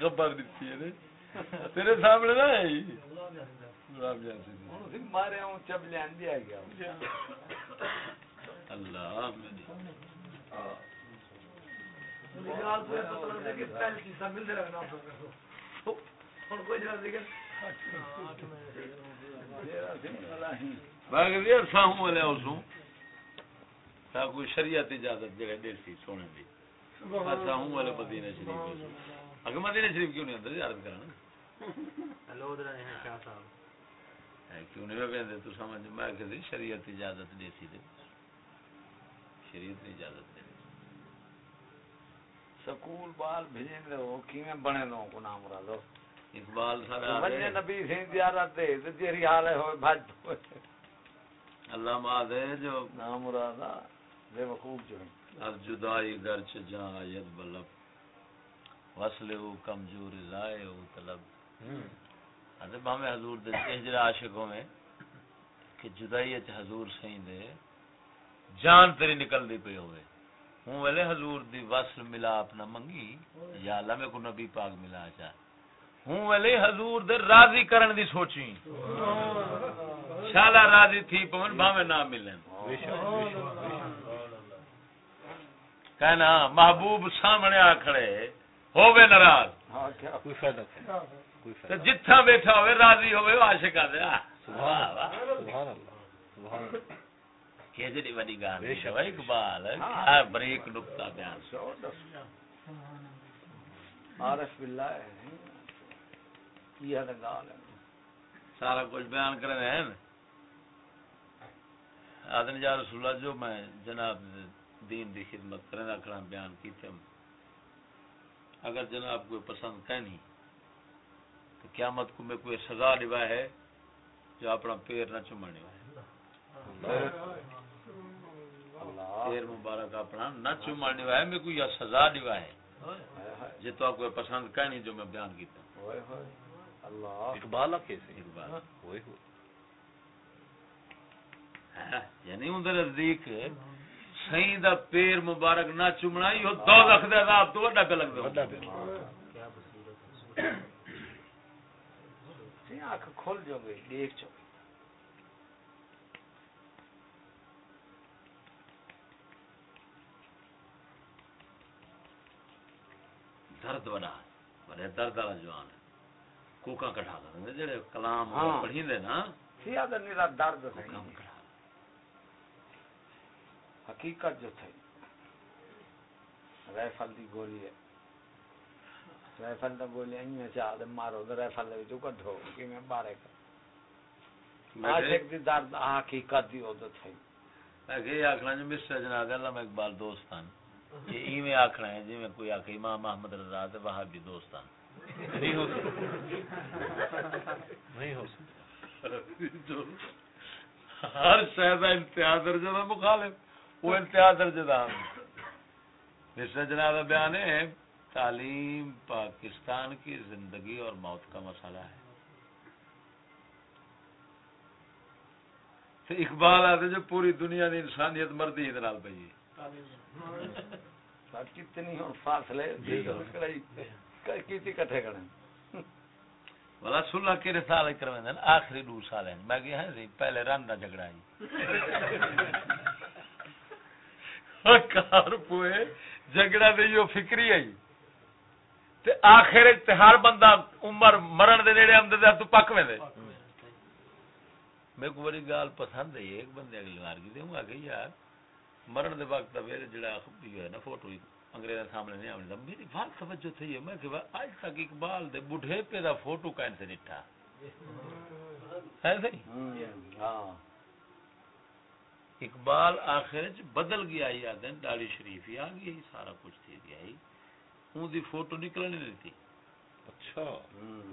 خبر دیتی ہے تیرے سامنے نا مارے ہوں چب لین دیا گیا اللہ کوئی شریعت اجازت جگہ دیسی سونے دی۔ اچھا ہوں والے مدینہ شریف اگر مدینہ شریف کیوں نہیں اندر یاد کرنا کیوں نہیں؟ کہتے تو سمجھ میں کہ شریعت اجازت دیسی دے شریعت اجازت دے سکول بال بھیجیں دے وہ کیویں بنے نو کو نام مرادو اقبال سارا نبی سے زیارت دے تے تیری حال ہے ہوئے بھج اللہ دے جو نام بے وقوف جو اب جدائی گھر چ جاں آیت بلب۔ وصل او کمزور لائے او طلب۔ ادے ہمیں حضور دے عاشقوں میں کہ جدائی اچ حضور سہیں دے جان تیری نکل دی پئی ہوئے ہوں ویلے حضور دی وصل ملا اپنا منگی یا اللہ میں کو نبی پاک ملا چاہ۔ ہوں ویلے حضور دے راضی کرن دی سوچی شالا راضی تھی پون بھاوے نہ ملن۔ کہنا محبوب سامنے آ کھڑے ہوے ناراض۔ ہاں کیا؟ کوئی فائدہ جتھا بیٹھا ہوے راضی ہوے عاشق آ دے سبحان اللہ۔ سبحان اللہ اقبال ہاں۔ بریک نقطہ بیان۔ عارف یہ گال سارا کچھ بیان کر ہیں۔ آدن جا رسول اللہ، جو میں جناب دین دی خدمت کرنے رکھنا بیان کی تھے اگر جناب کوئی پسند کہنی، تو قیامت کو میں کوئی سزا لوا ہے جو اپنا پیر نہ چمڑنے والے پیر مبارک اپنا نہ چومڑنے والا ہے، میں کوئی سزا دیوا ہے۔ جی تو آپ کو پسند کہنی جو میں بیان کیتا۔ اقبال اقبال ہاں، یعنی اندر نزدیک سہی دا پیر مبارک نہ چومنا ہی دو لکھ دے عذاب تو وڈا پہ لگ دے آنکھ کھول جو گئی دیکھ چو درد بڑا بڑے درد والا جوان۔ ہے کوکا کٹھا کر جڑے کلام ہاں۔ پڑھی دے نا۔ سیا میرا درد حقیقت جو تھی رائفل دی گولی ہے۔ دا گولی این میں چاہ دے مارو دے۔ رائفل دے جو کڈھو کہ میں بارے کر۔ ایک دی درد حقیقت دی دے یہ آکھنا جو مسٹر جناب اللہ میں اقبال دوستان یہ ایویں آکھنا ہے جی میں کوئی امام محمد رضا تے وہابی دوستان نہیں ہو نہیں ہو ہر شہر کا انتہا درجہ کا مخالف۔ وہ انتہا درجہ کا مسٹر جناب بیان ہے تعلیم پاکستان کی زندگی اور موت کا مسئلہ ہے۔ اقبال آتے جو پوری دنیا کی انسانیت مردی ادرال پہ کتنی فاصلے۔ کیتی کٹھے کریں والا سلا کے سال کرویں آخری دو سال ہیں میں گیا ہے پہلے رن دا جھگڑا ہی کار پوئے جھگڑا دے جو فکری آئی تے آخر تے ہر بندہ عمر مرن دے نیڑے آمدے دے تو پک میں دے میں کو بڑی گال پسند ہے ایک بندے اگلی مار کی دے ہوں آگے یار مرن دے وقت میرے جڑا ہے نا فوٹو ہی انگریز سامنے نہیں آنے میری بات توجہ تھی ہے۔ میں کہ آج تک اقبال دے بڈھے پہ دا فوٹو کین سے نٹھا۔ ہے صحیح؟ ہاں۔ اقبال آخر بدل گیا ہی آدھے ڈالی شریف ہی آ گئی سارا کچھ تھی گیا ہی۔ اون دی فوٹو نکلنے نہیں تھی اچھا۔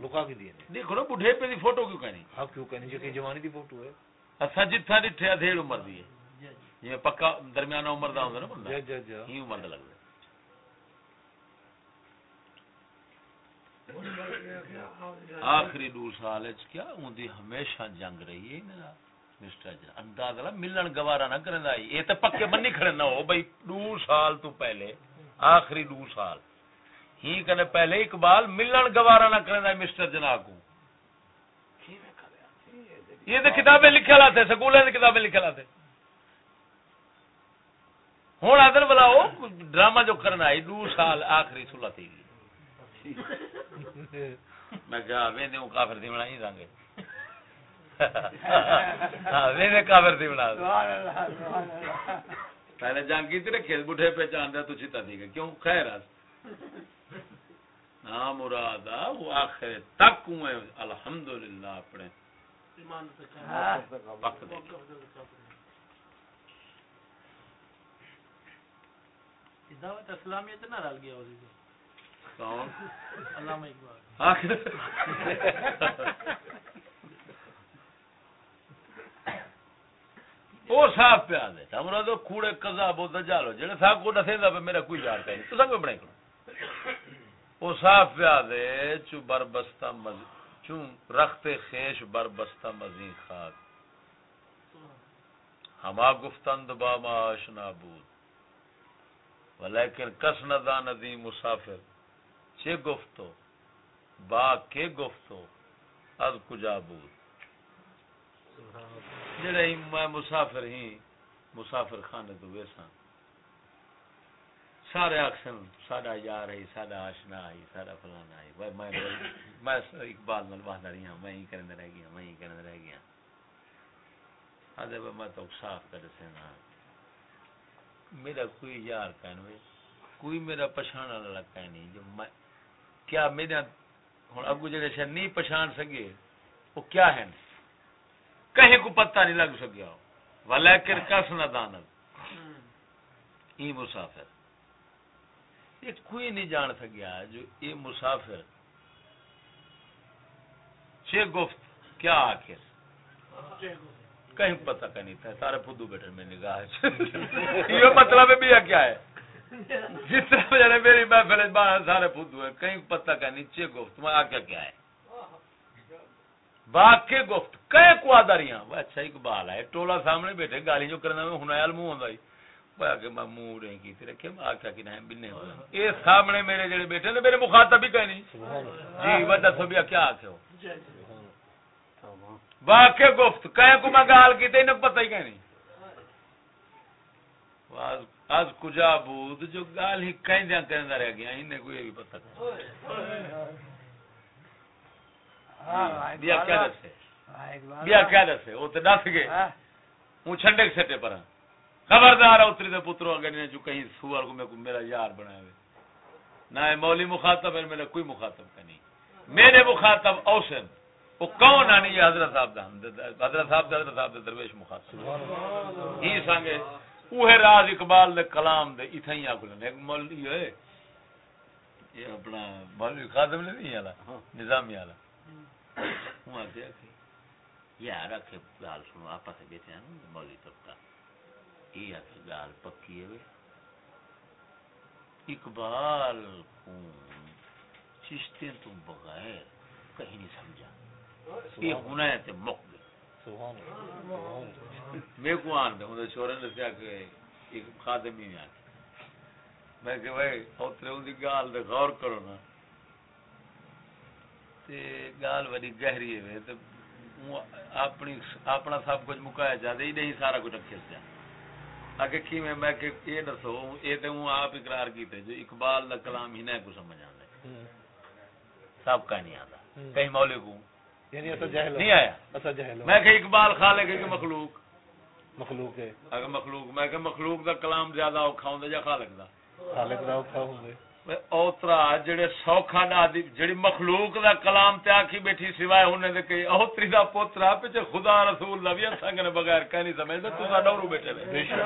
لکا کی دیے دیکھو نا بڈھے پہ دی فوٹو کیوں کہنی؟ ہاں کیوں کہنی؟ جو کہ جوانی دی فوٹو ہے۔ اچھا جتھا ڈٹھے ادھیڑ عمر دی ہے۔ یہ پکا درمیانہ عمر دا ہوندا نا بندہ۔ جی جی جی۔ ہی عمر دا لگدا۔ آخری دو سال کیا؟ اندی ہمیشہ جنگ رہی ہے جی، انداز ملن گوارا نہ کرنا یہ تو پکے بنی کھڑے نہ ہو۔ بھائی دو سال تو پہلے، آخری دو سال۔ ہی کنے پہلے اقبال ملن گوارا نہ کرنا مسٹر جنا کو۔ یہ تو کتابیں لکھے لاتے سکول کتابیں لکھے لاتے۔ ہوں ادر بلاؤ، ڈرامہ جو کرنا ہے دو سال آخری سلا تھی۔ میں کہا ویندے ہوں کافر دی بنا ہی دیں گے ویندے کافر دی بنا پہلے جنگ کی رکھے بڈھے پہ تو چیتا دی گئے کیوں خیر ہاں مراد وہ آخر تک ہوں الحمدللہ اپنے وقت دعوت اسلامیت نہ رل گیا اقبال وہ صاحب پہ آدھے ہمارا تو کوڑے قضا بہت دجال ہو جڑے صاحب کو دسے دا میرا کوئی جار نہیں تو سب بڑے کرو وہ صاحب پہ آدھے چو بربستہ مز چو رخت خیش بربستہ مزین خاک ہما گفتند با ما آشنا بود ولیکن کس ندا ندی مسافر چه گفتو با کے گفتو، از کجا بود؟ جڑے میں مسافر ہی، مسافر خانے تو ویسا سارے اکثر ساڈا یار ہے، ساڈا آشنا ہے، ساڈا فلانا ہے۔ میں میں میں اقبال نال وحدہ رہی ہوں میں ہی کرنے رہ گیا، میں ہی کرنے رہ گیا۔ ادے میں تو صاف کر سینا۔ میرا کوئی یار کہنے کوئی میرا پچھان والا کہنے نہیں جو میں کیا میرے ہاں ہوں اگو جڑے شہ نہیں پچھان سکے؟ وہ کیا ہے کہیں کو پتہ نہیں لگ سکیا ولیکن کس نہ دانت۔ ای مسافر۔ یہ کوئی نہیں جان سکیا جو یہ مسافر۔ چھ گفت، کیا آخر؟ کہیں پتہ کا نہیں تھا سارے پودو بیٹھے، میں نگاہ یہ مطلب بھی کیا ہے؟ جس طرح جانے میری محفل باہر سارے پودو ہے کہیں پتہ کا نیچے گفت میں آگے کیا ہے؟ باقی گفت کئے کو اچھا اقبال ہے ٹولا سامنے بیٹھے، گالی جو کرنا میں ہنایال منہ ہوندا ہی وہ کہ میں منہ رہی کی تھی رکھے میں آکھا کہ نہیں بننے ہو اے سامنے میرے جڑے بیٹھے نے میرے مخاطب ہی کہیں نہیں۔ جی وجہ سو بھی کیا آکھے ہو۔ واقع گفت کہیں کو میں گال کی تھی پتہ ہی کہیں نہیں۔ آج کجا بود جو گال ہی کہیں دیا کرنے رہ گیا انہیں کوئی بھی پتہ بیا کیا دسے بیا کیا دسے وہ تو دس گئے۔ ہوں چھنڈے کے سٹے پر خبردار اتری دے پترو اگر جو کہیں سوار کو میرا یار بنایا ہوئے۔ نہ مولی مخاطب ہے میرا کوئی مخاطب کا نہیں۔ میرے مخاطب اوسن۔ وہ کون آنی یہ حضرت صاحب دا حضرت صاحب دا حضرت صاحب دا درویش مخاطب۔ ہی سانگے۔ اوہ راز اقبال دے کلام دے اتھا ہی آکھو لینے ایک مولی ہے یہ اپنا مولوی خادم نے نہیں آلا نظامی آلا۔ ہوں آتے آکھے۔ یار آکھے گال سنو آپا سے بیٹھے ہیں مولی طبقہ یہ آکھے گال پکی ہے اقبال کون چشتے تم بغیر کہیں نہیں سمجھا۔ یہ ہونا ہے تے گئے میں کو آن دے ہوں چورے نے کیا کہ ایک خادم ہی آ میں کہ بھائی اوترے ان دی گال دے غور کرو نا۔ تے گال بڑی گہری ہے تے اپنی اپنا سب کچھ مکایا جاتا ہی نہیں سارا کچھ رکھے سے اگے کی میں میں کہ یہ دسو یہ تے ہوں آپ اقرار کیتے جو اقبال دا کلام ہی نہ کو سمجھ آندا سب کا نہیں آتا۔ کہیں مولوی کو نہیں آیا۔ میں کہ اقبال خالق ہے کہ مخلوق۔ مخلوق ہے۔ اگر مخلوق میں کہ مخلوق دا کلام زیادہ اوکھا ہوندا یا خالق دا؟ خالق دا اوکھا ہوندا اوترا جڑے سوکھا دا جڑی مخلوق دا کلام تے آکھی بیٹھی سوائے ہونے دے کہ اوتری دا پوترا پچ خدا رسول نبی سنگ نے بغیر کہیں نہیں سمجھدا تو سا ڈورو بیٹھے بے شک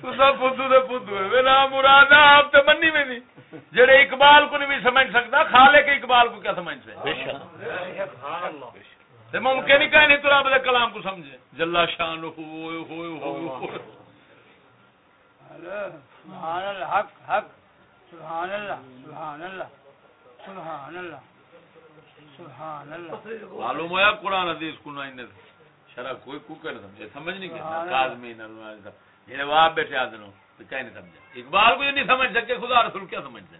تو سب پودو دے پودو ہے۔ نا مراد آپ تے منی میں نہیں۔ جڑے اقبال کو نہیں سمجھ سکتا خالے کے اقبال کو کیا سمجھ سے ممکن ہی کہیں تو رب کلام کو سمجھے۔ جلا شان ہوئے ہوئے ہوئے سبحان اللہ۔ حق حق۔ سبحان اللہ سبحان معلوم ہوا قرآن حدیث کو نہ شرع کوئی کو کر سمجھے سمجھ نہیں کہ کاظمی نہ یہ آپ بیٹھے آدن ہو تو کیا نہیں سمجھا اقبال کو نہیں سمجھ سکے خدا رسول کیا سمجھتے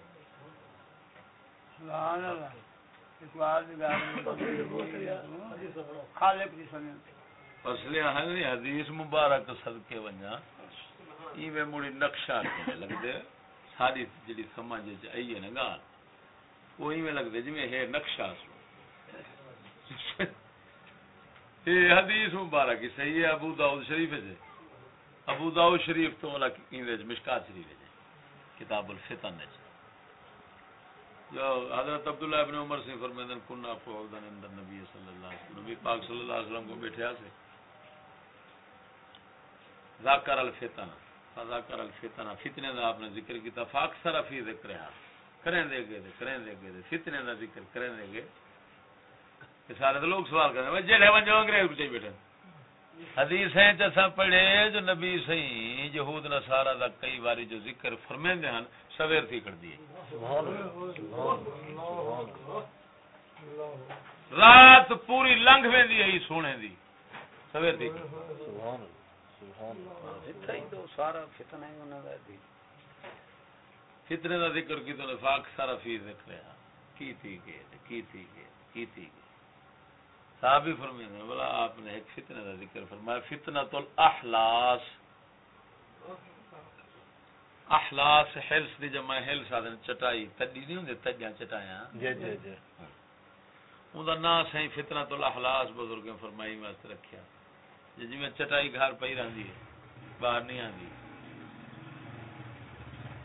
اصل حدیث مبارک صدقے ونجا۔ ایویں مڑی نقشہ لگتے ساری جڑی سمجھ آئی ہے نا گال وہ ایویں لگتے جی ہے نقشہ سو یہ حدیث مبارک صحیح ہے ابو داؤد شریف سے ابو داؤد شریف تو والا مشکات شریف کتاب الفتن ہے جو حضرت عبداللہ ابن عمر سے فرمیدن کننا قعودن عند النبی صلی اللہ علیہ وسلم. نبی پاک صلی اللہ علیہ وسلم کو بیٹھے آسے۔ ذاکر الفتن، فذاکر الفتن، فتنے دا آپ نے ذکر کیتا، فاکثر فی ذکر ہے کریں دے گے دے، کریں دے گے دے، فتنے دا ذکر کریں دے گے سارے لوگ سوال کریں ہیں جیڑے ون انگریز بچے بیٹھے حدیث ہیں جیسا پڑھے جو نبی صحیح یہود نصارہ دا کئی باری جو ذکر فرمیندے ہیں سویر تھی کر دیے۔ رات پوری لنگ ویندی ہے سونے دی۔ سویر تھی سارا فتنہ ہے انہاں دا دی فتنے دا ذکر کی تو نفاق سارا فی ذکر ہے کی تھی کی تھی کی تھی گئے صحابی فرمائے بولا آپ نے ایک فتنہ کا ذکر فرمایا فتنہ تو الاحلاس احلاس ہلس دی جمع ہلس آدھن چٹائی تڈی نہیں ہوندے تجیاں چٹائیاں جی جی جی۔ اون دا نام صحیح فتنہ تو الاحلاس بزرگوں فرمائی واسطے رکھیا۔ جی میں چٹائی گھر پئی رہندی ہے باہر نہیں آندی۔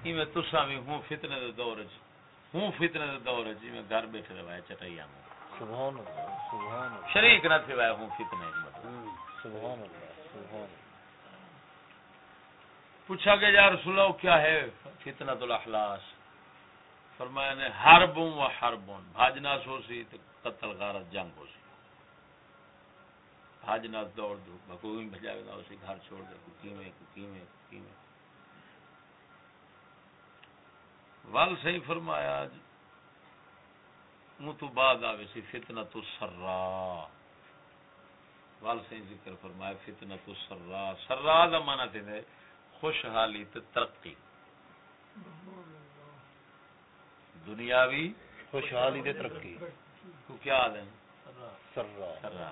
ایویں تساں بھی ہوں فتنے دے دور وچ ہوں فتنے دے دور وچ میں گھر بیٹھے رہے چٹائی آں سبحان اللہ سبحان اللہ۔ شریک نہ تھے ہوں فتنے سبحان اللہ سبحان پوچھا کہ یا رسول اللہ کیا ہے؟ فتنہ الاحلاس فرمایا نے حربوں و حربوں۔ بھاجناس ہو سی تو قتل غارت جنگ ہو سی۔ بھاجناس دوڑ دو بکوئی بھجا گا اسی گھر چھوڑ دے کوکی میں کوکی میں کوکی میں۔ وال صحیح فرمایا تو بعد آوے سی فتنہ تو سرا وال سے ذکر فرمایا فتنہ تو سرا سرا دا مانا تے خوشحالی تے ترقی۔ دنیاوی خوشحالی تے ترقی۔ تو کیا آدھے سرا سرا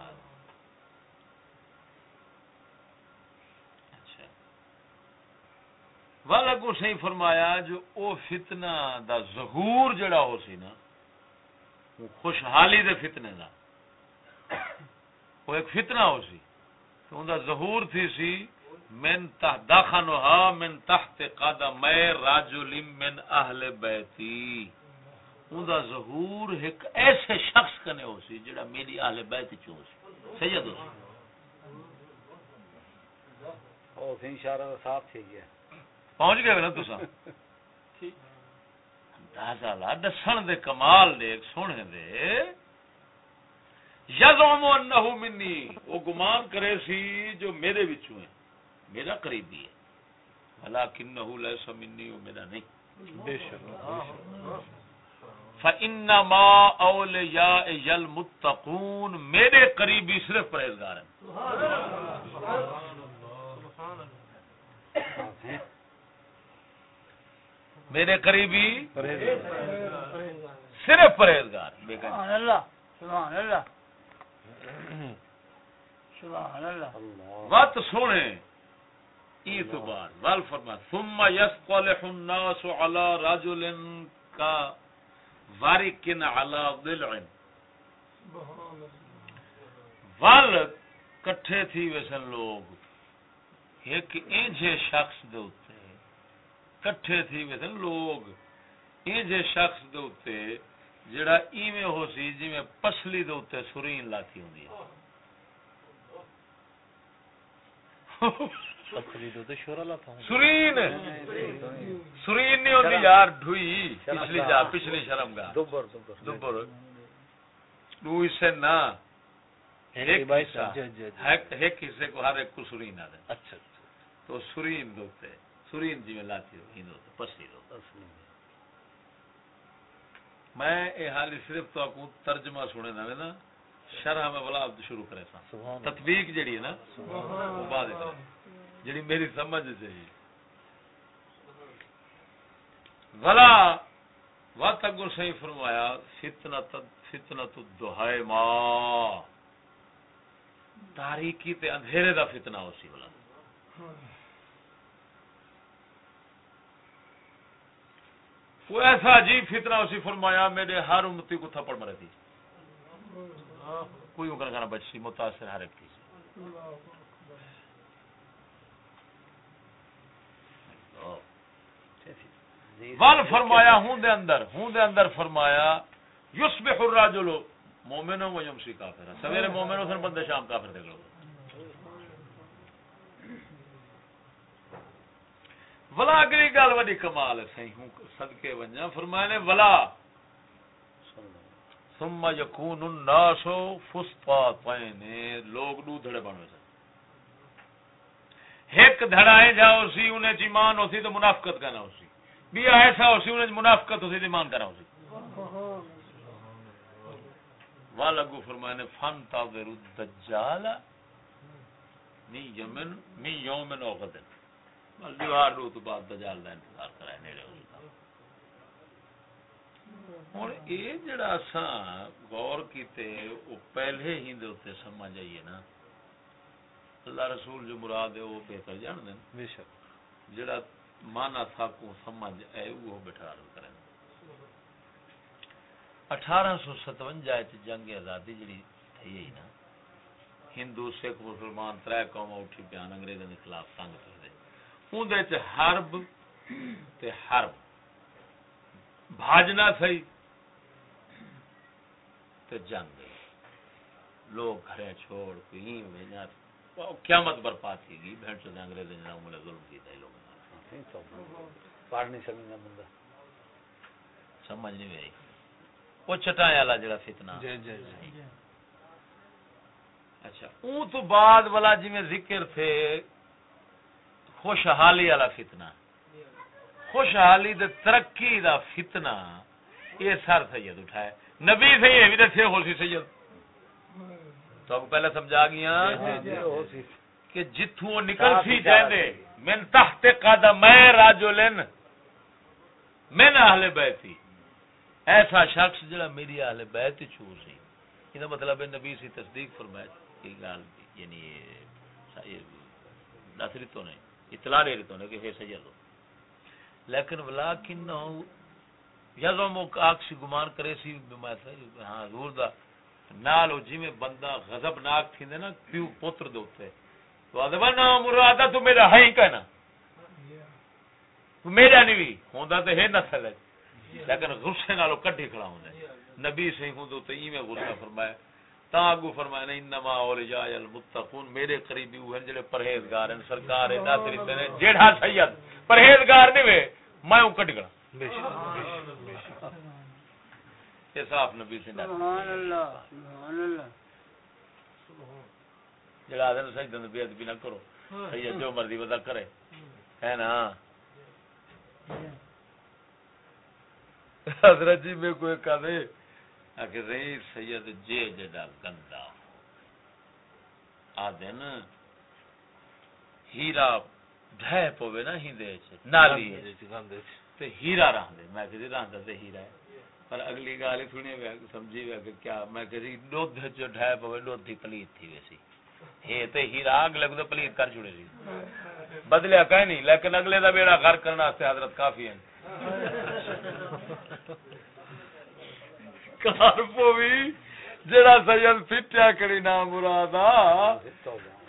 اچھا۔ والا کو صحیح فرمایا، جو او فتنہ دا ظہور جڑا ہو سی نا خوشحالی دے فتنے دا وہ ایک فتنہ ہو سی۔ تو ان دا ظہور تھی سی من تحت داخنوها من تحت قدم رجل من اہل بیتی۔ ان دا ظہور ایک ایسے شخص کنے ہو سی جڑا میری اہل بیت چ ہو سی۔ سید ہو سی۔ او سے اشارہ صاف تھی گیا۔ پہنچ گئے نا تساں؟ اندازہ لا دسن دے کمال دے سونے دے۔ یزعم انه منی۔ وہ گمان کرے سی جو میرے وچوں ہے میرا قریبی ہے۔ ولکنه ليس منی وہ میرا نہیں۔ بے شک فانما اولیاء المتقون میرے قریبی صرف پرہیزگار ہیں۔ سبحان اللہ سبحان اللہ۔ میرے قریبی صرف پرہیزگار۔ وقت سونے ای تو بعد ول فرما۔ ثم يسقلح الناس على رجل کا وارکن ضلع۔ ول کٹھے تھی ویسن لوگ۔ ایک اینجے شخص دے کٹھے تھی ویسے لوگ یہ جے شخص دے اتے جڑا ایویں ہو سی جی میں پسلی دے اتے سرین لاتی ہوں دی سرین سرین نہیں ہوتی یار ڈھوئی پچھلی جا پچھلی شرم گا دوبر دوبر دو اسے نا ایک حصے کو ہر ایک کو سرین آ اچھا تو سرین دوتے سرین جی میں لاتی ہو ہندو پسی دو میں اے حالی صرف تو کو ترجمہ سنے دا نا شرح میں بلا شروع کرے سا تطبیق جڑی ہے نا وہ بعد جڑی میری سمجھ چاہیے ولا وقت اگو صحیح فرمایا فتنہ فتنہ تو دہائے ما۔ تاریکی تے اندھیرے دا فتنہ ہو سی بلا وہ ایسا عجیب فتنہ اسی فرمایا میرے ہر امتی کو تھپڑ مرے تھی کوئی اگر کھانا بچی متاثر ہر ایک چیز۔ ول فرمایا، ہوں دے اندر، ہوں دے اندر فرمایا یسبح الرجل مومنوں و یمسی کافر سویرے مومنوں سن بندے شام کافر دیکھ لو ولا اگلی گل وڈی کمال ہے، صحیح ہوں، صدقے ونجا فرمایا نے ولا۔ ثم یکون الناس فسطاطین، لوگ دو دھڑے بنو سن ایک دھڑائے جاؤ سی، انہیں ایمان ہوسی تو منافقت کہنا ہوسی بھی ایسا ہو سی، انہیں منافقت ہوسی تو ایمان کرنا ہوسی والگو فرمانے فن تاظر الدجال نی یمن نی یومن او غدن دیوار رو تو بعد دجال دا انتظار کرائے نیڑے ہوئی ہوں یہ جڑا اسا غور کیتے وہ پہلے ہی دے اتنے سمجھ آئیے نا۔ اللہ رسول جو مراد ہے وہ بہتر جان دیں بے شک۔ جڑا مانا تھا کو سمجھ اے وہ بٹھا کریں۔ اٹھارہ سو ستوجا جنگ آزادی جڑی تھی نا ہندو سکھ مسلمان تر قوم اٹھی پیان انگریزوں کے خلاف تنگ دے حرب تے حرب۔ بھاجنا سی تے جنگ۔ لوگ گھرے چھوڑ کے قیامت برپا تھی گئی۔ بہن چلے انگریز نے عمر ظلم کیتا ہے لوگ پڑھ نہیں سکنا بندہ۔ سمجھ نہیں آئی۔ وہ چٹائے والا جڑا فتنہ۔ جی جی جی۔ اچھا اون تو بعد والا جی میں ذکر تھے خوشحالی والا فتنہ. خوشحالی دے ترقی دا فتنہ. یہ سر سید اٹھائے. نبی سے یہ بھی دسے ہو سی سید. تو اب پہلے سمجھا گیا جی، جی، جی، کہ جتھوں نکل سی جائے من تحت قدم راجلن من اہل بیتی. ایسا شخص جڑا میری اہل بیت چھو سی. یہ مطلب ہے نبی سی تصدیق فرمائے یہ گل یعنی نصری تو نہیں. اطلاع دے تو نہیں کہ ہے سید لیکن ولیکن یزم اکسی گمان کرے سی ہاں حضور دا نال جی میں بندہ غضب ناک تھی نا پیو پتر دے اوتے۔ تو ادب نا مرادا تو میرا ہے ہی کہنا۔ تو میرا نہیں بھی ہوندا تے ہے نسل ہے۔ لیکن غصے نالو کڈی کھڑا ہوندا نبی سے ہوں تو تے میں غصہ فرمایا۔ تا اگو فرمایا نہیں انما اولیاء المتقون میرے قریبی وہ ہیں جڑے پرہیزگار ہیں سرکار ہے ناصری تے جیڑا سید پرہیزگار نہیں وے میں کٹ گیا یہ صاف نبی سے جڑا آدھے سجدہ نبی ادبی نہ کرو سید جو مرضی ودا کرے۔ ہے نا؟ حضرت جی میں کوئی کہے کہ رہی سید جے جڑا گندا آدھے نا ہیرا ڈھے پوے نا ہندے چ نالی تے ہیرا رہندے میں کہ رہندا تے ہیرا ہے۔ پر اگلی گل سنی وے سمجھی وے کہ کیا میں کہ دودھ چ ڈھے پوے دودھ دی پلیت تھی ویسی۔ ہے تے ہیرا اگلے کو پلیت کر چھڑے سی۔ بدلیا کہیں نہیں لیکن اگلے دا بیڑا گھر کرنا واسطے حضرت کافی ہیں۔ کار پوی جڑا سید پھٹیا کڑی نام مرادا،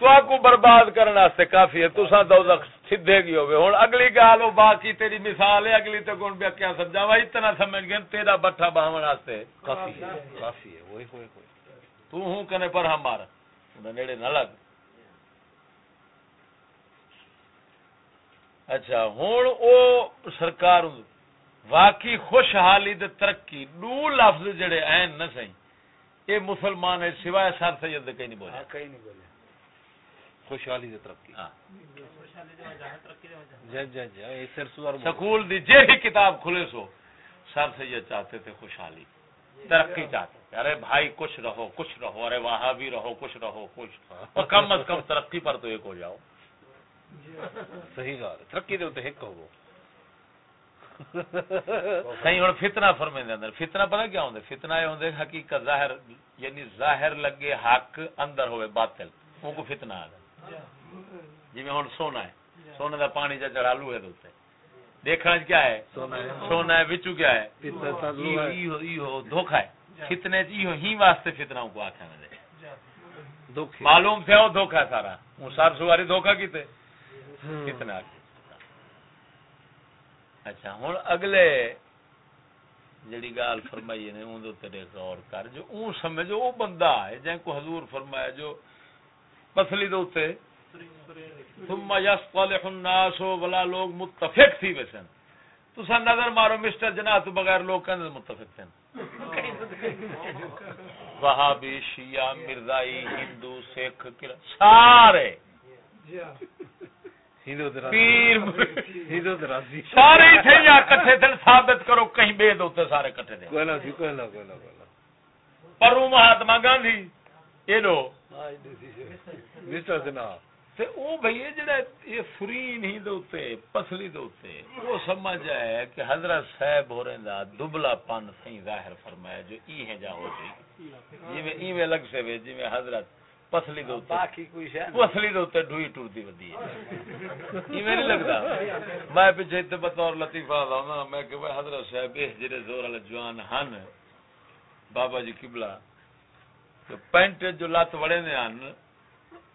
تو کو برباد کرنے واسطے کافی ہے۔ تسا دوزخ سیدھے گئی ہوے ہن اگلی گل او باقی تیری مثال ہے، اگلی تے کون بیا کیا سمجھا وا اتنا سمجھ گئے، تیرا بٹھا باون واسطے۔ کافی ہے کافی ہے۔ وہی ہوئے ہوئے۔ تو ہوں کنے پر ہمارا ہمار نیڑے نہ لگ۔ اچھا ہن او سرکار ہوں واقعی خوشحالی دے ترقی دو لفظ جڑے این نہ سہی۔ اے مسلمان ہے سوائے سر سید کہیں نہیں بولے۔ کہیں نہیں بولے۔ خوشحالی دی ترقی۔ ہاں۔ جی جی جی سکول دی جے ہی کتاب کھلے سو سر سے یہ چاہتے تھے خوشحالی۔ ترقی چاہتے تھے۔ ارے بھائی کچھ رہو کچھ رہو۔ ارے وہاں بھی رہو کچھ رہو کچھ۔ اور کم از کم ترقی پر تو ایک ہو جاؤ۔ صحیح گل ترقی دے ایک ہو۔ صحیح ہوں فتنا فرمے اندر۔ فتنا پتا کیا ہوں فتنا یہ ہوں حقیقت ظاہر یعنی ظاہر لگے حق اندر ہوئے باطل۔ ان کو فتنا آ گیا جی ہوں سونا ہے۔ سونے کا پانی جا چڑھا لو ہے دیکھنا کیا ہے؟ سونا ہے۔ بچو کیا ہے؟ دھوکھا ہے۔ فتنے ہی واسطے فتنا کو آخیا میں معلوم تھے وہ دھوکھا سارا۔ ہوں سر سواری دھوکھا کیتے؟ کتنا اچھا ہوں اگلے جڑی گال فرمائی نے، اون تیرے غور کر، جو اون سمجھو وہ بندہ ہے جن کو حضور فرمایا، جو پسلی دے اوتے ثم يصلح الناس ولا لوگ متفق تھی وسن تو سن نظر مارو، مسٹر جناح تو بغیر لوگ کہندے متفق تھے۔ وہابی شیعہ، مرزائی، ہندو، سکھ سارے۔ جی ہاں۔ سارے کٹھے ثابت کرو کہیں بے دوتے سارے کٹھے تھے پر مہاتما گاندھی یہ لو۔ تے او بھئی جڑا یہ فرین ہی دوتے پسلی دوتے وہ سمجھ ہے کہ حضرت صاحب ہو رہے دا دبلا پن سہی ظاہر فرمایا جو ای ہے جا ہو جی جی میں ای میں لگ سے وے جی میں حضرت پسلی دوتے باقی کوئی شے پسلی دوتے ڈوئی ٹوٹی ودی ہے۔ ای میں نہیں لگدا میں پیچھے تے بطور لطیفہ دا میں کہ حضرت صاحب اس جڑے زور والے جوان ہن بابا جی قبلہ۔ تو پینٹ جو لت وڑے نے ہن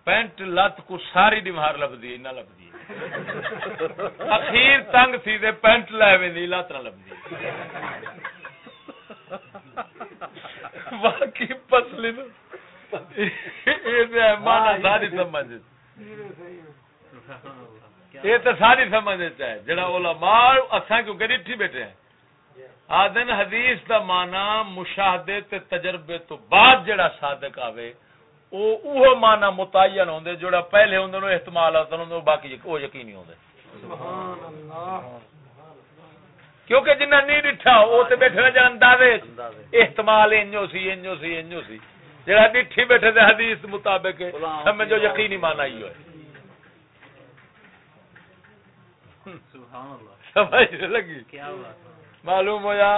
پینٹ لت کو ساری ڈمہار لبدی نہ لبدی اخیر تنگ تھی دے پینٹ لے ویندی لت نہ لبدی باقی پسلی یہ تو ساری سمجھ ہے۔ جڑا علماء اساں کیوں گریٹھی بیٹھے ہیں؟ آدن حدیث دا مانا مشاہدے تے تجربے تو بعد جڑا صادق آوے وہ مانا متعین ہوندے جڑا پہلے ہوندے نو احتمال آتا ہوندے باقی وہ یقینی ہوندے۔ کیونکہ جنہ نہیں ڈٹھا وہ تے بیٹھے جان دعوے احتمال انجو سی انجو سی انجو سی۔ جڑا ڈٹھی بیٹھے تے حدیث مطابق سمجھو یقینی مانا ہی ہوئے۔ سبحان اللہ۔ سمجھ لگی؟ معلوم ہویا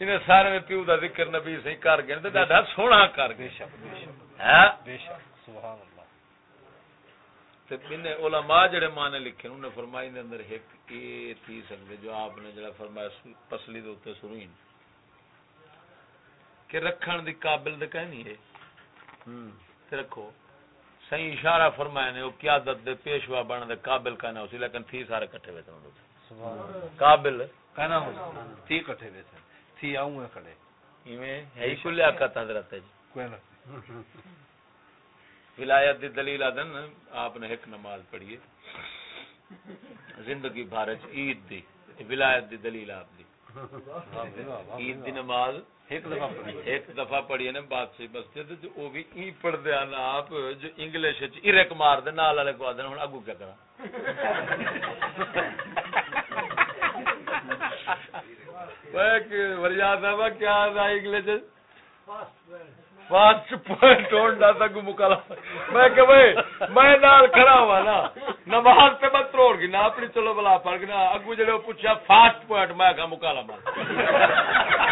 انہیں سارے میں پیو دا ذکر نبی سے کر گئے تے ڈاڈا سونا کر گئے علماء جڑے مانے لکھے انہوں نے فرمائی دے اندر ایک اے تھی سکتے جو آپ نے جڑا فرمایا پسلی دے اوتے کہ رکھن دی قابل دے کہنی ہے۔ تے رکھو۔ صحیح اشارہ فرمایا نے او قیادت دے پیشوا بن دے قابل کہنا اسی لیکن تھی سارے کٹھے ہوئے تھے۔ قابل کہنا ہو تھی کٹھے ہوئے تھے۔ تھی آؤں کھڑے۔ ایویں ہے ہی کل لیاقت حضرت ہے جی۔ کوئی نہ۔ ولایت دی دلیل آدن آپ نے ایک نماز پڑھی زندگی بھارت عید دی ولایت دی دلیل آپ دی۔ عید دی نماز ایک دفعہ پڑھی ایک دفعہ پڑھی نے بات سے بس جو وہ بھی ای پڑھ دیا نا آپ جو انگلش وچ ارک مار دے، نال والے کو آدن ہن اگو کیا کرا وہ وریا صاحب کیا انگلش پانچ پوائنٹ ڈونڈا تک مکالا۔ میں کہ بھائی، میں نال کھڑا ہوا نا، نماز پہ مت توڑ گی نا، اپنی چلو بلا پڑھ پڑ گنا اگو جڑے پوچھا فاسٹ پوائنٹ، میں کہا مکالا مار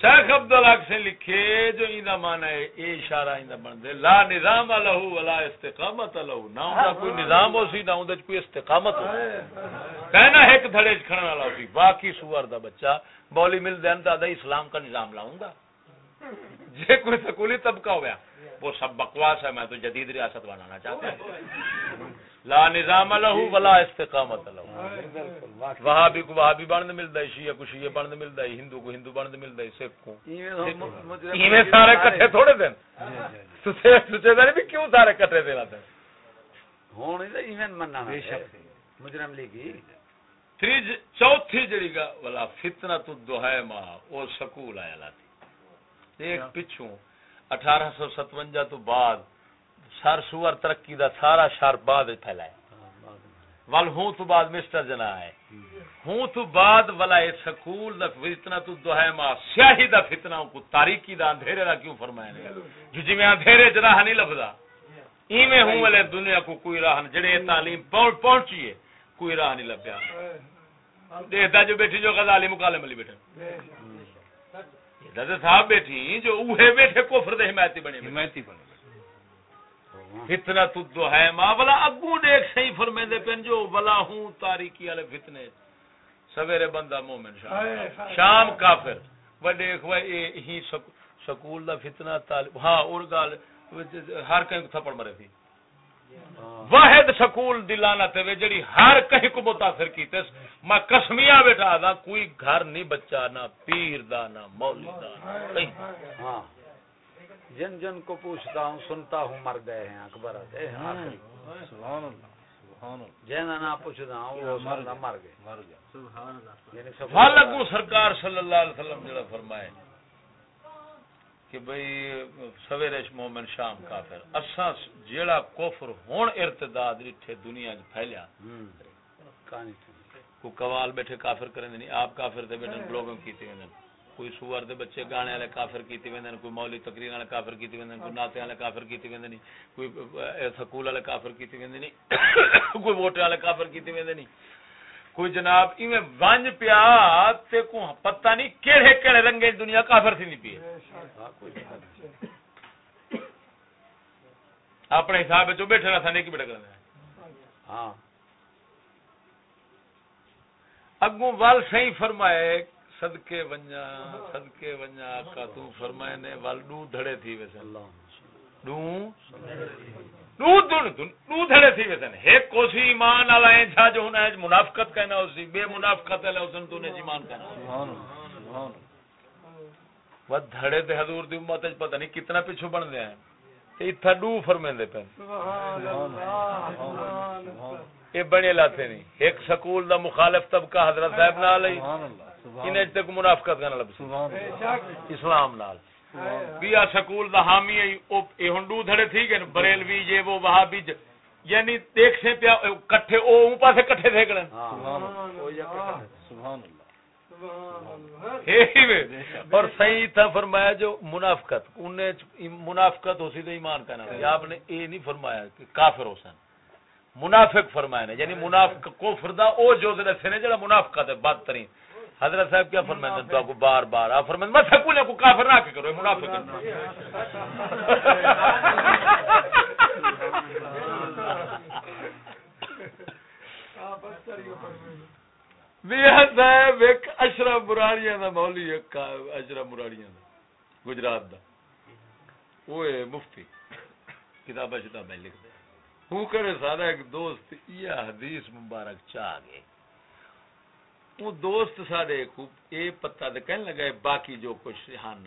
شیخ عبدالحق سے لکھے جو ایندا مانا ہے، اے اشارہ اینا بن دے لا نظام لہو ولا استقامت له نہ ہوندا کوئی نظام ہو سی، نہ ہوندا کوئی استقامت ہو کہنا ایک دھڑے کھڑن والا سی، باقی سوار دا بچہ بولی مل دین دا اسلام کا نظام لاؤں گا۔ جے کوئی سکولی طبقہ ہویا وہ سب بکواس ہے میں تو جدید ریاست بنانا چاہتا ہوں۔ لا نظام لہو ولا استقامت لہو وہاں بھی کو وہاں بھی بند ملتا ہے شیعہ کو شیعہ بند ملتا ہے ہندو کو ہندو بند ملتا ہے سکھ کو ایویں سارے کٹھے تھوڑے دن۔ سوچے دن بھی کیوں سارے کٹھے دینا دن ہوں ایون مننا مجرم لیگی چوتھی جڑی گا والا فتنہ تو دوہائے ماں وہ سکول آیا لاتی۔ ایک پچھوں اٹھارہ سو ستوجا تو بعد سر سور ترقی دا سارا شر بعد پھیلائے ول ہوں تو بعد مسٹر جنا ہے۔ ہوں تو بعد والا سکول دا فتنہ تو دوہائے ماں سیاہی دا فتنہ کو تاریکی دا اندھیرے دا کیوں فرمائے نے؟ جو جی میں اندھیرے جراہ نہیں لفظا۔ ایویں ہوں والے دنیا کو کوئی راہ جڑے تعلیم پہنچیے کوئی راہ نہیں لبیا۔ دیکھتا جو بیٹھی جو غزالی مکالے ملی بیٹھے صاحب بیٹھی جو اوہے بیٹھے کفر دے حمایتی بنے حمایتی بنے فتنہ تو ہے بلا اگو دیکھ صحیح فرمے دے پن جو بلا ہوں تاریکی والے فتنے۔ سویرے بندہ مومن شام شام کافر۔ وہ دیکھ وہ ہی سکول دا فتنہ طالب ہاں اور گال ہر کہیں تھپڑ مرے تھی۔ واحد سکول دلانا تے جڑی ہر کہیں کو متاثر کیتے میں کسمیا بیٹھا دا کوئی گھر نہیں بچا نہ پیر دا نہ مولی دا ہاں۔ جن جن کو پوچھتا ہوں سنتا ہوں مر گئے ہیں اکبر سبحان اللہ جن نہ پوچھتا ہوں وہ مر گئے مر گئے۔ یعنی سرکار صلی اللہ علیہ وسلم جڑا فرمائے۔ کہ بھئی سویرے مومن شام کافر۔ اساں جیڑا کفر ہون ارتداد رٹھے دنیا وچ پھیلیا کو کوال بیٹھے کافر کریں نہیں آپ کافر دے بیٹھے بلوگوں کیتے ویندن۔ کوئی سوار دے بچے گانے والے کافر کیتے ویندن کوئی مولوی تقریر والے کافر کیتے ویندن کوئی ناتے والے کافر کیتے ویندن کوئی سکول والے کافر کیتے ویندن کوئی ووٹ والے کافر کیتے ویندن کوئی جناب ایویں ونج پیا تے کو پتہ نہیں کیڑے کیڑے رنگے دنیا کافر تھی نہیں پی اپنے حساب جو بیٹھے رہا نیکی بیٹھا کرنا ہاں۔ اگوں ول صحیح فرمائے صدقے ونجا صدقے ونجا آقا تو فرمائے نے ول دھڑے تھی ویسے۔ اللہ۔ دو دھڑے تھی ویسن ایک کوسی ایمان والا ہے جھا جو ہونا ہے منافقت کہنا اسی بے منافقت ہے اسن تو نے ایمان کہنا سبحان اللہ وہ دھڑے تے حضور دی امت وچ پتہ نہیں کتنا پیچھے بن گیا ہے تے ایتھا ڈو فرمیندے پن سبحان اللہ یہ بنے لاتے نہیں۔ ایک سکول دا مخالف طبقہ حضرت صاحب نال ہے۔ انہیں تک منافقت کرنا لب اسلام نال۔ بیا سکول دا حامی ہے اے ہنڈو دھڑے تھی کہ بریلوی یہ وہ وہاں بھی یعنی دیکھ سے پیا کٹھے او اون پاسے کٹھے تھے کڑن سبحان اللہ۔ اور صحیح تھا فرمایا جو منافقت انہیں منافقت ہو سی تو ایمان کہنا آپ نے یہ نہیں فرمایا کہ کافر ہو سن۔ منافق فرمایا نے یعنی منافق کو فردا او جو دے نے جڑا منافقت ہے بدترین۔ حضرت صاحب کیا فرمائیں تو آپ کو بار بار آپ فرمائیں میں سکولے کو کافر نہ کہ کرو منافق صاحب ایک اشرف براڑیاں دا مولی ایک، اشرف براڑیاں دا، گجرات دا۔ وہ مفتی کتابیں شتابیں لکھ دے ہوں کرے سارا ایک دوست، یہ حدیث مبارک چاہ گئے۔ وہ دوست سارے یہ پتا تو کہنے لگا ہے باقی جو کچھ ہن۔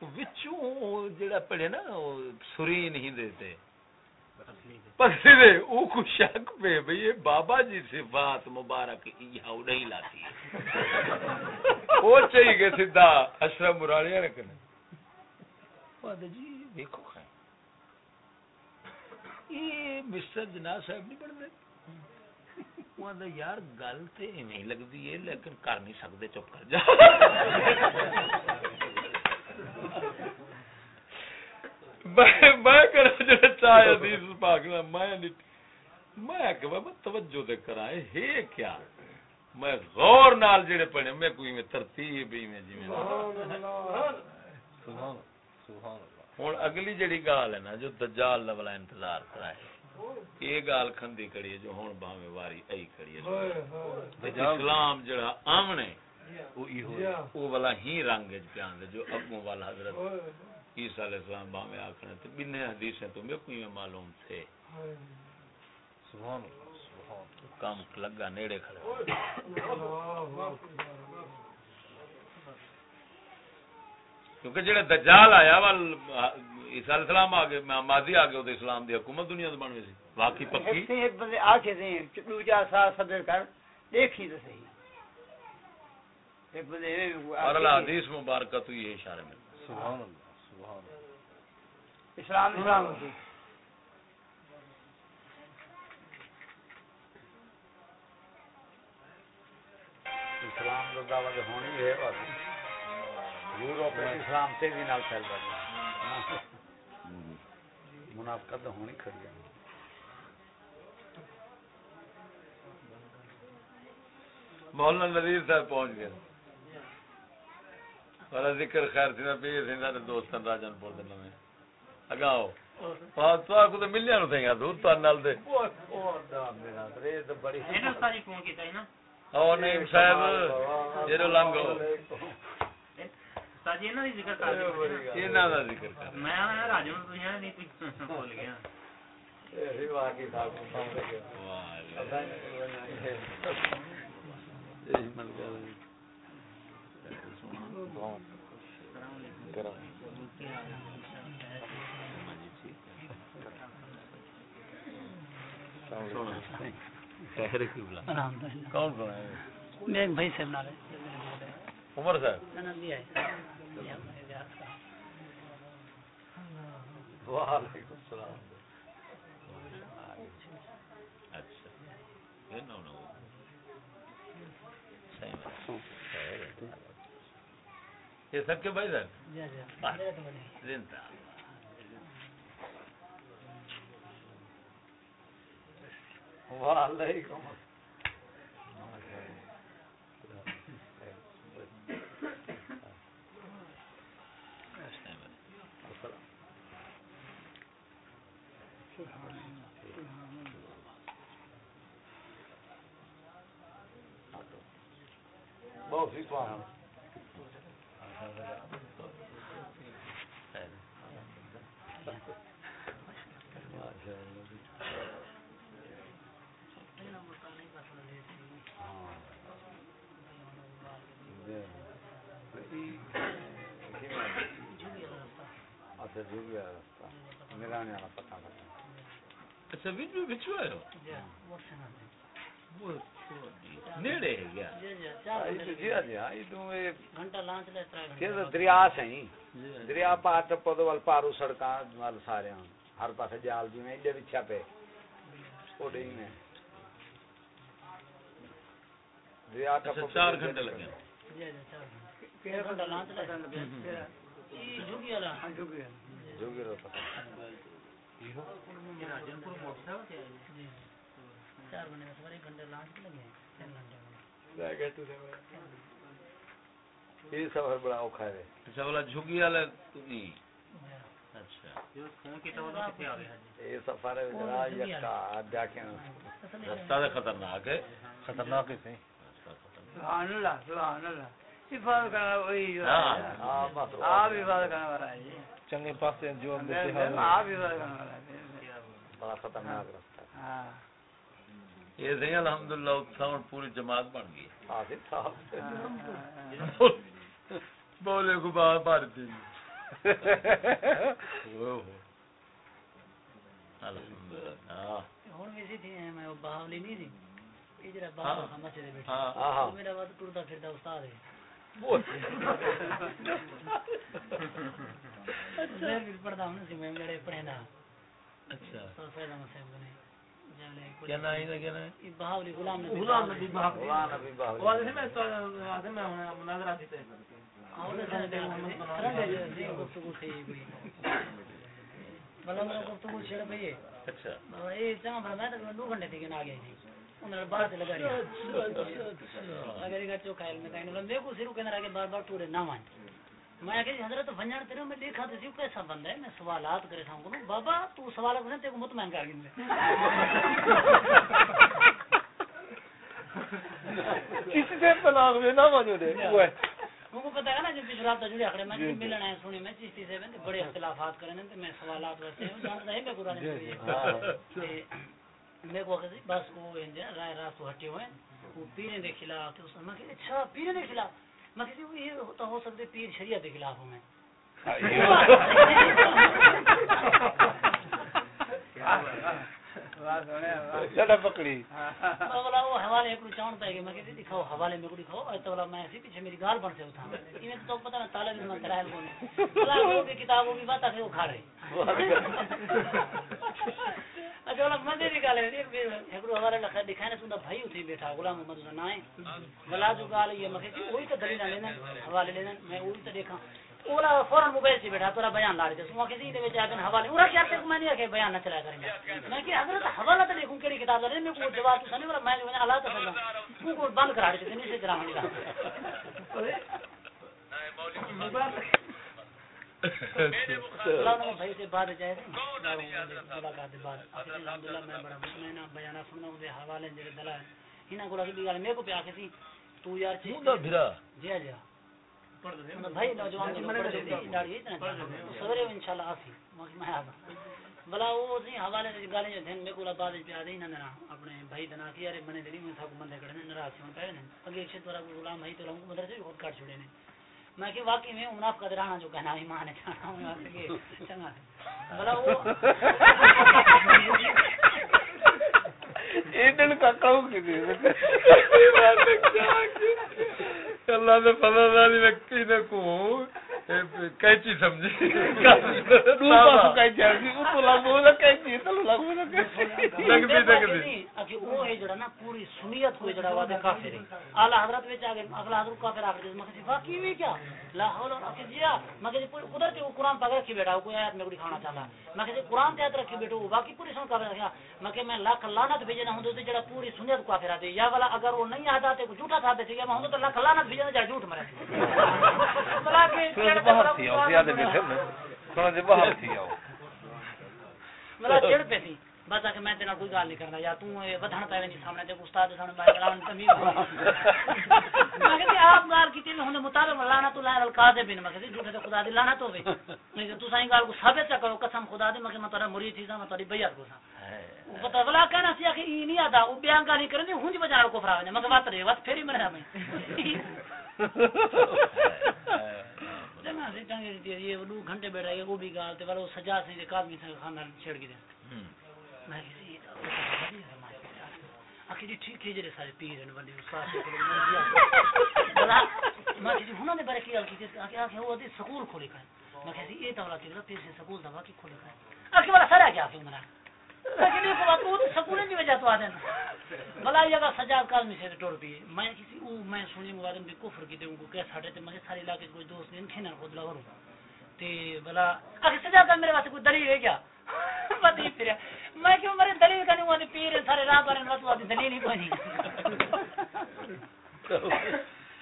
وچوں جڑا پڑھے نا سری نہیں دیتے پسے دے، او کو شک پہ بھئی یہ بابا جی صفات مبارک یہ نہیں لاتی۔ وہ چاہیے گے سیدھا اشرف مراڑیا رکھنے جی دیکھو خیر یہ مسٹر جناب صاحب نہیں یار گل تو ایویں لگتی ہے لیکن کر نہیں سکتے چپ کر جا میں چاہے توجہ دے کرا ہے کیا میں غور نال جڑے پڑھے میں کوئی میں ترتیب میں جی ہوں اگلی جڑی گال ہے نا جو دجال والا انتظار کرائے یہ گال کھندی کڑی ہے جو ہون باویں واری ای کڑی ہے اسلام جڑا آمنے وہ والا ہی رنگ وچ پیان دے جو ابو والا حضرت عیسیٰ علیہ السلام باہمیں آکھنے تو بنے حدیثیں تو میں کوئی معلوم تھے سبحان اللہ کام لگا نیڑے کھڑے کیونکہ جڑے دجال آیا ول عیسیٰ علیہ السلام آگے ماضی آگے وہ اسلام دی حکومت دنیا تے بن گئی سی واقعی پکی۔ ایک بندے آکھے دیں دوجا سا صدر کر دیکھی تو صحیح۔ ایک بندے اور اللہ حدیث مبارکہ تو یہ اشارے میں۔ سبحان اللہ سبحان اللہ۔ اسلام اسلام اسلام کا دعوت ہونی ہے اور یورپ میں اسلام تیزی نال پھیل رہا ہے۔ منافقت تو ہونی کھڑی ہے۔ مولانا نذیر صاحب پہنچ گئے۔ اور ذکر خیر سی پیر سی سارے دوست راجن پور دے نویں۔ اگاؤ ہاں تو کو تے ملیا نو تھیا دور تو نال دے۔ بڑی فون کیتا ہے نا او نہیں صاحب جیرو لانگو ساجی نا ذکر کر انہاں دا ذکر کر میں آیا راجو تو یہاں نہیں گیا کون بھائی لے عمر صاحب۔ وعلیکم السلام۔ اچھا۔ یہ سب کے بھائی صاحب؟ زندہ۔ وعلیکم سی سوال اچھا جو بھی رستہ ملانے والا پتا اچھا ویڈیو بچو ہے وہ نیڑے ہے جی ہاں جی ہاں گھنٹہ لانچ لے ترا دریا سے ہی دریا پار ٹپو تو ول پارو سڑکاں ول سارے ہاں ہر پاسے جال بھی میں وچھا ہی میں دریا ٹپو چار گھنٹے لگے گھنٹہ لانچ لے والا چار بنے بس ایک گھنٹے لانچ لگے تین گھنٹے یہ سفر بڑا اوکھا ہے اچھا جھگی والا تو نہیں اچھا یہ سفر یکا رستہ خطرناک ہے خطرناک ہے سبحان اللہ سبحان اللہ حفاظت کرنا وہی ہاں۔ ہاں بس آپ حفاظت کرنے والا ہے جی چنگے پاسے جو آپ حفاظت کرنے والا ہے بڑا خطرناک رستہ ہاں یہ صحیح الحمدللہ اتھا پوری جماعت بن گئی۔ بولے کو باہر مار دی الحمدللہ۔ ہوں بھی سی تھی میں باہلی نہیں تھی۔ یہ جرا ہاں۔ باہر بیٹھا ہاں ہاں۔ وہ میرا بعد ٹرتا پھرتا استاد ہے۔ میں بھی پڑھتا ہوں میں اچھا۔ کیا نام ہے کیا نام ہے یہ بہاولی غلام نبی غلام نبی بہاولی قرآن ابھی باہر وہ میں تو آدھے میں مناظرہ دیتے ہیں اور سن دے محمد جی گفتگو تھی بلا میرا گفتگو چھڑ پئی ہے اچھا یہ چاہ بڑا میں تو دو گھنٹے تھی کہ آ گیا جی انہوں نے باہر سے لگا رہا اگر یہ چوکا علم کا انہوں نے کو سرو کے اندر آگے بار بار ٹورے نہ مان میں کہ حضرت فنجان تیرے میں دیکھا تو سی کیسا بندہ ہے میں سوالات کرے تھا کو بابا تو سوال کرے تے کو مطمئن کر گئے کسی سے طلاق میں نہ مانو دے وہ کو پتہ ہے نا جو پچھلا رابطہ جڑے اکھڑے میں ملنا ہے سنی میں چشتی سے بڑے اختلافات کرنے تے میں سوالات واسطے ہوں جانتا ہے میں قرآن میں کو کہ بس وہ رائے راست ہٹے ہوئے وہ پیرے دے خلاف تے اس میں کہ اچھا پیرے دے خلاف۔ کہ یہ ہوتا ہو سکتے پیر شریعت دے خلاف ہوں میں۔ پکڑی۔ حوالے چاؤن پہ گئے میں کہ دکھاؤ حوالے میں کو دکھاؤ۔ اور تو میں ایسی پیچھے میری گال بن سے اٹھا۔ میں تو پتہ نہ تالا بھی میں کرائل کو بلا وہ کتابوں کی بات ہے وہ کھا رہے۔ اچھا والا مزے دی گل ہے ایک حوالے لکھا دکھائے نے سندا بھائی اٹھی بیٹھا غلام محمد ہے بلا جو گال یہ میں کہ وہی تو دلیل لینا حوالے لینا میں وہی تو دیکھا اولا فورن موبائل سے بیٹھا تورا بیان لا رہے تھے سو کسی دے وچ اگن حوالے اورا کیا تے میں نہیں کہ بیان نہ چلا کریں میں کہ حضرت حوالہ تے لکھوں کیڑی کتاب دے میں کو جواب تو سنے میں جو اللہ تے سنا کو کو بند کرا دے نہیں سے کرا نہیں بھائی سے بعد جائے ملاقات بعد الحمدللہ میں بڑا میں نا بیان سننا دے حوالے جڑے دلائل ہنا کو لگی گل میں کو پیا کہ تو یار جی جی جی بھائی نوجوان سویرے انشاءاللہ آسی میں آ بلا وہ سی حوالے دی گالیں جو دھن میں کولا بعد پیا دے نہ نہ اپنے بھائی دنا کی یار منے دی میں تھا بندے کڑے ناراض ہون پے نے اگے ایک تورا غلام بھائی تو لوں مدرسے خود کاٹ چھڑے نے میں کہ واقعی میں مناف قدر آنا جو کہنا ایمان ہے چاہنا ہوں کہ چنگا بلا وہ ایڈن کا کہوں کہ اللہ نے پتہ نہیں ویکتی نے کو کیچی سمجھی دو پاسو کیچی آگی او تو لگو نہ کیچی تو لگو نہ کیچی لگ بھی لگ بھی اکی وہ ہے جڑا نا پوری سنیت جڑا وعدے کافر ہے اعلی حضرت وچ آگے اگلا حضرت کافر واقعی کیا لا حول ولا قوت میں کہ قدرت کے قرآن پاک رکھی بیٹھا کوئی آیت میں کوئی کھانا چاہتا میں کہ قرآن تے رکھی بیٹھو باقی پوری سن کافر میں کہ میں لاکھ لعنت بھیجنا ہوں تو جڑا پوری سنیت کافر آتے یا والا اگر وہ نہیں آتا تے جھوٹا تھا تے میں ہوں تو لاکھ لعنت بھیجنا جڑا جھوٹ مرے کے باہر تھی او زیادہ بھی تھے تھوڑا جے باہر تھی او ملا چڑ پہ تھی۔ بس کہ میں تینا کوئی گل نہیں کرنا۔ یا تو ودھن پے نہیں سامنے تے استاد سامنے میں کلام تمیز میں کہ آپ گال کیتی میں ہن تو لا القاضی بن میں کہ جھوٹے تے خدا دی لانا تو وے میں کہ تو سائیں گال کو ثابت کرو قسم خدا دی میں کہ میں تیرا مرید تھی میں تیری بیعت کو سا پتہ ولا کہنا سی کہ ای نہیں آدا او بیان گال نہیں کرنی ہن بجا کو فرا میں کہ وات رے وات پھری مرا میں۔ جنا سے چنگے یہ دو گھنٹے بیٹھا ہے وہ بھی گال تے والا سجا سے قاضی سے خاندان چھڑ گئے میں کسی آخر ٹھیک ہے جڑے سارے پیر ہیں بندے استاد سے بلا میں کسی ہن نے بارے کی گل کی کہ آخر وہ دی سکول کھولے کا میں کسی یہ تولا کہ پیسے سکول دا باقی کھولے کا آخر والا سارا کیا کہ میرا لیکن یہ بات تو وجہ تو آدن بلا یہ کا سجاد کاظمی سے ٹور پی میں کسی او، میں سنی مغادم بھی کفر کی تے کو کیسا ہٹے تے مجھے سارے علاقے کوئی دوست نہیں کھینا خود لاور تے بلا آخر سجاد کا میرے واسطے کوئی دلیل ہے کیا؟ پتی پھر۔ میں کیوں مرے؟ دلیل کا نہیں پیر سارے راہ پر ان وقت دلیل ہی کوئی نہیں۔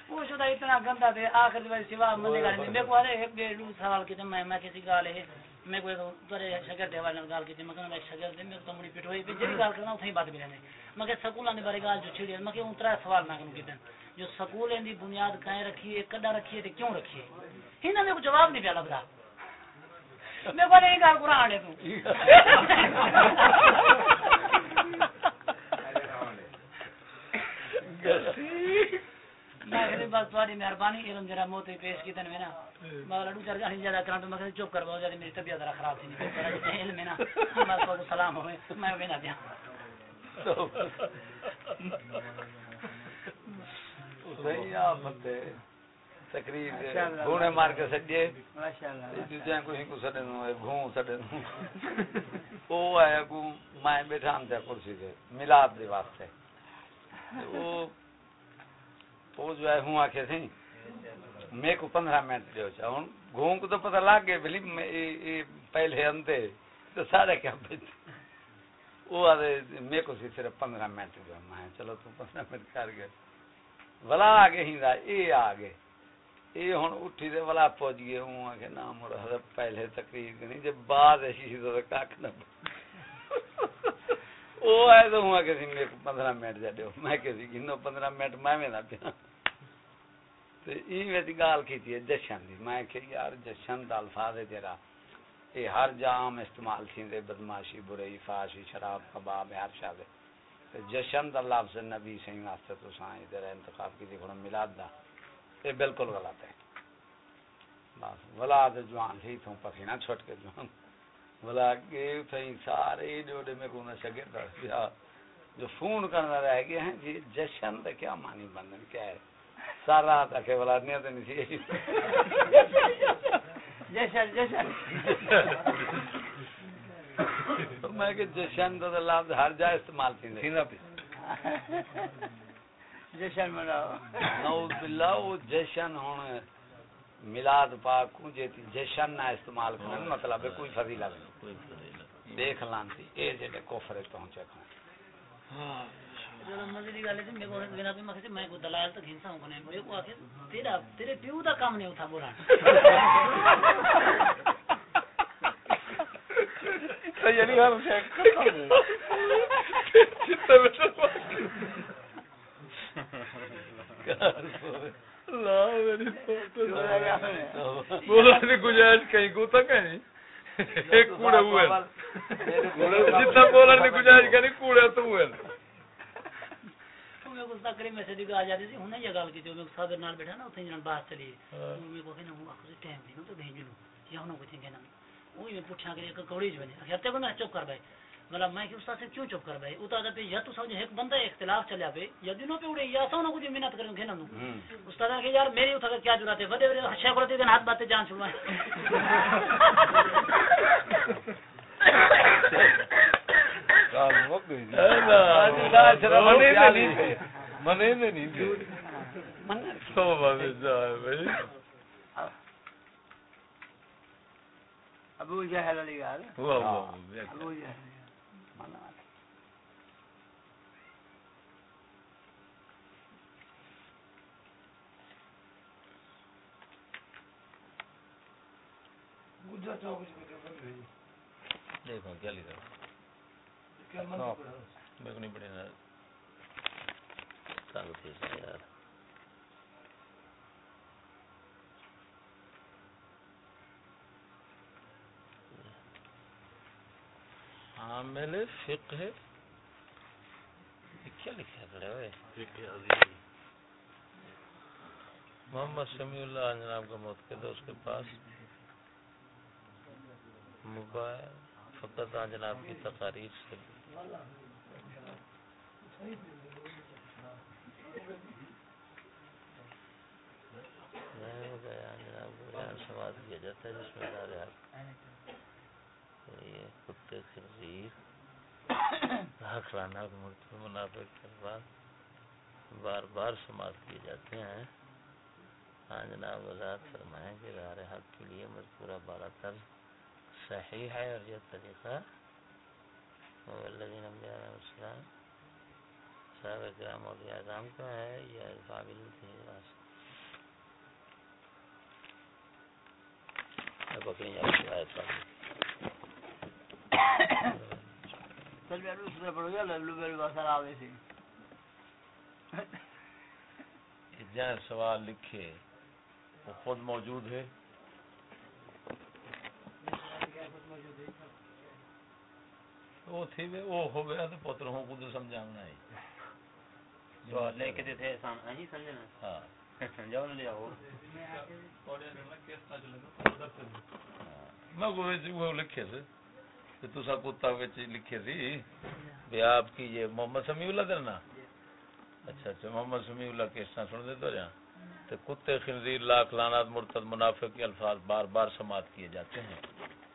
وہ شدہ اتنا گندا تھے، آخر سوا مندے گالے میں کو ایک ڈیڑھ سوال کی میں میں کسی گال ہے۔ میں کوئی ترے شگر دے والے گال کی میں کہنا شگر دے، میں تو مڑی پٹھوئی پہ جڑی گال کرنا اوتھے بات بھی رہنے میں کہ سکول نے بارے گال جو چھڑی میں کہ اون ترا سوال میں کنوں کیتن جو سکول دی بنیاد کہیں رکھی ہے کڈا رکھی ہے تے کیوں رکھی ہے ہن میں کو جواب نہیں پیا لبدا میں کو نہیں گال قران ہے تو۔ میں مہربانی علم جرا موت پیش کی تن میں نا۔ میں لڈو چر جانی زیادہ کرا تو میں چپ کر بہت زیادہ میری طبیعت ذرا خراب تھی نہیں علم ہے نا۔ بس کو سلام ہوئے میں بھی نہ دیا صحیح آپ بندے تقریر گھوڑے مار کے سجے۔ ماشاءاللہ کوئی کو سڈے نو گھوں سڈے نو او ہے کو میں بیٹھا ہم کرسی دے واسطے۔ وہ وہ جو ہے ہوں آخے سی میں کو پندرہ منٹ دیو چا ہوں کو تو پتہ لگ گئے پہلے انتے تو سارے کیا وہ آدھے میں کو سی صرف پندرہ منٹ دیو میں چلو تو پندرہ منٹ کر گئے آگے ہی دا اے آگے اے ہن اٹھی دے بلا پہنچ گئے ہوں پہلے تقریر نہیں جب بعد ایسی تو کاک نہ آئے تو میں پندرہ منٹ جا دیو میں گنو پندرہ منٹ میں میں نہ پیا گال جشن دی میں کہ یار جشن دا الفاظ ہے تیرا یہ ہر جام استعمال تھی دے بدماشی برائی فاشی شراب کباب ہر شاہ دے جشن دا لفظ نبی سنگ واسطے تو سائیں انتخاب کی ملاد دا یہ بالکل غلط ہے بس ولاد جوان ہی تھوں پسینہ چھٹ کے جوان بلا تھیں سارے جوڑے میں کو نہ سکے جو فون کرنا رہ گئے ہیں جی جشن کیا معنی بندن؟ کیا ہے؟ سارا تک ولادنیاں تے نہیں جشن جشن۔ میں کہ جشن دا لفظ ہر جا استعمال تھی۔ جشن مناؤ۔ نعوذ باللہ وہ جشن ہون میلاد پاک کو جیتی جشن نہ استعمال کرن مطلب ہے کوئی فضیلت نہیں۔ دیکھ لانتی اے جڑے کفر پہنچے کھان ہاں تیرے پیو دا کام نہیں تھا بولا گزارش کہیں کو کوڑے ہوئے جتنا کی کوڑے تو ہوئے میں کو جاتی تھی یہ گل کی میں نال بیٹھا نا اوتھے جن بات چلی میں کو ہوں اخر ٹائم دی نو تو بھیج لوں یا ہن کو میں پوچھا کہ کوڑی جو نے کو چپ کر بھائی مطلب میں کہ استاد سے کیوں چپ کر بھائی اتا پہ یا تو سمجھ ایک بندہ اختلاف چلیا پہ یا دنوں پہ اڑے یا تو نہ کچھ محنت کروں گے نا استاد کہ یار میری اتھا کیا ضرورت ہے؟ ودے ودے شیخ رتی دن ہاتھ باتیں جان چھڑوا ابو جہل علی گال ابو جہل۔ دیکھو کیا لکھا میرے کو نہیں پڑے نا یار عامل فقہ کیا لکھا کھڑے ہوئے محمد سمیع اللہ جناب کا موت کے دوست کے پاس موبائل فقط جناب کی تقاریر سے۔ سوال کیا جاتا ہے جس میں دار یہ کتے خنزیر حق لانا مرتب منافع بعد بار بار سماعت کیے جاتے ہیں۔ ہاں جناب وضاحت فرمائیں کہ دار حق کے لیے مذکورہ بارہ طرز صحیح ہے اور یہ طریقہ والذین انبیاء علیہ السلام صحابہ کرام اور اعظام کا ہے یا قابل سوال لکھے وہ خود موجود ہے۔ وہ تھی وے وہ ہو گیا تو پتر ہوں کو تو سمجھانا ہے۔ جو لے کے تھے سام ہی سمجھنا ہاں۔ میں وہ لکھے سے کہ تو سا کتا وچ لکھے سی کہ آپ کی یہ محمد سمیع اللہ درنا اچھا اچھا محمد سمیع اللہ طرح سن دے تو کتے خنزیر لاکھ لانات مرتد منافق کے الفاظ بار بار سماعت کیے جاتے ہیں۔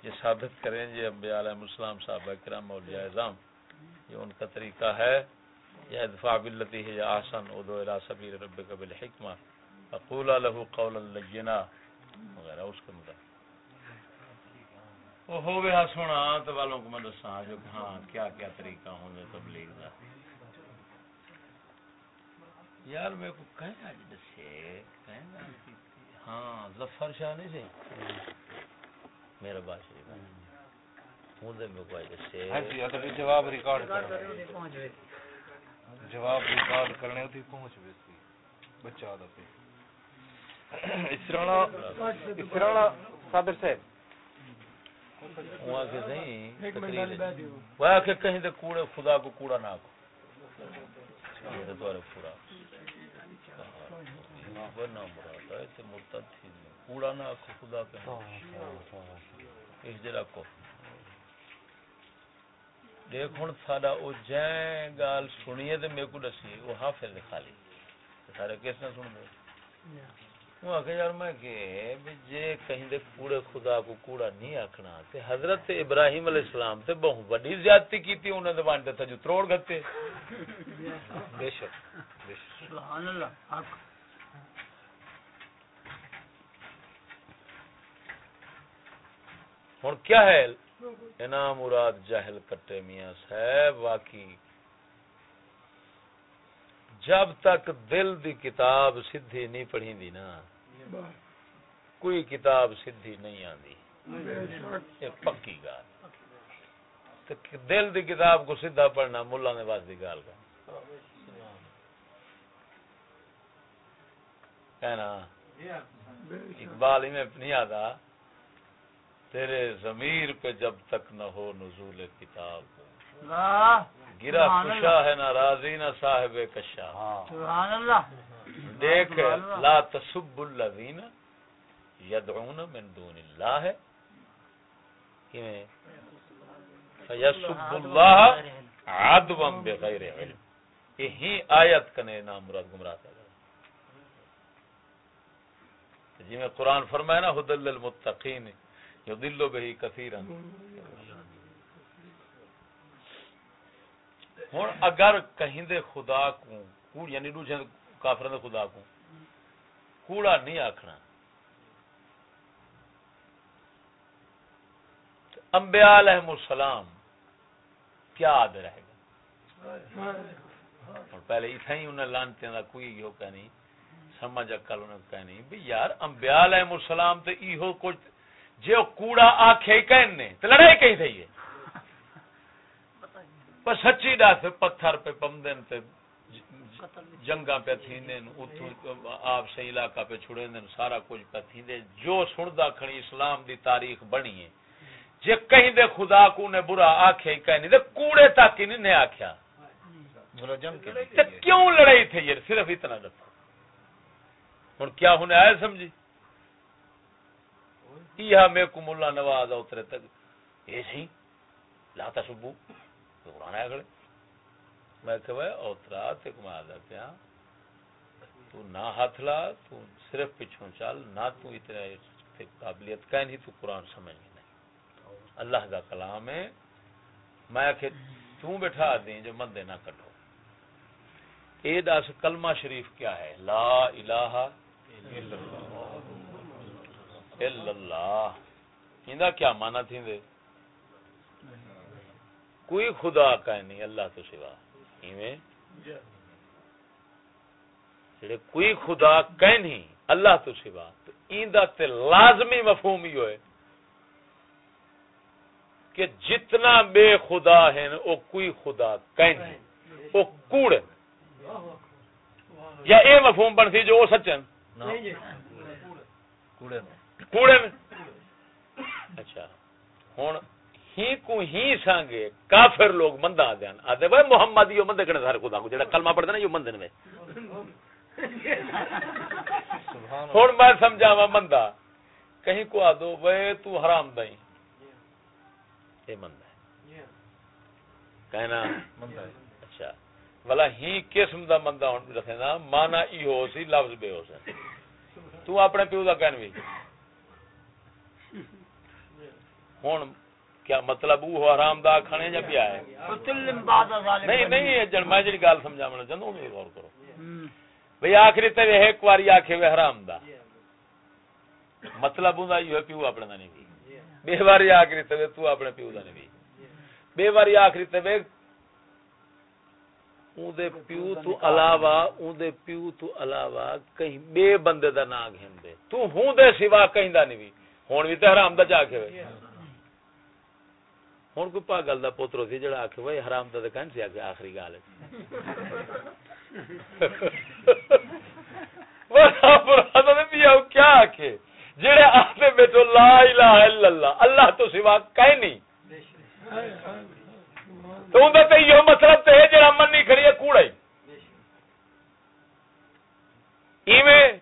یہ ثابت کریں، یہ انبیاء علیہ السلام صاحب کرام اور اعظام، یہ ان کا طریقہ ہے یا دفاع باللتی ہے یا آسن ادو الى سبیل ربک بالحکمہ اقولا له قولا لجنا وغیرہ، اس کے مطابق۔ وہ ہو گیا سونا، تو والوں کو میں دساں جو ہاں کیا کیا طریقہ ہونے تبلیغ دا یار میں کو کہیں آج دسے کہیں ہاں ظفر شاہ نہیں سے میرا بات شریف ہوں دے میں کوئی سے ہاں جی اگر جواب ریکارڈ کرنے جواب ریکارڈ کرنے ہوتی پہنچ بیسی بچہ دا پہ اسرانا اسرانا صابر صاحب۔ وہاں کے نہیں وہ کہ کہیں دے کوڑے خدا کو کوڑا نہ کو۔ یہ تو تمہارے پورا۔ وہ نہ مراد ہے تے مرتد تھی۔ کوڑا نہ کو خدا جرا کو دیکھ ہن ساڈا او جیں گال سنیے تے میرے کو دسی وہ حافظ خالی سارے کس نے سن دے وہ آخر یار میں کہ جے کہیں دے کوڑے خدا کو کوڑا نہیں آکھنا تے حضرت ابراہیم علیہ السلام تے بہت بڑی زیادتی کیتی انہوں نے وانٹے تھا جو تروڑ گتے بے شک سبحان اللہ حق ہن کیا ہے؟ انعام مراد جاہل کٹے میاں صاحب، واقعی۔ جب تک دل دی کتاب سدھی نہیں پڑھی دی نا، کوئی کتاب سدھی نہیں آندی۔ یہ پکی گال۔ دل دی کتاب کو سیدھا پڑھنا ملا نے باز دی گال کا کہنا، اقبال ہی میں نہیں آتا تیرے ضمیر پہ جب تک نہ ہو نزول کتاب گرا خوشا ہے نہ راضی نہ صاحب کشا۔ سبحان اللہ۔ دیکھ لا تسب الذین یدعون من دون اللہ۔ ہے فیسب اللہ عدوا بغیر علم۔ یہی آیت کنے نام مراد گمراہ تھا جی میں قرآن فرمائے نا حدل للمتقین۔ یضل بہی کثیرا. ہوں اگر کہیں دے خدا کو، کوڑ یعنی دوسرے کافر دے خدا کو، کوڑا نہیں آکھنا۔ انبیاء علیہ السلام، کیا آد رہے گا؟ اور پہلے اتنا ہی انہیں لانتے ہیں کوئی یہ کہنی سمجھ اکل انہیں کہنی بھی یار، انبیاء علیہ السلام تے ایہو کچھ جو کوڑا آکھے کہنے تو لڑائی کہیں تھی پر سچی دس پتھر پہ پمدن تے جنگا پہ تھیندن آپ سے علاقہ پہ چھڑے دن سارا کچھ پہ تھیندے جو سندا کھڑی اسلام دی تاریخ بنی ہے جے کہیں دے خدا کو نے برا آکھے کہیں نہیں دے کوڑے تک ہی نہیں آکھیا تے کیوں لڑائی تھی یہ صرف اتنا دفعہ ہن کیا ہونے آئے سمجھی یہ میں کو ملا نواز اترے تک؟ یہ سی لاتا سبو قرآن ہے اگلے۔ میں کہ وہ اوترا تے کما دا پیا۔ تو نہ ہاتھ لا، تو صرف پیچھوں چل، نہ تو اتنا قابلیت کا نہیں، تو قرآن سمجھ نہیں۔ اللہ کا کلام ہے۔ میں کہ تو بٹھا دیں جو مندے نہ کٹو۔ اے دس کلمہ شریف کیا ہے؟ لا الہ الا اللہ۔ اندا کیا مانا تھی دے؟ کوئی خدا کا نہیں، اللہ تو سوا۔ جڑے کوئی خدا کہ نہیں، اللہ تو سوا۔ تو ایندا تے لازمی مفہوم ہی ہوئے کہ جتنا بے خدا ہے وہ کوئی خدا کہ نہیں۔ وہ کوڑ یا اے مفہوم بن سی جو وہ سچن کوڑے اچھا ہوں ہی کو ہی سانگے کافر لوگ مندہ آ دیان آدھے بھائی محمد یہ مندے کنے سارے خدا کو جڑا کلمہ پڑھتے نا یہ مندے میں ہوں میں سمجھاوا مندہ کہیں کو آ دو بھائی تو حرام دئی یہ مندہ ہے کہنا اچھا بلا ہی قسم دا مندہ ہوں رکھے نا مانا ای ہو سی لفظ بے ہو سی تو اپنے پیو دا کہن بھی ہوں۔ کیا مطلب وہ حرام دا کھانے جا پیا ہے؟ نہیں نہیں جن میں جی گل سمجھا چاہوں غور کرو۔ بھئی آخری تے ایک واری آکھے وے حرام دا۔ مطلب ہوندا یہ پیو اپنے دا نہیں بے واری آخری تے تو اپنے پیو دا نہیں بے واری آخری تے وے اون دے پیو تو علاوہ اون دے پیو تو علاوہ کہیں بے بندے دا نام گھن دے تو ہوں دے سوا کہیں دا نہیں ہون بھی تے حرام دا جا کے وے ہوں کوئی پاگل کا پوترو سی جڑا آخ بھائی حرام دا تو کہن سی آگے آخری گال کیا آکھے جڑے آتے بیٹھو لا الہ الا اللہ اللہ تو سوا کہیں نہیں تو اندر تے یہ مطلب تے ہے جڑا من نہیں کھڑی ہے کوڑا ہی ایویں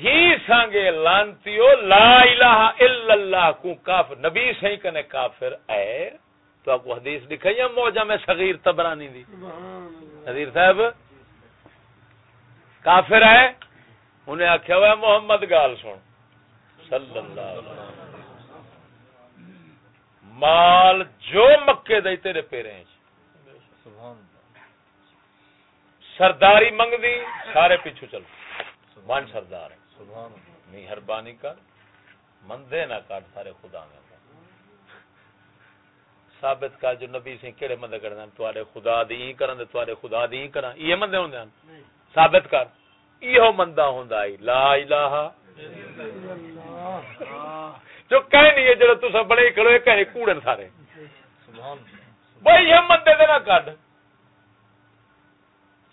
ہی سانگے لانتیو لا الہ الا اللہ کو کافر نبی صحیح کنے کافر اے۔ تو آپ کو حدیث دکھائی ہے موجہ میں صغیر تبرانی دی۔ حضیر صاحب کافر ہے انہیں آخیا ہوا محمد گال سن۔ صلی اللہ علیہ وسلم۔ مال جو مکے دے تیرے پیرے ہیں۔ سرداری منگ دی سارے پیچھو چل من سردار ہے مہربانی کر مندے نہ کر سارے خدا میں۔ ثابت کر جو نبی سے کہڑے مندے کرنا تواڈے خدا دی کرن تے تواڈے خدا دی کرن۔ یہ مندے ہوندے ہیں۔ ثابت کر۔ یہ مندہ ہوندا ہے۔ لا الہ جو کہہ نہیں ہے جڑا تسا بڑے کھڑو ہے کہے کوڑن سارے۔ بھائی یہ مندے دے نہ کڈ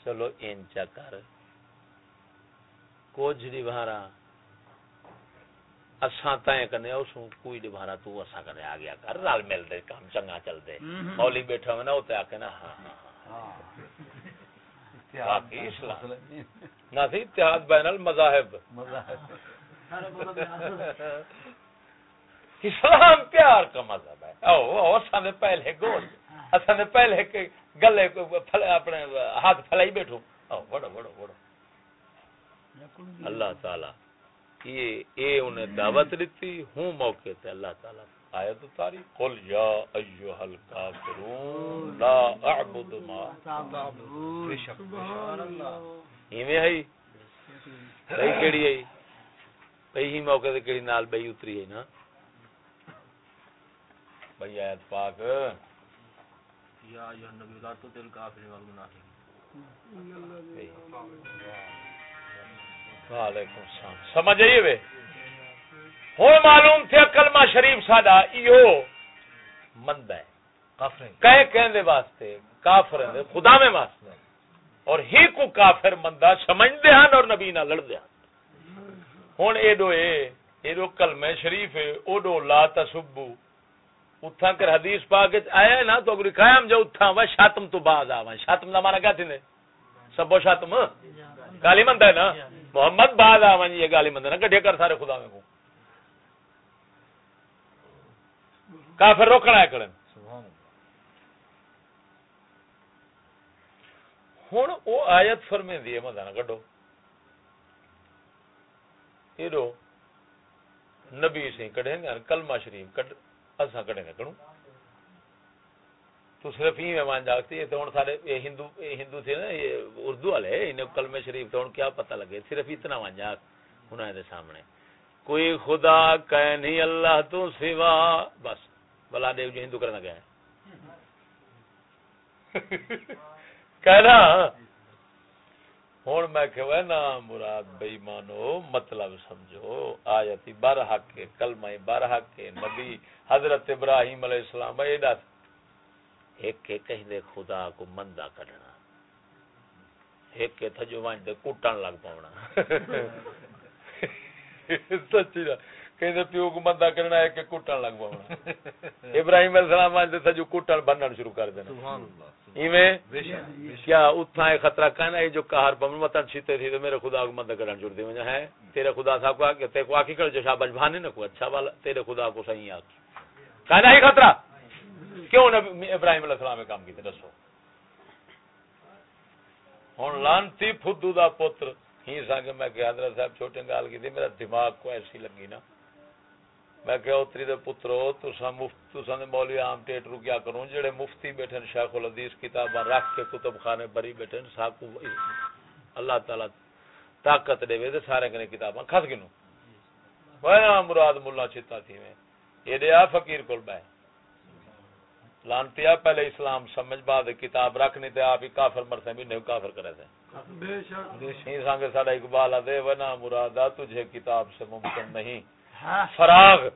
چلو انچا کر۔ کوجڑی بہارا اساں تائیں کنے اس کوئی دی بہارا تو اساں کنے آ گیا کر رل مل دے کام چنگا چل دے۔ مولی بیٹھا ہونا او تے آ کے نا ہاں۔ ہاں نہ سی اتحاد بین المذاہب۔ اسلام پیار کا مذہب ہے۔ او اساں پہلے گول۔ اساں پہلے گلے اپنے ہاتھ پھلائی بیٹھو۔ او بڑو بڑو بڑو اللہ تعالی۔ یہ اے انہیں دعوت دیتی ہوں موقع تے اللہ تعالی۔ آیت اتاری قل یا ایوہ الکافرون لا اعبد ما ایویں ہے؟ بھئی کیڑی ہے؟ بھئی ہی موقع تے کیڑی نال بھئی اتری ہے نا۔ بھئی آیت پاک۔ یا ایوہ النبی لا تو دل کافر والمنافق وعلیکم السلام۔ سمجھ آئیے وے ہوں معلوم تھے کلمہ شریف ساڈا ایو مند ہے۔ کہے کہندے واسطے کافر دے خدا میں واسطے اور ہی کو کافر مندہ سمجھدے ہیں اور نبی نہ لڑدے ہیں ہن۔ ایڈو اے ایڈو کلمہ شریف ہے اوڈو لا تسبو۔ اتھا کر حدیث پاک آیا ہے نا تو اگر قائم جو اتھا وا شاتم تو بعد آوا شاتم دا مانا کیا تھی سبو شاتم؟ گالی مند ہے نا؟ محمد بعد آوا یہ گالی مند ہے کڈے کر سارے خدا میں کو کافر روکنا ہے کرن ہوں وہ آیت فرمے دی مزہ نہ کڈو ایڈو نبی سی کڈے کلمہ شریف کڈ اسا کڈے نہ کڈوں تو صرف ہی میں مان جاگتی ہے تو ہن سارے ہندو ہندو تھے نا، یہ اردو والے انہیں کلمہ شریف، تو ہن کیا پتہ لگے، صرف اتنا مان جاگ انہاں دے سامنے۔ کوئی خدا کہ نہیں اللہ تو سوا، بس، بلا دیو جو ہندو کرنا گیا کہنا ہوں میں کہ نا، مراد بئی مانو مطلب سمجھو آیتی بار حق کے، کلمہ بار حق کے، نبی حضرت ابراہیم علیہ السلام بھائی ایڈا ایک کے کہیں دے خدا کو مندہ کرنا ایک کے تھجو وانج دے کٹن لگ پاؤنا سچی کہ پیو کو بندہ کرنا ہے کہ کٹن لگ پاؤنا ابراہیم علیہ السلام آج تھا جو کٹن بننا شروع کر دینا۔ ایویں کیا اتنا ہے خطرہ کہنا ہے جو کہار پمن متن چھتے تھی تو میرے خدا کو بندہ کرنا شروع دی وجہ ہے تیرے خدا صاحب کو کہ تے کو آکی کر جو شاباش بھانے نہ کو اچھا والا تیرے خدا کو صحیح آکی کہنا ہے خطرہ۔ کیوں نبی ابراہیم علیہ السلام کام کیتے؟ دسو۔ ہن لانتی فدو دا پتر۔ ہی سانگے میں کہ حضرت صاحب چھوٹے گال کی تھی میرا دماغ کو ایسی لگی نا۔ میں کہ اتری دے پترو تساں مفت، تساں دے مولوی عام ٹیٹرو کیا کروں؟ جڑے مفتی بیٹھے شیخ الحدیث کتاباں رکھ کے کتب خانے بری بیٹھے ساکو اللہ تعالی طاقت دے تے سارے کنے کتاباں۔ کھس گنو۔ وایا مراد مولا چتا تھی میں۔ یہ دیا فقیر کول بہ۔ لانتیا پہلے اسلام سمجھ بعد کتاب رکھنی تے آپ ہی کافر مرتے بھی نہیں کافر کرے تھے۔ سانگے ساڈا اقبال دے ونا مرادا تجھے کتاب سے ممکن نہیں۔ فراغ۔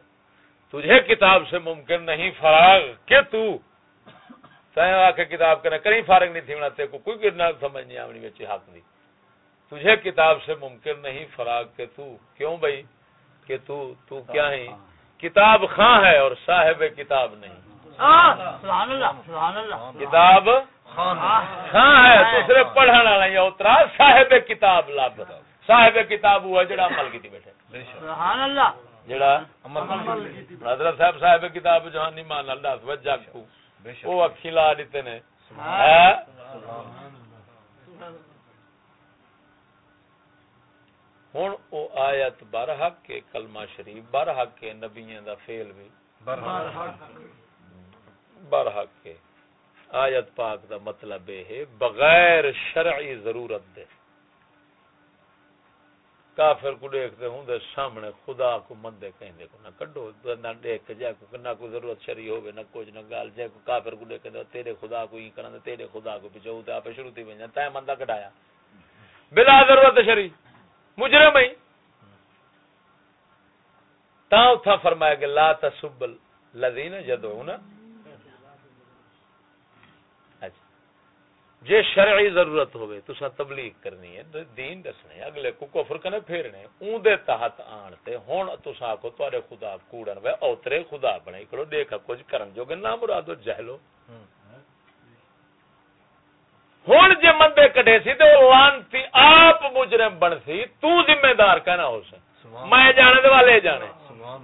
تجھے کتاب سے ممکن نہیں فراغ۔ کہ تو؟ آ کے کتاب کرنا کہیں فارغ نہیں تھی تے کو کوئی گرنا سمجھ نہیں آنی بچی حق دی۔ تجھے کتاب سے ممکن نہیں فراغ کے تو؟ کیوں بھائی کہ تو تو کیا ہے کتاب خاں ہے اور صاحب کتاب نہیں۔ کتاب؟ خاں ہے تو صرف پڑھنے والا نہیں اترا صاحب کتاب لب صاحب کتاب ہوا جڑا عمل کی بیٹھے۔ جڑا حضرت صاحب صاحب کتاب جہانی مان اللہ جگ کو۔ وہ اکھی لا دیتے نے۔ ہوں او آیت برحق کے کلمہ شریف برحق کے نبیوں دا فیل بھی برحق. برحق کے۔ آیت پاک دا مطلب ہے، بغیر شرعی ضرورت دے۔ کافر کو دیکھتے ہوں، دے سامنے خدا کو مندے کہیں دے کو نہ کڈو، نہ دیکھ جائے کو، نہ کوئی ضرورت شری ہوے نہ کچھ، نہ گال جائے کو۔ کافر کو دیکھ دے تیرے خدا کو ہی کرن تیرے خدا کو پیچھے تے اپ شروع تھی وجا تے مندہ کڈایا۔ بلا ضرورت شری مجرم ہی تا اتھا فرمایا کہ لا تسب الذین یدعون جے شرعی ضرورت ہوئے تو سا تبلیغ کرنی ہے دین دسنے اگلے کو کفر کنے پھیرنے اون دے تحت آنتے ہون تو سا کو توارے خدا کوڑن وے اوترے خدا بنے کرو دیکھا کچھ کرن جو گے نا مرادو جہلو۔ ہون جے مندے کٹے سی تو وانتی آپ مجرم بن سی تو ذمہ دار کہنا ہو سے میں جانے دے والے جانے۔ سبحان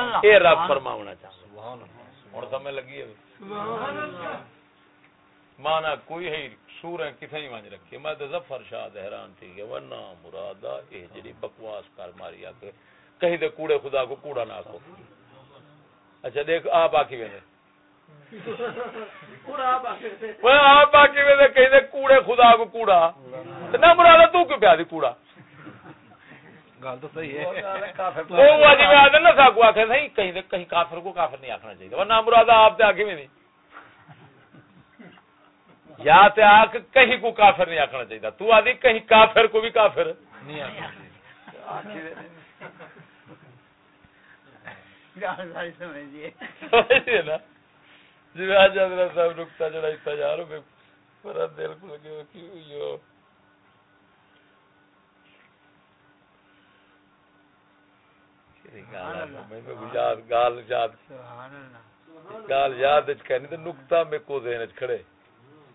اللہ۔ اے رب فرماونا چاہتا سبحان اللہ سمجھ لگی ہے سبحان اللہ۔ مانا کوئی ہے سورہ کتنے ہی مانج رکھی میں تو ظفر شاہ حیران تھی کہ ورنہ مرادا یہ جڑی بکواس کر ماری آ کے کہیں دے کوڑے خدا کو کوڑا نہ کو اچھا دیکھ آپ باقی باقی کہیں دے کوڑے خدا کو کوڑا۔ نہ مرادا تو کیوں پیا دی کوڑا؟ گل تو صحیح ہے۔ وہ واجب آدھے نہ ساکو آخر نہیں کہیں دے کہیں کافر کو کافر نہیں آخنا چاہیے۔ ورنہ مرادا آپ تے میں نہیں۔ یا تے آک کہیں کو کافر نہیں آکھنا چاہیے تو آدھی کہیں کافر کو بھی کافر نہیں جی آج حضرت صاحب نکتا جڑا اتجار میں پر دل کو لگے گال یاد۔ گال یاد کہنی تو نکتا میں کو دین کھڑے۔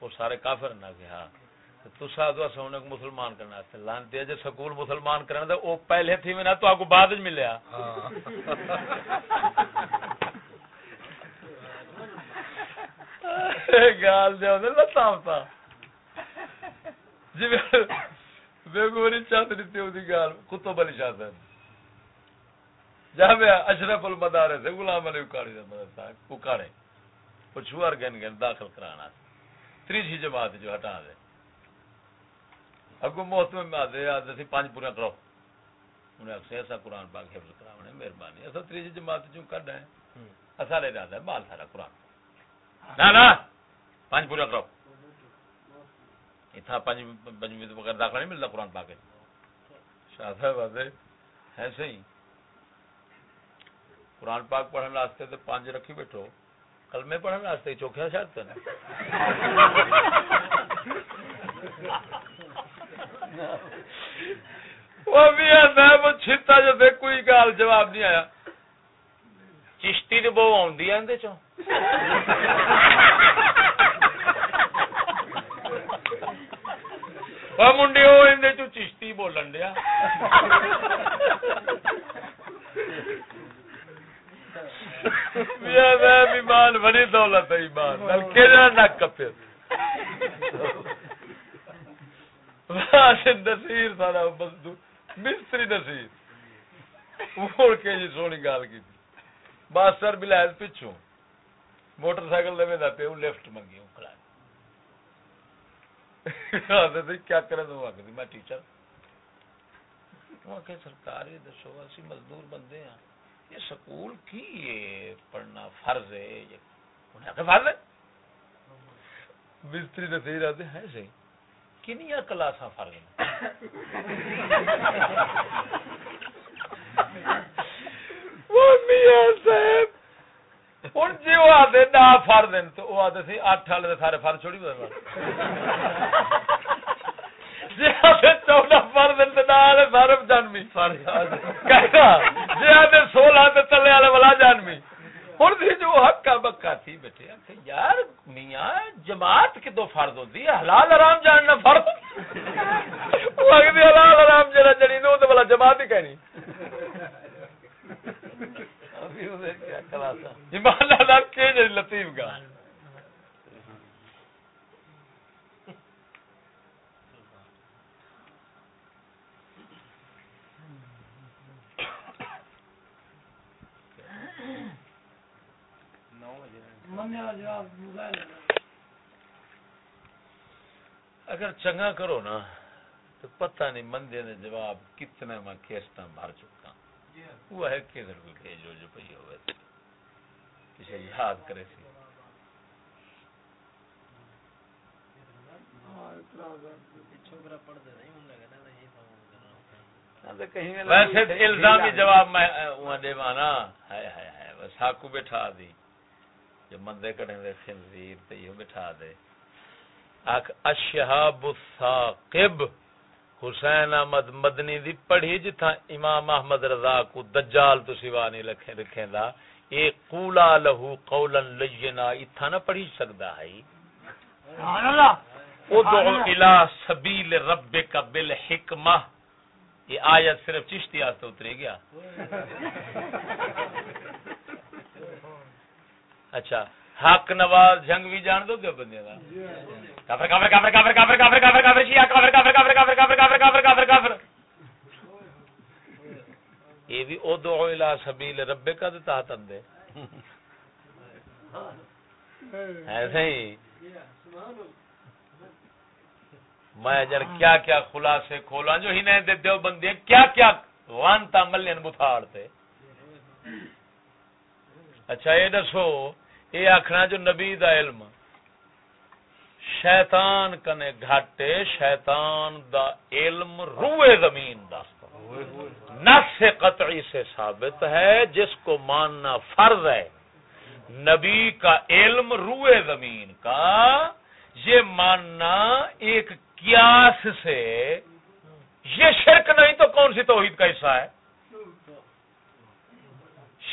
وہ سارے کافر نہ کہ ہاں۔ تو ساتھ واسے کو مسلمان کرنا ہے لانتی ہے جو سکول مسلمان کرنا تھا وہ پہلے تھی میں نہ تو آپ کو بعد ملیا ہاں۔ گال دے ہونے لتا ہوتا جی بے گوری چاہت دیتی ہوتی گال۔ کتب علی چاہت ہے جہاں میں اشرف المدارے سے غلام علی اکاڑی سے مدرسہ اکاڑے۔ پچھوار گن گن داخل کرانا۔ تیسری جماعت جو ہٹا دے۔ اگو محتم میں آدھے آدھے سی پانچ پورا کرو انہیں اکثر ایسا قرآن پاک حفظ کراؤنے مہربانی۔ ایسا تیسری جماعت جو ایسا لے جاتا ہے مال سارا قرآن۔ پانچ پورا کرو اتنا پانچ پنجویں بغیر داخلہ نہیں ملتا قرآن پاک۔ شاہ صاحب آدھے ایسے ہی قرآن پاک پڑھنے واسطے تو پانچ رکھی بیٹھو۔ کلمے پڑھنے واسطے چوکھا شاید وہ چھتا جو دے کوئی گال جواب نہیں آیا۔ چشتی تو بہو آدھے چو منڈی وہ چشتی بولن دیا۔ ایمان بڑی دولت ہے، ایمان۔ نک کپے۔ نصیر سارا مستری نصیر۔ مڑ کے جی سونی گال کی ماسٹر بلائز پچھوں۔ موٹر سائیکل لے دا پہ لفٹ منگی ہوں کھڑا کیا کرے تو میں ٹیچر۔ کہ سرکار یہ دسو، اسی مزدور بندے ہیں یہ سکول کی یہ پڑھنا فرض ہے انہیں آخر فرض ہے؟ مستری نے صحیح رہتے ہیں صحیح۔ کنیا کلاساں فرض ہیں؟ ہوں جی وہ آدھے نہ فر دین تو وہ آدھے سی اٹھ والے سارے فر چھوڑی آدھے یار جماعت کے دو ہوتی ہے؟ حلال آرام جاننا فرض لگتی حلال آرام جڑا جڑی نو جماعت ہی کہنی۔ ایمان اللہ لطیف گا اگر چنگا کرو نا تو پتہ نہیں مندے نے جواب کتنے میں کیسٹا مار چکا۔ وہ ہے کہ ادھر کوئی بھیجو جو پی ہوئے کسی یاد کرے سی۔ ویسے الزامی جواب میں دے مانا ہے ہے ہے بس ہاکو بٹھا دی۔ جو مندے کڑے دے خنزیر تے یہ بٹھا دے۔ اک اشہاب الثاقب حسین احمد مدنی دی پڑھی جتھا امام احمد رضا کو دجال تو سوا نہیں لکھے رکھیں دا اے قولا لہو قولا لینا اتھا نہ پڑھی سکدا ہے۔ سبحان اللہ۔ ادعو الى سبیل ربک بالحکمہ۔ یہ آیت صرف چشتی آستے اترے گیا۔ اچھا حق نواز جنگ بھی جان دو گے بندے دا کافر کافر کافر کافر کافر کافر کافر کافر شیعہ کافر کافر کافر کافر کافر کافر کافر کافر کافر یہ بھی او ادعو الى سبیل ربک کا تحت اندے ایسے ہی میں جن کیا کیا خلاصے کھولا جو ہی نہیں دے دیو بندے کیا کیا وانتا ملین بتھاڑتے اچھا یہ دسو یہ آخنا جو نبی دا علم۔ شیطان کنے گھاٹے، شیطان دا علم روئے زمین دا۔ نفس قطعی سے ثابت ہے، جس کو ماننا فرض ہے۔ نبی کا علم روئے زمین کا، یہ ماننا ایک قیاس سے۔ یہ شرک نہیں تو کون سی توحید کا حصہ ہے؟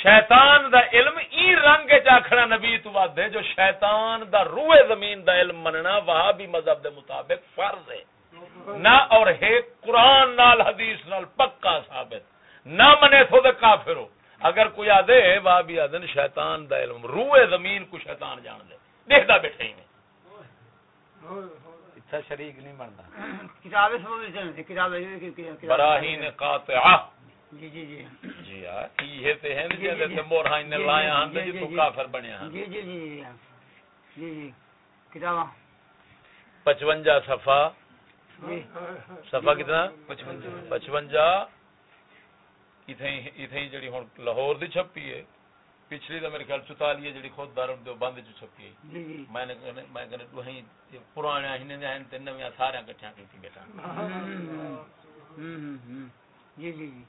شیطان دا علم ای رنگ چاکھنا نبی تو بات ہے جو شیطان دا روح زمین دا علم مننا وہاں بھی مذہب دے مطابق فرض ہے۔ نہ اور ہے قرآن نال حدیث نال پکا ثابت۔ نہ منے تو دے کافر ہو۔ اگر کوئی آدھے وہاں بھی آدھن شیطان دا علم روح زمین کو شیطان جان دے۔ دیکھتا بیٹھے ہی نہیں۔ اتھا شریک نہیں بنتا۔ کتاب براہین قاطعہ۔ جی جی جی۔ جی یہ تے ہیں جی تے مورہاں نے لایا ہن جی تو کافر بنیا ہن جی جی جی جی۔ جی کتاب 55 صفحہ۔ جی۔ صفحہ کتنا؟ 55 55 ایتھے ایتھے جڑی ہن لاہور دی چھپی ہے۔ پچھلی تو میرے خیال چوتالی ہے جڑی خود دار بند چ چھپی ہے۔ میں نے میں کہنے تو ہی پرانے ہن نے تے نویاں سارے اکٹھا کیتی بیٹھا۔ جی جی جی۔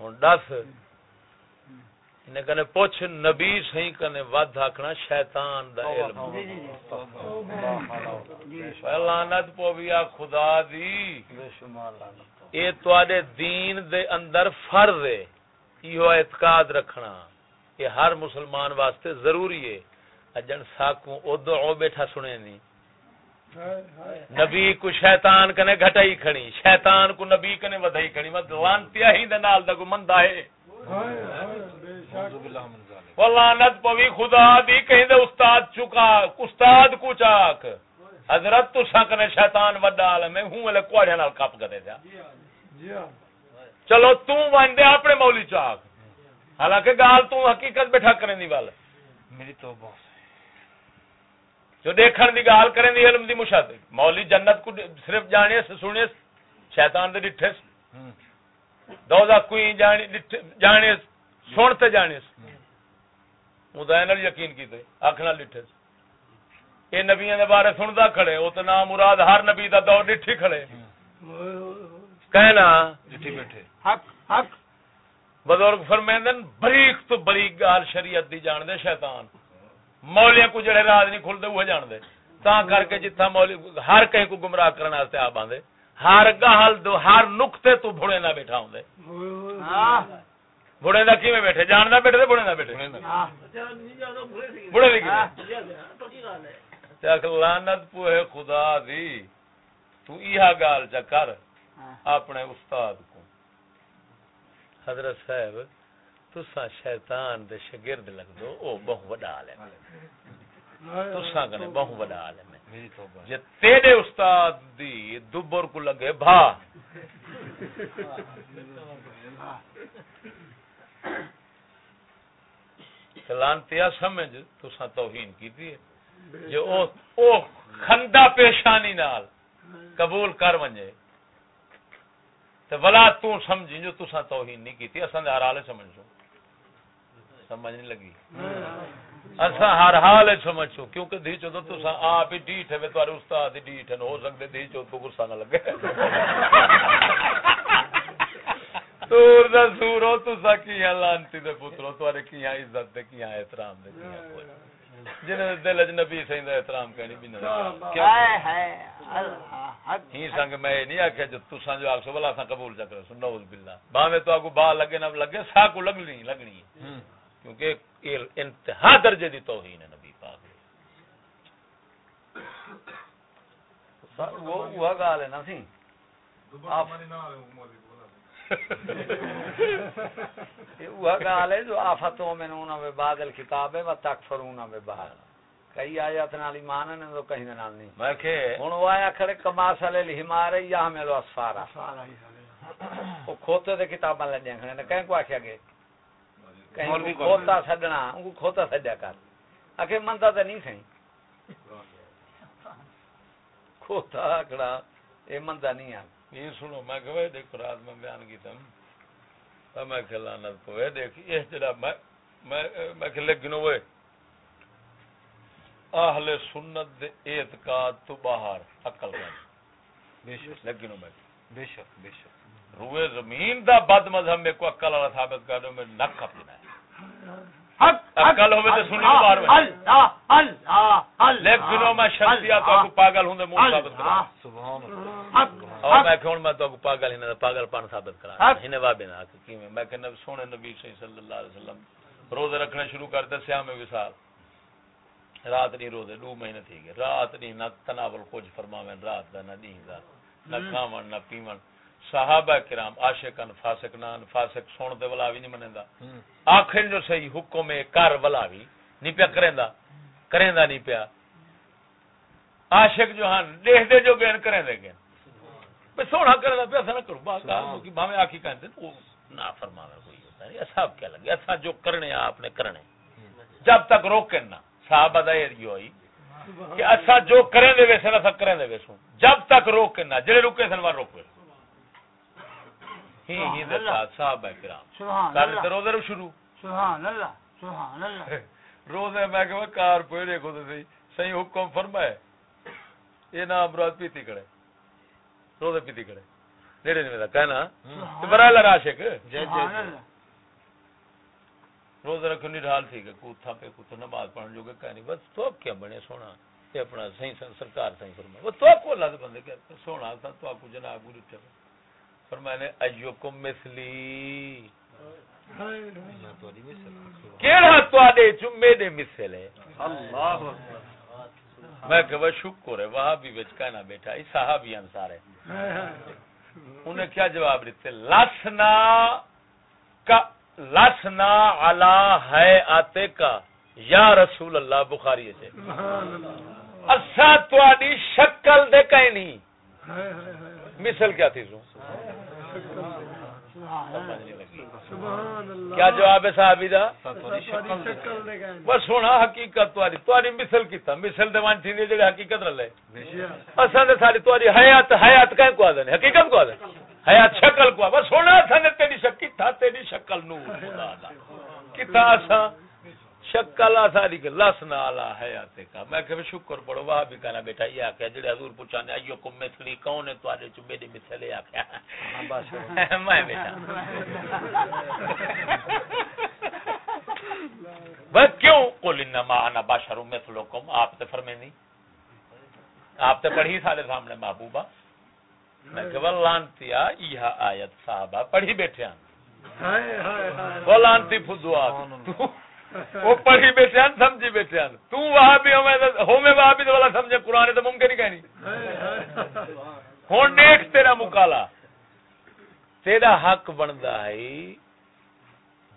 ہوں دس۔ کنے پوچھ نبی صحیح کنے ود آکھنا شیطان دا علم۔ لعنت پویا خدا دی۔ اے تواڈے دین دے اندر فرض ہے۔ ایو اعتقاد رکھنا یہ ہر مسلمان واسطے ضروری ہے۔ اجن ساکوں ادعو بیٹھا سنے نہیں نبی کو شیطان کنے گھٹائی کھڑی، شیطان کو نبی کنے ودائی کھڑی مت لانتیا ہی دے نال دا کو مندا ہے لعنت پوی خدا دی کہیں دے استاد چکا، استاد کو چاک۔ حضرت تو سکنے شیطان وڈا عالم ہے، ہوں لے کوڑے نال کپ کرے جا۔ چلو تو ون دے اپنے مولی چاک۔ حالانکہ گال تو حقیقت بیٹھا کرنے دی وال۔ میری توبہ۔ جو دیکھن دی گال کریں دی علم دی مشاہد مولی جنت کو صرف جانے سے سنے شیطان دے ڈٹھے دوزہ کوئی جانے جانے سنتے جانے مدائن یقین کیتے آخنا لٹھے یہ نبیاں دے بارے سندا کھڑے وہ تو نام مراد ہر نبی دا دور ڈٹھی کھڑے۔ کہنا ڈٹھی بیٹھے۔ حق حق۔ بزرگ فرمیندن بریک تو بریک گال شریعت دی جان دے شیطان۔ مولیاں کو جڑے راز نہیں کھلدے وہ جان دے تا کر کے جتھا مولی ہر کہیں کو گمراہ کرنے واسطے آپ آندے۔ ہر گل دو ہر نقطے تو بھڑے نہ بیٹھا ہوندے۔ بڑے دا کیویں بیٹھے؟ جاندا بیٹھے تے بڑے نہ بیٹھے۔ بڑے دی تے لعنت پوئے خدا دی۔ تو ایہا گال چا کر اپنے استاد کو۔ حضرت صاحب تسا شیطان دے شگرد لگ دو او بہو وڈا عالم تسا کنے بہو وڈا عالم ہے جے تیرے استاد دی دبر کو لگے بھا لانتیا سمجھ تسا توہین کیتی ہے جو او او خندہ پیشانی نال قبول کر ونجے تے ولا تو سمجھی جو تسا توہین نہیں کیتی اساں دے ہر حال سمجھ سو سمجھ نہیں لگی۔ اساں ہر حال سمجھ سو کیونکہ دی چوں تو آپ ہی ڈیٹھ ہے استاد دی ڈیٹھ ہو سکدے دی چوں تو غصہ نہ لگے۔ سور دا تسا کیاں لانتی دے پترو تواڈے کیاں عزت دے کیاں احترام دے کیاں کوئی۔ دل اج نبی سین دا احترام بھی نہ ہی سنگ میں نہیں آکھیا جو تساں جو بلا اساں قبول چ کرو باویں تو با لگے نہ لگے سا کو لگنی لگنی۔ ہے کیونکہ انتہا درجے دی توہین ہے نبی پاک وہ وہ گال ہے نا سی؟ وہ گال ہے جو آفتوں میں نونا میں بادل کتاب ہے و تکفرون میں باہر کئی آیات نال ایمان نے تو کہیں نال نہیں۔ میں کہ ہن وہ آیا کھڑے یا ہمیں لو اسفارا وہ کھوتے دے کتاباں نے کہیں کو آکھیا گے کہیں کھوتا ان کو کھوتا چھڈیا کر۔ اکھے منتا تے نہیں سہی۔ کھوتا کڑا اے منتا نہیں آ یہ سنو میں کہ دیکھو رات میں بیان کیتا ہوں۔ میں کہ لعنت کو۔ دیکھ یہ جڑا میں میں کہ لگنو اہل سنت دے اعتقاد تو باہر عقل بے شک لگنو میں۔ بے شک بے شک۔ روئے زمین دا بد مذہب میں کو عقل والا ثابت کر دو میں نک کھپنا ہے عقل ہوے تے سنی باہر میں اللہ اللہ لگنو میں شرطیا تو کو پاگل ہوندے منہ ثابت کرا۔ سبحان اللہ۔ اور میں کہون میں تو کو پاگل ہنے پاگل پن ثابت کرا۔ ہنے نہ کہ میں کہ سونے نبی صلی اللہ علیہ وسلم روزے رکھنا شروع کر دے سیام وصال۔ رات نہیں رو دے دو مہینے تھی گئے۔ رات نہیں نہ تناول کچھ فرماویں رات دا نہ دین دا نہ کھاون نہ پیون۔ صحابہ کرام عاشقان فاسق نان فاسق سن دے ولا وی نہیں منیندا آکھن جو صحیح حکم ہے کر ولا وی نہیں پیا کریندا۔ کریندا نہیں پیا۔ عاشق جو ہن دیکھ دے جو گین کریں دے گین میں سونا کرنا پیا نہ کروں با کہ بھاویں آکھی کہندے وہ نہ فرماوے کوئی ہوتا ہے اصحاب کیا لگے؟ اسا جو کرنے آپ نے کرنے۔ جب تک روکیں نہ۔ صحابہ دا یہ ہوئی کہ اچھا جو کریں دے ویسے نہ کریں دے ویسے۔ جب تک روک کے نہ جڑے رکے سن وار روک ہی ہی دے ساتھ صحابہ کرام. سبحان اللہ. روزے رو شروع. سبحان اللہ. سبحان اللہ. روزے میں کہ کار پوئے دیکھو تے صحیح. صحیح حکم فرمائے. یہ نہ امراض پیتی کرے روزے پیتی کرے نیڑے نہیں کہنا. برائے راشک. روز رکھو نہیں ڈھال تھی کہ کوتھا پہ کوتھا نماز جو کہ بس تو اب کیا بنے سونا؟ اپنا صحیح سرکار صحیح فرمائے. وہ تو آپ کو اللہ دے بندے کہتے سونا تھا تو آپ کو جناب کو لٹھے فرمائے نے ایوکم مثلی. کیڑا تو آدے چمے دے مثل ہے؟ اللہ میں کہ شکر ہے وہاں بھی بچ کہنا بیٹا اس صحابی انصار ہے۔ انہیں کیا جواب دیتے؟ لسنا کا لسنا علا ہے آتے کا یا رسول اللہ بخاری سے اچھا تھی شکل دے کہیں نہیں۔ مثل کیا تھی سو کیا جواب ہے صحابی دا؟ بس سونا حقیقت تاری تاری مثل کی تھا مثل دیوان تھی جڑے حقیقت رلے۔ اصل ساری تاری حیات حیات کہیں کو آدھے حقیقت کو آدھے حیات شکل کو بس سونا تھا نے تیری شکل تھا تیری شکل نور، خدا دا۔ کتا سا شکل ساری کے لس نالا حیات کا۔ میں کہ شکر پڑھو وہاں بھی کہنا بیٹا یہ آکھیا جڑے حضور پوچھانے ایو کو مثلی کون ہے تواڈے چ میری مثلے آکھیا؟ میں بیٹا۔ بس کیوں؟ قل انما انا بشر مثلکم۔ آپ تے فرمے نہیں آپ تے پڑھی سارے سامنے محبوبہ۔ میں کہ وہ لانتیا یہ آیت صحابہ پڑھی بیٹھے ہیں وہ لانتی فدو وہ پڑھی بیٹھے ہیں، سمجھی بیٹھے ہیں۔ تو وہاں بھی ہومے وہاں بھی والا سمجھے، قرآن تو ممکن ہی کہنی ہوں، نیک تیرا مکالا۔ تیرا حق بنتا ہے۔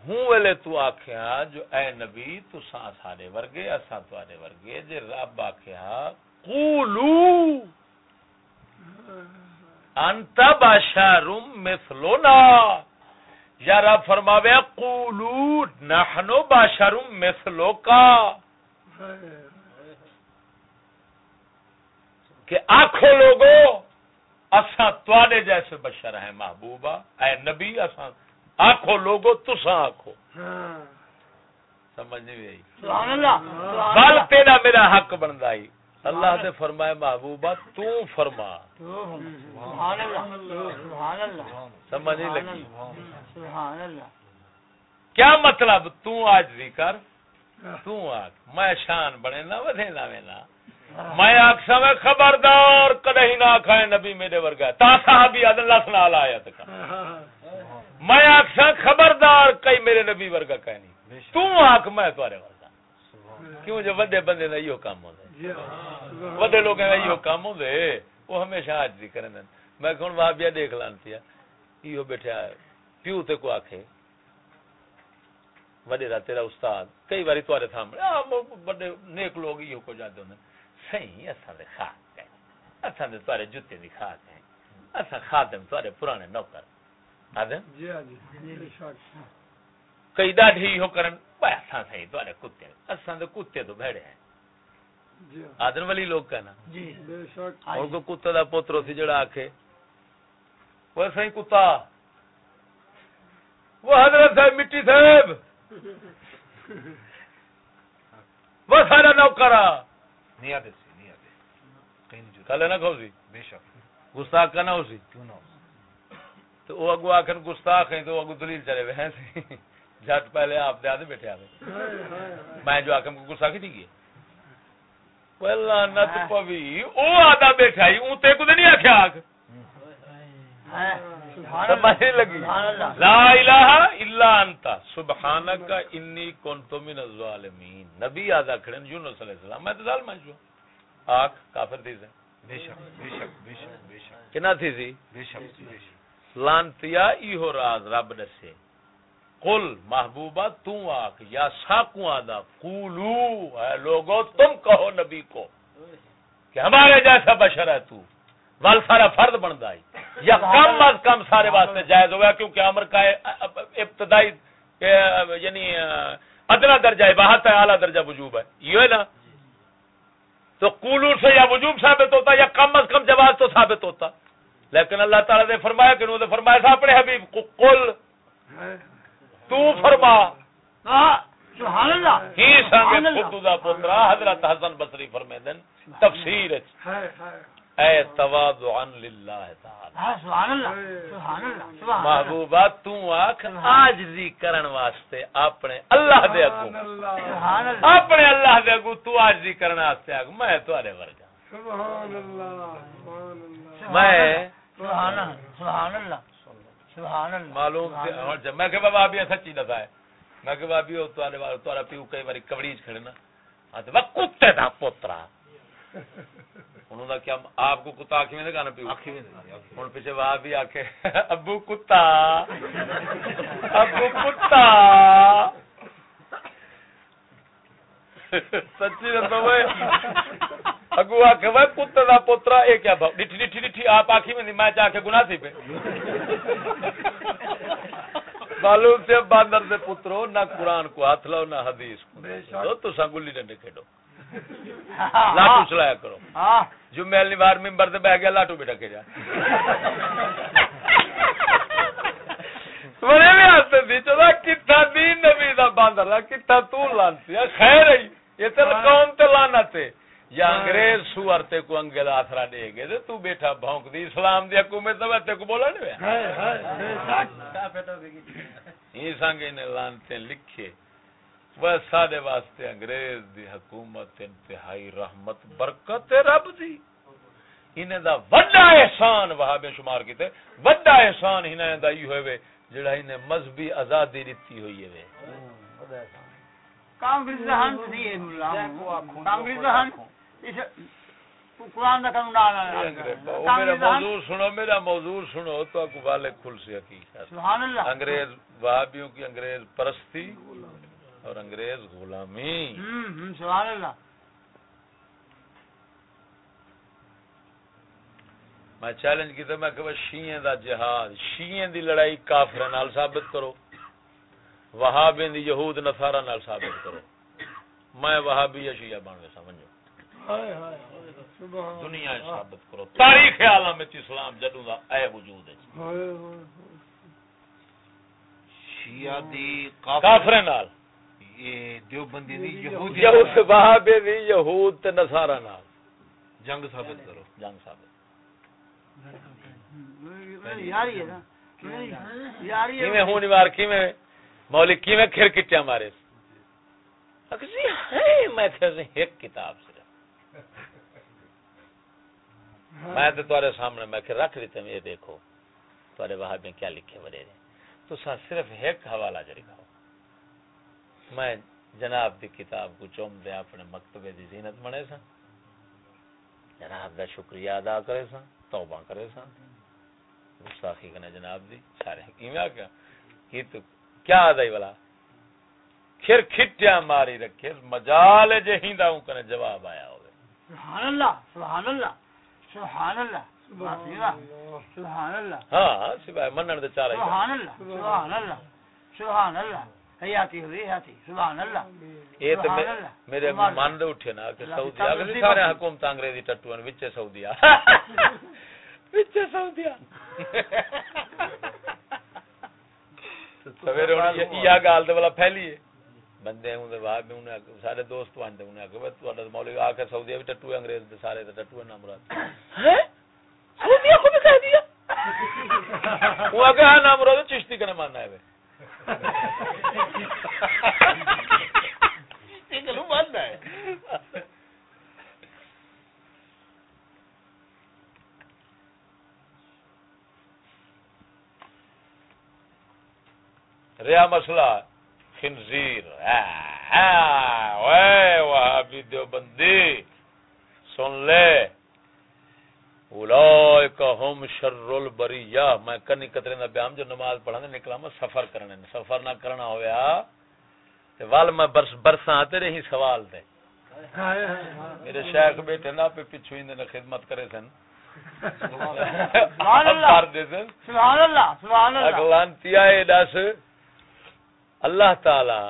ہوں ویلے تو آخیا جو اے نبی، تو سارے ورگے اصا تے ورگے جی رب آخیا قولو۔ انت بشرم مثلنا۔ یا رب فرماوے قولو نحنو بشرم مثلو کا۔ کہ آنکھو لوگو اساں تواڈے جیسے بشر ہیں محبوبہ۔ اے نبی اساں آنکھو لوگو تساں آنکھو سمجھ نہیں آئی؟ بل تیرا میرا حق بندا ہی اللہ نے فرمایا محبوبہ تو فرما. سمجھ نہیں لگی؟ کیا مطلب تو آج بھی کر؟ تو آگ میں شان بنے نہ ودے نہ وینا میں آخسا میں خبردار کدی نہ کھائے نبی میرے ورگا. تا صحابی اللہ سنا آیا تک میں آخسا خبردار کئی میرے نبی ورگا کہنی تو آخ میں تارے ورگا۔ کیوں جو ودے بندے کا یہ کام ہوتا وڈے لوگ یہ کام ہوں وہ ہمیشہ آج بھی کریں میں کون وہاں بیا دیکھ لانتی یہ بیٹھا پیو تے کو آکھے وڈے را تیرا استاد کئی باری تارے سامنے بڑے نیک لوگ یہ کو جاتے ہیں صحیح اساں دے خاک ہیں۔ اساں دے تارے جوتے دی خاک ہیں۔ اساں خادم تارے پرانے نوکر۔ آدم جی ہاں جی کئی ڈاڈھی ہو کرن اساں صحیح تارے کتے اساں دے کتے تو بھڑے ہیں۔ آدن والی لوگ کہنا جی۔ اور کو کتا دا پوترو سی جڑا آکھے وہ صحیح کتا۔ وہ حضرت صاحب مٹی صاحب۔ وہ سارا نوکرا۔ نہیں آتے سی نہیں آتے۔ کل نہ کھو سی؟ بے شک. گستاخ کا نہ ہو سی؟ کیوں نہ تو وہ اگو آخر گستاخ ہیں تو اگو دلیل چلے ہوئے ہیں۔ جٹ پہلے آپ دے آدھے بیٹھے آدھے میں جو آخر کو گستاخی نہیں کیے لانت پوی او آدھا بیٹھا ہی اون تے کو نہیں آکھیا آکھ سمجھ لگی لا الہ الا انت سبحانک انی کنت من الظالمین نبی آدھا کھڑن یونس علیہ السلام میں تو ظالم ہوں آکھ کافر تھی سے بے شک بے شک بے شک بے شک کنا تھی سی بے شک بے شک لانتیا ایہو راز رب دسے قل محبوبہ تو آک یا ساکو آدھا، قولو، اے لوگو، تم کہو نبی کو کہ ہمارے جیسا بشر ہے تو۔ وال سارا فرد بن دائی یا کم از کم سارے واسطے جائز ہوا کیونکہ امر کا ابتدائی یعنی ادنا درجہ ہے بہت ہے، اعلیٰ درجہ وجوب ہے۔ یہ ہے نا؟ تو قولو سے یا وجوب ثابت ہوتا، یا کم از کم جواز تو ثابت ہوتا۔ لیکن اللہ تعالیٰ نے فرمایا کہ انہوں نے فرمایا تھا، اپنے حبیب قل۔ تو فرما۔ سبحان اللہ۔ ہی سنگ خود دا پترا حضرت حسن بصری فرمیندن تفسیر اے تواضعا للہ تعالی۔ سبحان اللہ سبحان اللہ محبوبہ تو آکھ عاجزی کرن واسطے اپنے اللہ دے اگوں۔ سبحان اللہ۔ اپنے اللہ دے اگوں تو عاجزی کرن واسطے اگ۔ میں ورگا۔ سبحان اللہ سبحان اللہ۔ میں سبحان اللہ سبحان اللہ۔ معلوم جب میں کہ بابا ابھی سچی دفعہ ہے۔ میں کہ بابی ہو تو تارا پیو کئی باری کبڑی کھڑے نا۔ ہاں تو کتے دا پوترا۔ انہوں کیا آپ کو کتا آنکھی میں کہنا پیو۔ ہوں پیچھے وہاں بھی آکے ابو کتا۔ ابو کتا۔ سچی اگو آ کے وہ پتر دا پوترا اے کیا ڈٹھی ڈٹھی ڈٹھی آپ آخی میں میں چاہ کے گناہ سی پہ۔ معلوم سے باندر دے پترو نہ قرآن کو ہاتھ لاؤ نہ حدیث کو۔ تو سا گلی ڈنڈے کھیڈو لاٹو چلایا کرو۔ جو میل نوار ممبر دے بہ گیا لاٹو بھی ڈکے جا۔ بڑے بھی ہاتھ دی چلا کتھا دین نبی دا باندر کتھا تو لانتی ہے خیر ہے۔ یہ تل قوم تے لانا تے۔ یا انگریز سوار تے کو انگل آسرا دے گے تے تو بیٹھا بھونک دی۔ اسلام دی حکومت تے تے کو بولا نہیں۔ ہاں یہ سانگے نے لانتے لکھے۔ بس سارے واسطے انگریز دی حکومت انتہائی رحمت برکت رب دی۔ انہیں دا وڈا احسان وہاں بے شمار کیتے۔ وڈا احسان انہیں دا یہ ہوئے جڑا انہیں مذہبی آزادی دیتی ہوئی ہے کانگریس کانگریس قرآن میرا موضوع سنو میرا موضوع سنو تو آپ والے کھل سے حقیقت۔ سبحان اللہ۔ انگریز وہابیوں کی انگریز پرستی اور انگریز غلامی۔ سبحان اللہ۔ میں چیلنج کیتا میں کہ شیئیں دا جہاد شیئیں دی لڑائی کافر نال ثابت کرو۔ وہابیں دی یہود نصارا نال ثابت کرو۔ میں وہابی یا شیعہ بن گیا سمجھو؟ دنیا ثابت کرو۔ تاریخ عالم وچ اسلام جدوں دا اے وجود ہے۔ شیعہ دی کافر نال۔ یہ دیوبندی دی یہود یہود وہابے دی یہود تے نصارا نال۔ جنگ ثابت کرو۔ جنگ ثابت۔ مولی کی جی، میں کھر کٹیا مارے؟ میں ایک کتاب سے میں تو تارے سامنے، میں رکھ دیتے ہیں، یہ دیکھو۔ تارے وہاں میں کیا لکھے بڑے تو سا صرف ایک حوالہ جڑی کھاؤ۔ میں جناب دی کتاب کو چوم دے، اپنے مکتبے دی زینت بنے سا جناب دا شکریہ ادا کرے سا توبہ کرے سا گستاخی کنے جناب دی، سارے کیویں آ گیا کی تو کیا ادائی والا؟ پھر کھٹیا ماری رکھے مجال جے ہیندا ہوں کنے جواب آیا ہوے سبحان اللہ سبحان اللہ سبحان اللہ سبحان اللہ ہاں سوائے منن دے چارے سبحان اللہ سبحان اللہ سبحان اللہ۔ حیاتی ہوئی حیاتی سبحان اللہ یہ تو میرے من دے اٹھے نا کہ سعودی اگلی سارے حکومت انگریزی وچے وچے سویرے ہن یہ گل تے والا پھیلی ہے۔ بندے ہوں دے بعد میں انہیں سارے دوست وانتے انہیں کہ تہاڈا مولوی آ کے سعودی بھی ٹٹو انگریز دے سارے تے ٹٹو ہیں نا مراد۔ ہیں سعودی کو بھی کہہ دیا؟ وہ کہ ہاں نام مراد چشتی کنے ماننا ہے۔ ریا مسئلہ خنزیر۔ وہابی دیوبندی۔ سن لے۔ ہم شر البریہ۔ میں کنی قطرے دا بیان جو نماز پڑھانے نکلا میں سفر کرنے سفر نہ کرنا ہویا تے وال میں برس برساں آتے رہی سوال دے۔ میرے شیخ بیٹھے نا پہ پچھو ہی نے خدمت کرے سن۔ سبحان اللہ۔ سبحان اللہ سبحان اللہ۔ اگلانتیا اے دس۔ اللہ تعالی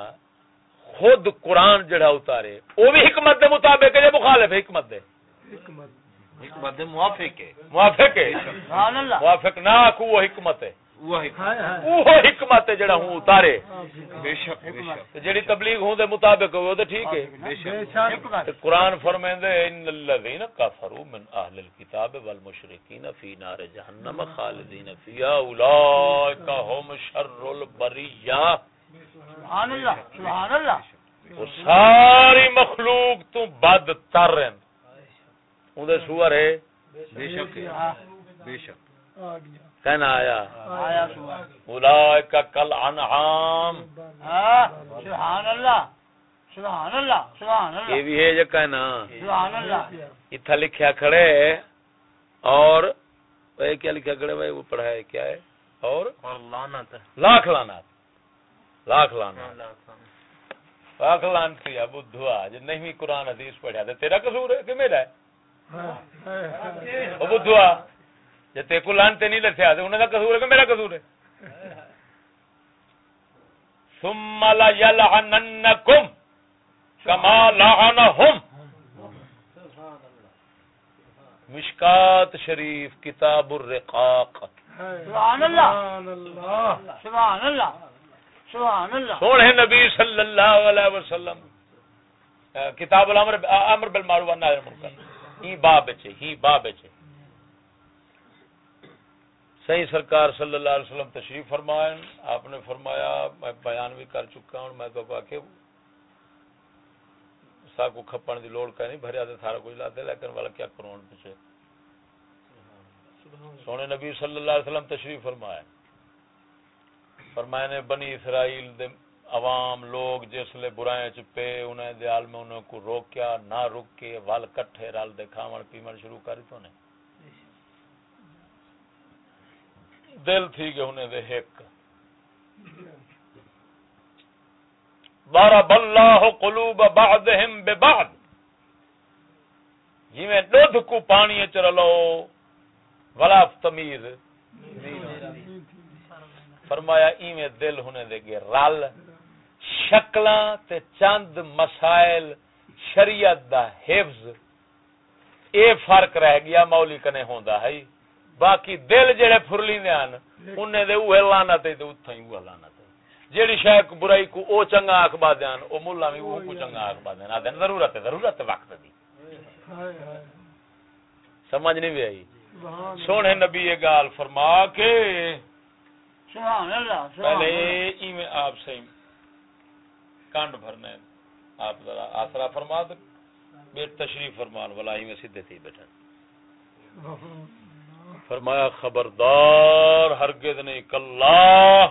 خود قرآن جڑا اتارے وہ بھی حکمت دے مطابق ہے مخالف حکمت دے۔ حکمت۔ حکمت موافق ہے۔ موافق ہے۔ موافق نہ کو وہ حکمت ہے۔ وہ حکمت۔ ہے جڑا ہوں اتارے۔ بے شک جڑی تبلیغ ہوں دے مطابق وہ تے ٹھیک ہے۔ قرآن فرمائندے ان من الكتاب نار اولئك هم شر البريه سبحان اللہ سبحان اللہ۔ وہ ساری مخلوق تو بد تر ہیں۔ اندر سور ہے بے شک بے شک۔ کہنا آیا اولائک کا کل انعام۔ سبحان اللہ سبحان اللہ سبحان اللہ۔ یہ بھی ہے جو کہنا۔ سبحان اللہ۔ اتھا لکھیا کھڑے اور وہ کیا لکھیا کھڑے بھائی؟ وہ پڑھا ہے کیا ہے؟ اور؟ لعنت لاکھ لعنت۔ لاکھ لعنت لاکھ لعنت کیا بدھوا جو نہیں قرآن حدیث پڑھا تھا تیرا قصور ہے کہ میرا ہے؟ بدھوا۔ جی تے کو لانتے نہیں لکھیا تو انہوں کا قصور ہے کہ میرا قصور ہے؟ ثم لا يلعننكم كما لعنهم مشکات شریف کتاب الرقاق۔ سبحان اللہ۔ سبحان اللہ۔ سبحان اللہ۔ سونے نبی صلی اللہ علیہ وسلم۔ کتاب الامر امر بالمعروف عن المنکر۔ ہی باب چے ہی باب چے۔ صحیح سرکار صلی اللہ علیہ وسلم تشریف فرمائیں۔ آپ نے فرمایا میں بیان بھی کر چکا ہوں میں تو کہ سا کو کھپن دی لوڑ کا نہیں بھریا تے سارا کچھ لاتے لیکن والا کیا کروں پیچھے۔ سونے نبی صلی اللہ علیہ وسلم تشریف فرمایا فرمایا نے بنی اسرائیل دے عوام لوگ جس لے برائیں چپے انہیں دیال میں انہوں کو روکیا، نہ رک کے وال کٹھے رال دے کھاون پیمن شروع کری تو نے۔ دل تھی کہ انہیں دے ہک۔ ضرب اللہ قلوب بعضهم ببعض۔ جی میں دودھ کو پانی چرلو ولا تمیز۔ فرمایا ایویں دل ہونے دے گے رل۔ شکلاں تے چند مسائل شریعت دا حفظ۔ اے فرق رہ گیا مولی کنے ہوندا ہے۔ باقی دل جڑے پھرلیندے ہن انہیں دے اوہ لعنت تے اوتھے اوہ لعنت جیڑی شے برائی کو او چنگا اخبا دیان او مولا وی او کو چنگا اخبا دیان آ دین ضرورت ہے ضرورت ہے وقت دی۔ سمجھ نہیں آئی؟ سونے نبی یہ گال فرما کے سبحان اللہ پہلے ایویں آپ سے کانڈ بھرنے آپ ذرا آسرا فرما دے بے تشریف فرمان والا ایویں سیدھے تھی بیٹھا۔ فرمایا خبردار ہرگز نہیں کلا۔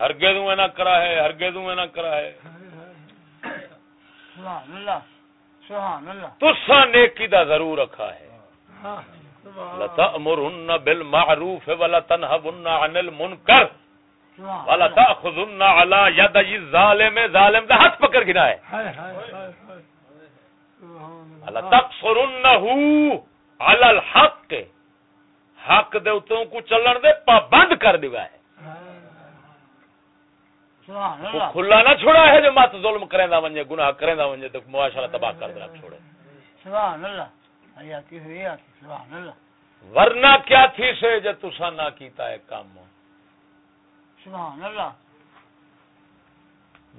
ہرگز میں نہ کرا ہے ہرگز میں نہ کرا ہے۔ سبحان اللہ سبحان اللہ۔ تسا نیکی دا ضرور رکھا ہے۔ لتأمرن بالمعروف ولا تنهون عن المنکر يد الظالم. ظالم ہاتھ پکڑ گنا ہے على الحق. حق دے اتوں کو چلن دے پابند کر دیوا ہے کھلا نہ چھوڑا ہے جو مت ظلم کریں دا ونجے گناہ کریں دا ونجے تو معاشرہ تباہ کر دے چھوڑے۔ سبحان اللہ۔ ورنہ کیا تھی سے جو تسا نہ کیتا ہے کام؟ سبحان اللہ۔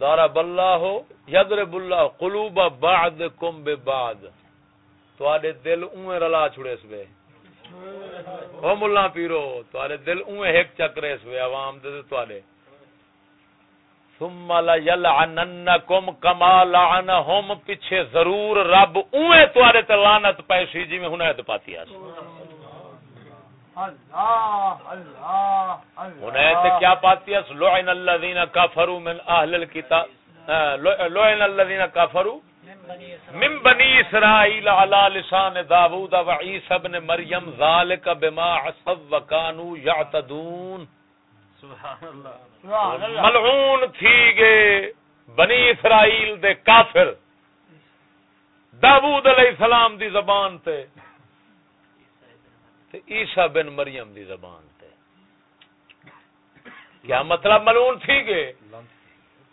دارا بلہ ہو یضرب اللہ قلوب بعدکم ببعد تو آدے دل اویں رلا چھڑے اس وے۔ او مولا پیرو تو آدے دل اویں ایک چکرے اس وے عوام دے تو آدے ثم ليلعننكم كما لعنهم۔ پیچھے ضرور رب اوے تواڈے تے لعنت پیسی جی میں ہنے تے پاتی اس اللہ اللہ ہنے تے کیا پاتی اس لعن الذين كفروا من اهل الكتاب۔ لعن الذين كفروا من بني اسرائيل على لسان داوود وعيسى ابن مريم ذلك بما عصوا وكانوا يعتدون۔ ملعون تھی گے بنی اسرائیل دے کافر. داود علیہ السلام دی زبان تے تے عیسیٰ بن مریم دی زبان تے. کیا مطلب ملعون تھی گے؟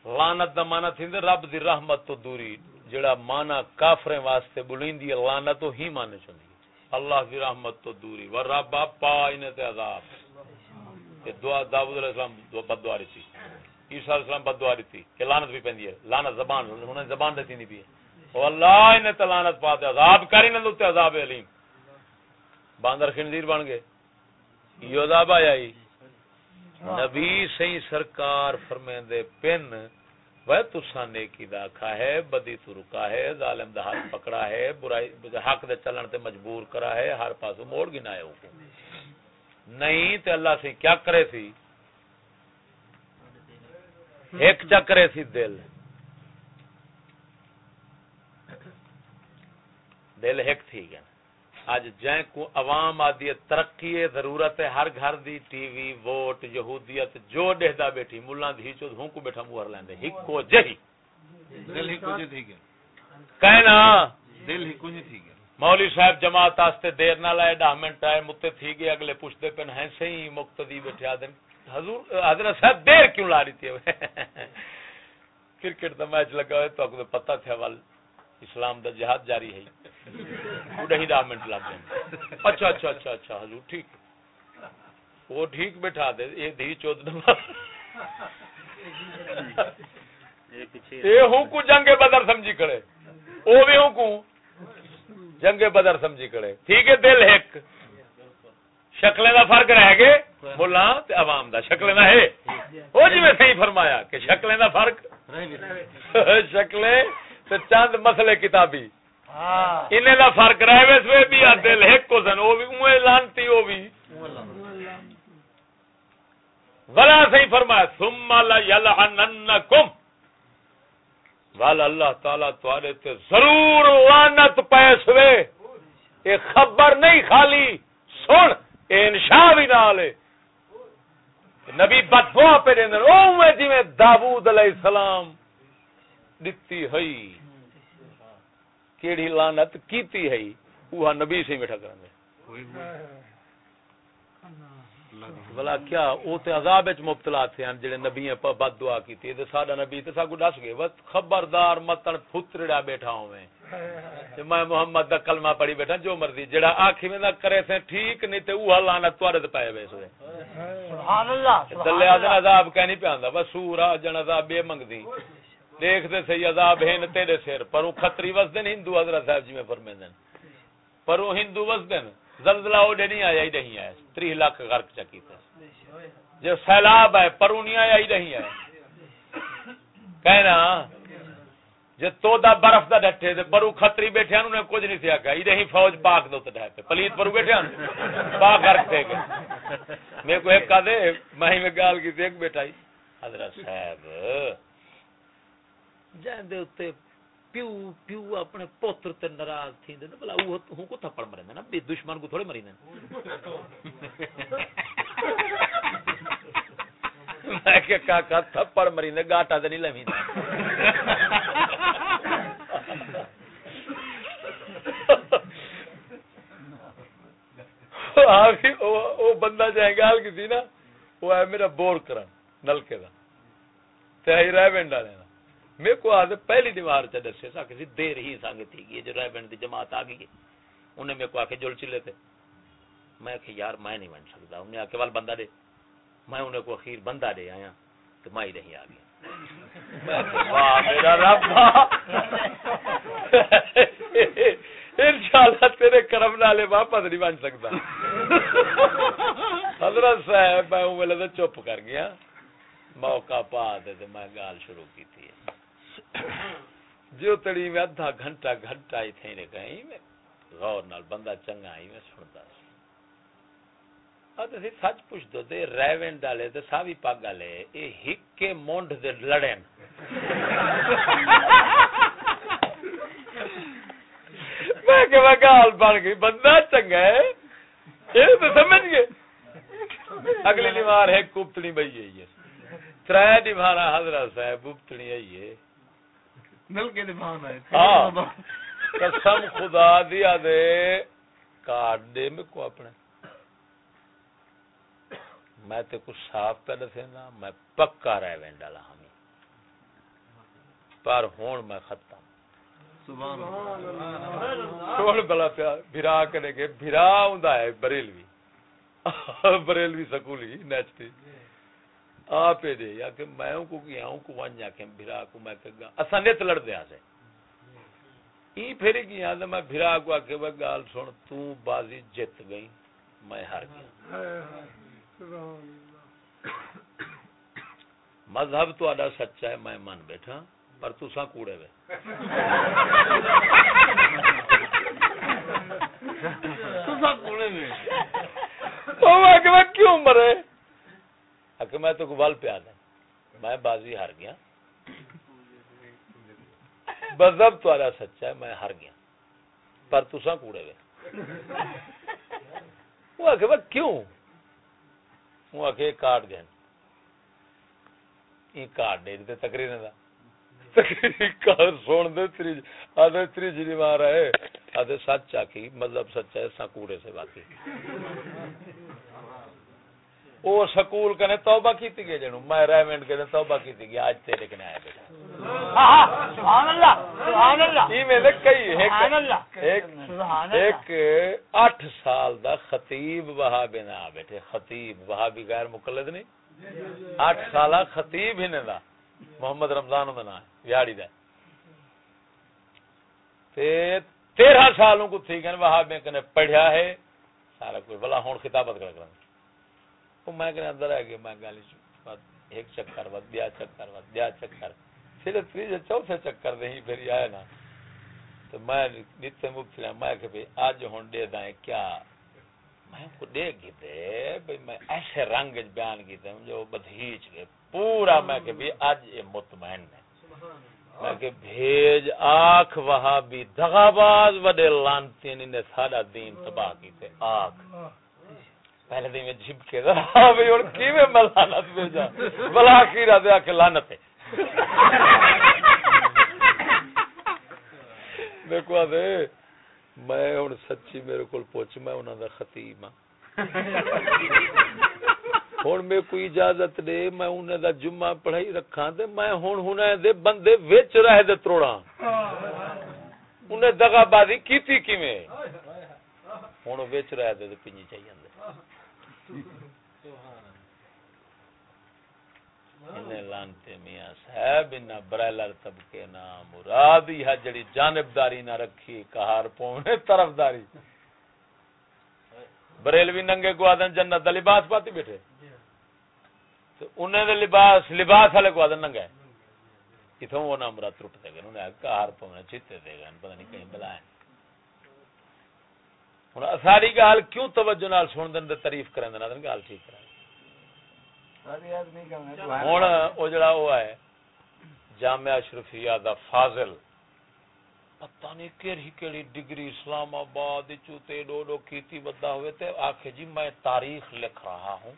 لانت دا مانا تھی رب دی رحمت تو دوری جڑا مانا کافریں واسطے بلیندی لانت تو ہی مانے چندی اللہ دی رحمت تو دوری ور رب پا انہیں تے عذاب۔ دعا داؤد علیہ السلام بد دعا رہی تھی۔ عیسیٰ علیہ السلام بد دعا رہی تھی کہ لعنت بھی پہنی ہے۔ لعنت زبان انہیں زبان دیتی نہیں بھی ہے۔ او اللہ، انہیں تے لعنت پاتے عذاب کری نہ دوتے عذاب علیم۔ باندر خنزیر بن گئے۔ یہ عذاب آیا ہی نبی صحیح سرکار فرمیندے پن، وہ تسا نیکی دا کھا ہے، بدی تو رکا ہے، ظالم دا ہاتھ پکڑا ہے، برائی، حق دے چلن تے مجبور کرا ہے، ہر پاسو موڑ گنا ہے نہیں تو اللہ سے کیا کرے سی؟ ایک چکرے سی دل۔ دل ایک تھی گیا۔ اج جائیں کو عوام آدھی ترقی ضرورت ہے ہر گھر دی ٹی وی ووٹ یہودیت جو ڈہدا بیٹھی ملا دی چود ہوں کو بیٹھا موہر لیندے ہکو جہی۔ دل ہی کچھ تھی گیا۔ کہنا۔ دل ہی کچھ تھی گیا۔ مولی صاحب جماعت آستے دیر نہ لائے ڈا منٹ آئے متے تھی گئے اگلے پوچھتے پن ہیں صحیح مقتدی بیٹھے آدم حضور حضرت صاحب دیر کیوں لا رہی تھی؟ کرکٹ دا میچ لگا ہوئے تو اگر پتہ تھا وال اسلام دا جہاد جاری ہے۔ بڑھے ہی ڈا منٹ لگ گئے اچھا اچھا اچھا اچھا حضور ٹھیک۔ وہ ٹھیک بٹھا دے یہ دھی نمبر۔ یہ ہوں کو جنگ بدر سمجھی کھڑے وہ بھی ہوں کو جنگ بدر سمجھی کھڑے ٹھیک ہے، دل ایک۔ شکلیں دا فرق رہ گئے بولا عوام دا۔ شکلیں دا ہے۔ وہ جی میں صحیح فرمایا کہ شکلیں دا فرق۔ شکلیں تو چند مسئلے کتابی۔ انہیں دا فرق رہ ویسے بھی دل ایک کو سن وہ بھی لانتی، وہ بھی۔ ولا صحیح فرمایا، ثم لا یلعننکم۔ والا اللہ تعالی تواڈے تے ضرور لعنت پیس وے اے خبر نہیں خالی، سن، اے انشاء بھی نال نبی بدوا پہ دین او میں جویں داوود علیہ السلام دتی ہئی کیڑی لعنت کیتی ہئی وہ نبی سے میٹھا کرنے بلا کیا او تے عذاب وچ مبتلا تھے ہیں جڑے نبی بد دعا کیتی تے ساڈا نبی تے ساگو دس گئے وقت خبردار متن پھترڑا بیٹھا ہوویں۔ تے میں محمد دا کلمہ پڑھی بیٹھا جو مرضی جڑا میں نہ کرے سے ٹھیک نہیں تے اوہ لعنت توڑے تے پائے وے سوے سبحان اللہ دلے اذن عذاب کہہ نہیں پیاندا بس سورا جن عذاب بے منگدی۔ دیکھ دے سی عذاب ہیں تیرے سر پر او خطری وس دین ہندو حضرت صاحب جی میں فرمیندن پر او ہندو وس دین زلزلہ اوڈے نہیں آیا ہی نہیں آیا۔ تری لاکھ غرق چکی تھا جو سیلاب ہے پرو نہیں آیا ہی نہیں آیا۔ کہنا، جو تو دا برف دا ڈٹھے دے پرو خطری بیٹھے انہوں نے کچھ نہیں تھیا کہا ہی نہیں فوج پاک دو تے پہ پلیت پرو بیٹھے ہیں۔ پاک غرق تھے گئے۔ میرے کو ایک کہا دے میں میں گال کی تھی، ایک بیٹھا ہی۔ حضرت صاحب جائیں دے اتے پیو پیو اپنے پوتر تے ناراض تھی دے بلا وہ ہوں کو تھپڑ مرے نا، بے دشمن کو تھوڑے مری نا میں کہ کاکا تھپڑ مری نے گاٹا تے نہیں لویں لوی وہ بندہ جائے گال کی نا، وہ ہے میرا بور کرن، نلکے دا۔ تے ہی رہ بینڈا لینا۔ میرے کو آج پہلی دیوار چ دسے سا کسی دیر ہی سانگ تھی گئی جو رائے بینڈ دی جماعت آ گئی انہیں میرے کو آ کے جل چلے تھے۔ میں کہ یار، میں نہیں بن سکتا۔ انہیں آ کے وال بندہ دے۔ میں انہیں کو اخیر بندہ دے آیا تو میں ہی نہیں آ گیا میرا رب انشاءاللہ تیرے کرم نالے واپس نہیں بن سکتا۔ حضرت صاحب، میں وہ چپ کر گیا۔ موقع پا دے میں گال شروع کی تھی۔ جو تڑی میں ادھا گھنٹہ گھنٹہ ہی تھے نے کہیں میں غور نال بندہ چنگا ہی میں سنتا سی۔ ادھے سچ پوچھ دو دے ریون ڈالے تے ساوی پاگا لے اے ہکے مونڈ دے لڑن۔ میں کہ میں گال بن گئی، بندہ چنگا ہے، یہ تو سمجھ گئے۔ اگلی دیوار ہے، کپتنی بھئی ہے یہ۔ ترے دیوارا حضرت صاحب، کپتنی ہے یہ۔ ہاں۔ قسم خدا دیا دے کارڈ دے میں کو اپنے۔ میں تے کچھ صاف پہ دسے نا میں پکا رہ وین ڈالا ہمیں پر ہون میں ختم۔ سبحان بلا پیا بھرا کرے گے بھرا ہوندا ہے بریلوی۔ بریلوی سکولی نیچتی۔ آپ دے یا کہ میں کو کیا ہوں کو ون جا کے بھرا کو میں کہ گا۔ اساں نت لڑ دیا سے۔ ای پھر میں بھرا کو کہ وہ گال سن تو بازی گئی میں ہار گیا۔ مذہب تو سچا ہے میں من بیٹھا پر تو سا کوڑے وے۔ تو کوڑے وے۔ کہ کیوں مرے؟ کہ میں تو گل پیا دیں۔ میں بازی ہار گیا۔ مذہب تارا سچا ہے، میں ہار گیا۔ پر تسا کوڑے وے۔ وہ آخ کیوں؟ وہ آخ کارڈ دین۔ یہ کارڈ دے دیتے تقریر دا۔ سن دے، تری آدھے تری جی مار ہے آدھے سچ آکی مطلب سچا ہے سا کوڑے سے باقی۔ او سکول کنے توبہ کیتی گئے جنو میں ریمنڈ کنے توبہ کیتی گئی آج تیرے کنے آیا بیٹا سبحان اللہ سبحان اللہ۔ یہ میں لکھ کئی ایک ایک اٹھ سال دا خطیب وہابی نہ بیٹھے۔ خطیب وہابی غیر مقلد نہیں۔ اٹھ سالہ خطیب ہی دا۔ محمد رمضان دا نام یاڑی دا۔ تے تیرہ سالوں کو تھی گئے وہابی کنے پڑھیا ہے سارا کوئی بلا ہون خطابت کر کرنا وہ میں اندر آئے میں گالی ایک چکر بیا چکر بیا چکر۔ تیجے چوتھے چکر نہیں پھر آیا نا۔ تو میں مبتلا میں کہ بھئی آج ہون دے دائیں کیا؟ میں کو دے گی دے بھئی میں ایسے رنگ بیان کی دے جو بدھیچ گئے۔ پورا میں کہ بھئی آج یہ مطمئن ہے۔ میں کہ بھیج آنکھ وہاں بھی دغاباز وڈے لانتی نے سارا دین تباہ کی تھے آنکھ پہلے دن میں جھپ کے ذرا بھی اور کی میں ملانت بھیجا بلا کی رہا دیا کہ لانت ہے۔ دیکھو آدھے، میں ہوں سچی میرے کو پوچھ، میں انہوں دا خطیب ہاں۔ ہوں ہوں میں کوئی اجازت دے، میں انہیں دا جمعہ پڑھائی رکھا دے میں ہوں ہوں دے بندے ویچ رہے دے تروڑا انہیں دگا بازی کیتی کی میں ہوں ویچ رہے دے پنجی چاہیے لانتے میاں صاحب انہ برائلر طبقے نا مراد یہ جڑی جانبداری نہ رکھی، کہار پونے طرفداری۔ بریلوی ننگے کو آدن جنت دا لباس پاتی بیٹھے۔ تو انہیں دے لباس لباس والے کو آدن ننگا ہے اتوں وہ نام مراد ٹوٹ دے گئے انہیں کہار پونے چیتے دے گئے، پتہ نہیں کہیں بلائیں۔ ہوں ساری گال کیوں توجہ نال سن دن تعریف کریں گال ٹھیک کریں ہوں وہ جڑا وہ ہے جامعہ اشرفیہ دا فاضل۔ پتہ نہیں کیڑی کیڑی ڈگری اسلام آباد چوتے ڈو ڈو کیتی بدا ہوئے تے آخے جی میں تاریخ لکھ رہا ہوں۔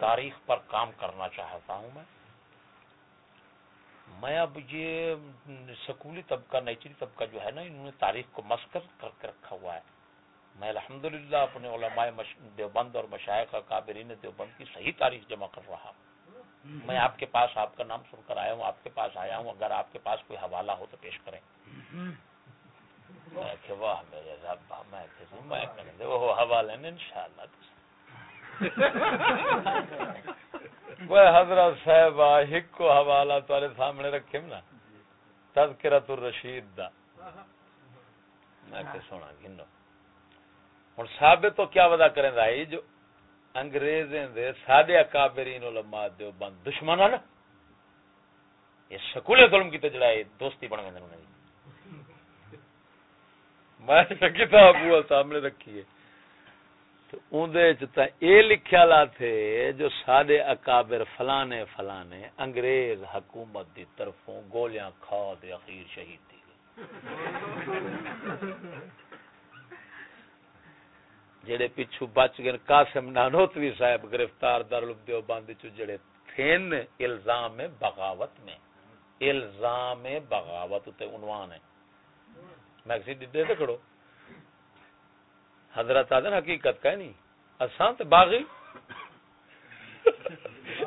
تاریخ پر کام کرنا چاہتا ہوں میں۔ میں اب یہ سکولی طبقہ، نیچری طبقہ جو ہے نا، انہوں نے تاریخ کو مسکر کر کے رکھا ہوا ہے۔ میں الحمدللہ اپنے علماء دیوبند اور مشائق کابرین دیوبند کی صحیح تاریخ جمع کر رہا ہوں۔ میں آپ کے پاس، آپ کا نام سن کر آیا ہوں، آپ کے پاس آیا ہوں۔ اگر آپ کے پاس کوئی حوالہ ہو تو پیش کریں۔ واہ میرے رب، میں حوالے ان شاء اللہ حضرت صاحب ایک کو حوالہ تارے سامنے رکھے نا۔ تذکرت الرشید دا۔ میں کہ سونا گنو۔ ہوں ثابت تو کیا ودا کریں دا جو انگریزیں دے سادے اکابرین علماء دیو بند دشمن نا یہ سکولے ظلم کی تجڑا ہے، دوستی بن گئے انہوں نے میں کتاب ہوا سامنے رکھی ہے اے لکھیا لا تھے، جو سادے اکابر فلانے فلانے، انگریز حکومت دی طرفوں گولیاں کھا دے اخیر شہید تھی۔ جڑے پچھو بچ گئے، قاسم نانوتوی صاحب گرفتار دارالعلوم دیوبند چ جڑے تھین الزام بغاوت میں۔ الزام بغاوت تے عنوان ہے۔ میں کسی ڈڈے تے کھڑو۔ حضرت آدن حقیقت کا نہیں۔ اساں تے باغی۔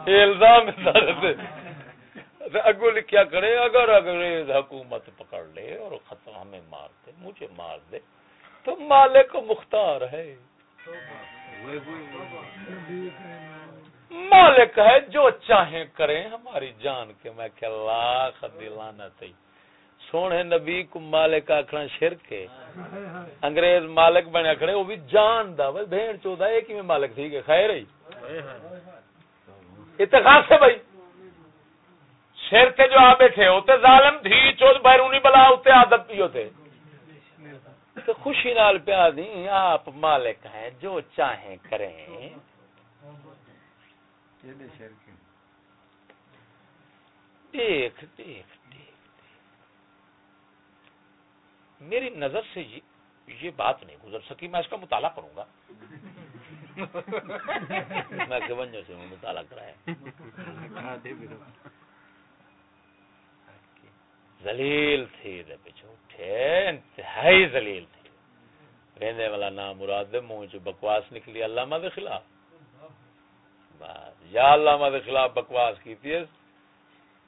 الزام اچھا، اگو لکھیا کرے اگر انگریز حکومت پکڑ لے اور ختم ہمیں مار دے، مجھے مار دے، تو مالک مختار ہے۔ مالک ہے جو چاہیں کریں، ہماری جان کے میں کہ لاکھ دلانا تھی سونے نبی کو مالک آکھنا شرک ہے۔ انگریز مالک بنے کھڑے وہ بھی جان دا بھائی بھین چودا ایک ہی مالک تھی کہ خیر ہی اتخاص سے بھائی۔ شیر کے جو آ بیٹھے ہوتے ظالم، دھی چود بیرونی بلا ہوتے عادت بھی ہوتے تو۔ خوشی نال پیا دی، آپ مالک ہیں، جو چاہیں کریں۔ دیکھ دیکھ۔ میری نظر سے یہ بات نہیں گزر سکی میں اس کا مطالعہ کروں گا۔ میں گونجو سے مطالعہ کرایا۔ زلیل تھی اٹھے انتہائی زلیل تھی رہنے والا نام مراد منہ چ بکواس نکلی علامہ دے خلاف۔ یا اللہ میں خلاف بکواس کی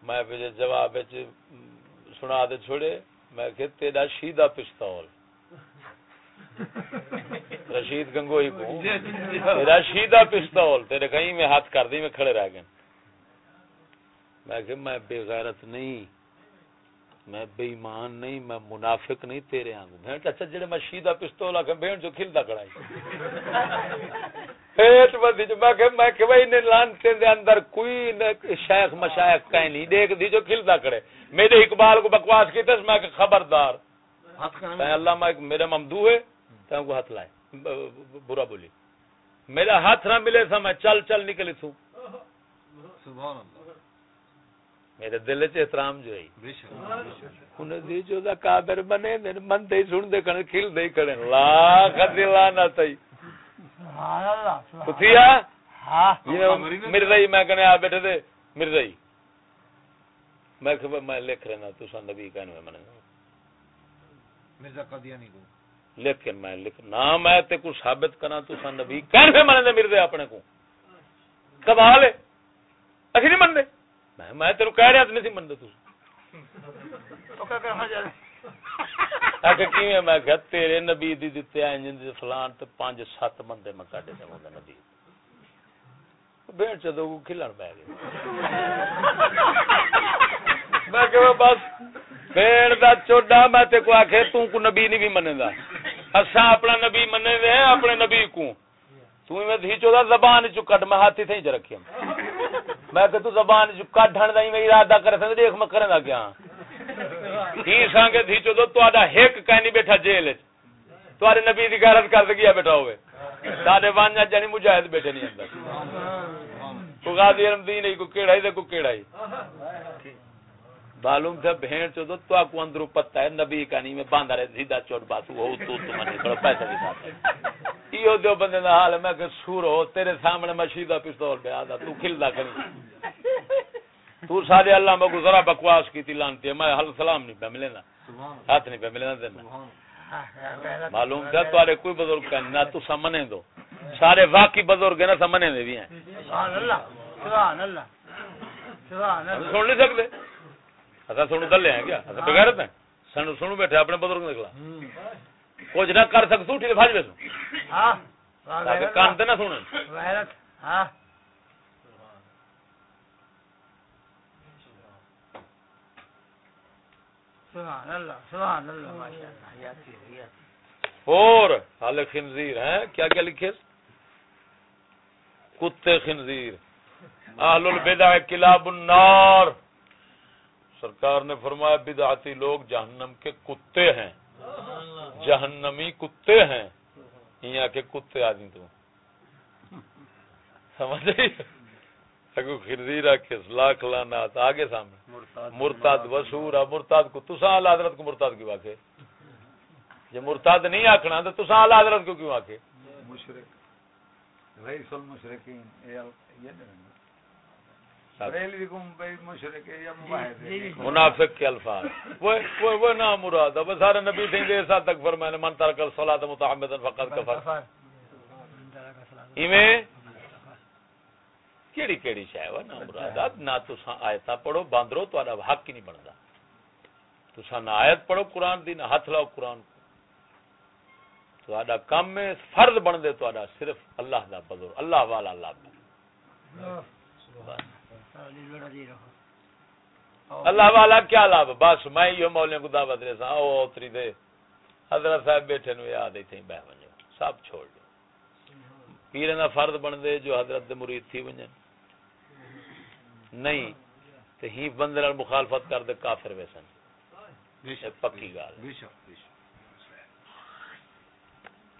میں جواب سنا دے چھوڑے۔ میں کہ تیرا شیدہ پستول۔ رشید گنگوئی کو۔ تیرا شیدہ پستول۔ تیرے کہیں میں ہاتھ کر دی، میں کھڑے رہ گئے۔ میں کہ میں بے غیرت نہیں۔ میں بے ایمان نہیں، میں منافق نہیں تیرے آنگو میں اچھا جڑے میں شیدہ پستول آکھیں بہن جو کھلتا کڑائی پیٹ بدی جو میں کہ میں کہ بھائی نے لانتے دے اندر کوئی شیخ مشایخ کہیں نہیں دیکھ دی جو کھلتا کڑے میرے اقبال کو بکواس کی تس میں کہ خبردار۔ اللہ میرے ممدو ہے کو ہاتھ لائے۔ برا بولی۔ میرا ہاتھ نہ ملے تھا میں چل چل نکلی تھوں۔ سبحان اللہ۔ میرے دل چ احترام جو ہے۔ دی جو دا کابر بنے دے من دے سن دے کنے کھل دے کنے لا خدلا نہ تئی ہاں۔ مرزائی میں کنے آ بیٹھے دے مرزائی۔ میں کہ میں لکھ رہا تو سن نبی کہنے میں مرزا قادیانی کو۔ لیکن میں لکھ نہ میں تے کو ثابت کرا تو سن نبی کہنے میں نے مرزا اپنے کو۔ کمال ہے؟ اسی نہیں من دے میں تیرو کہہ رہا نہیں منتے میں کہ تیرے نبی دی دتے ہیں فلان تے پانچ سات بندے میں نبی۔ بہن چدو کو کھلن پے گئے۔ میں کہ بس بہن دا چوڈا میں تے کو آکھے تو کو نبی نہیں بھی منندا۔ اساں اپنا نبی مننے دے اپنے نبی کو۔ تو میں دھی چودا زبان چ کڈ میں ہاتھ تھی رکھیا میں کہ تو زبان جو کڈھن دا میں ارادہ کر سکدا دیکھ میں کرن دا کیا؟ کی سانگے تھی چودو تہاڈا ایک کہنی بیٹھا جیل وچ تہاڈے نبی دی غیرت کر گیا بیٹھا ہوے ساڈے وانجا جنی مجاہد بیٹھے نہیں اندر۔ کو غازی رمدین کو کیڑا ہی تے کو کیڑا ہی۔ معلوم تھا بہن چودو تو کو اندرو پتہ ہے، نبی کہانی میں باندھا رہے، سیدھا چوٹ باسو ہو تو تو منی بڑا پیسہ بھی ساتھ ہے ایو دیو بندے دا حال ہے، میں کہ سور ہو، تیرے سامنے مشیدہ پستول پہ آدھا تو کھلدا کری تو سارے اللہ میں ذرا بکواس کی تھی لانتی ہے میں حل سلام نہیں پہ ملے نا۔ ہاتھ نہیں پہ ملے نا دینا معلوم تھا تارے کوئی بزرگ کا نہ تو سمنے دو۔ سارے واقعی بزرگ نا سمنے دے بھی ہیں۔ سن نہیں سکتے۔ اچھا سنو دلے ہیں کیا؟ بغیرت ہیں۔ سنو سنو بیٹھے اپنے بزرگ نکلا۔ کچھ نہ کر سکتو ٹھیک بھاج بیسو ہاں کان تے نہ سنن۔ ہاں۔ اور حال خنزیر ہیں، کیا کیا لکھے؟ کتے خنزیر۔ اہل البدع کلاب النار۔ سرکار نے فرمایا، بدعتی لوگ جہنم کے کتے ہیں۔ جہنمی کتے ہیں۔ یہاں کے کتے آدمی تو۔ سمجھ اگو خرزیرہ کس لاکھ لانات آگے سامنے۔ مرتاد وسورا مرتاد کو تسا اللہ حضرت کو مرتاد کیوں آکے یہ مرتاد نہیں آکھنا تو تسا اللہ حضرت کو کیوں آکے مشرک۔ رئیس المشرکین یہ منافق کے الفاظ۔ وہ وہ نام مراد ہے۔ سارے نبی تھے دے سال تک فرمایا من ترک الصلاۃ متعمدا فقط کفر. ایویں کیڑی کیڑی شے ہے نام مراد نہ تساں آیتاں پڑھو باندرو تہاڈا حق ہی نہیں بندا تساں نہ آیت پڑھو قرآن دی نہ ہاتھ لاؤ قرآن کو تہاڈا کام میں فرض بن دے تہاڈا صرف اللہ دا بزرگ اللہ والا اللہ بس اللہ والا کیا لاب بس میں یہ مولے کو دعوت دے سا او اتری دے حضرت صاحب بیٹھے نو یاد ایتھے بہ ونجو سب چھوڑ دو پیر دا فرض بن دے جو حضرت دے مرید تھی ونجن نہیں تے ہی بندے نال مخالفت کر دے کافر ویسن پکی گال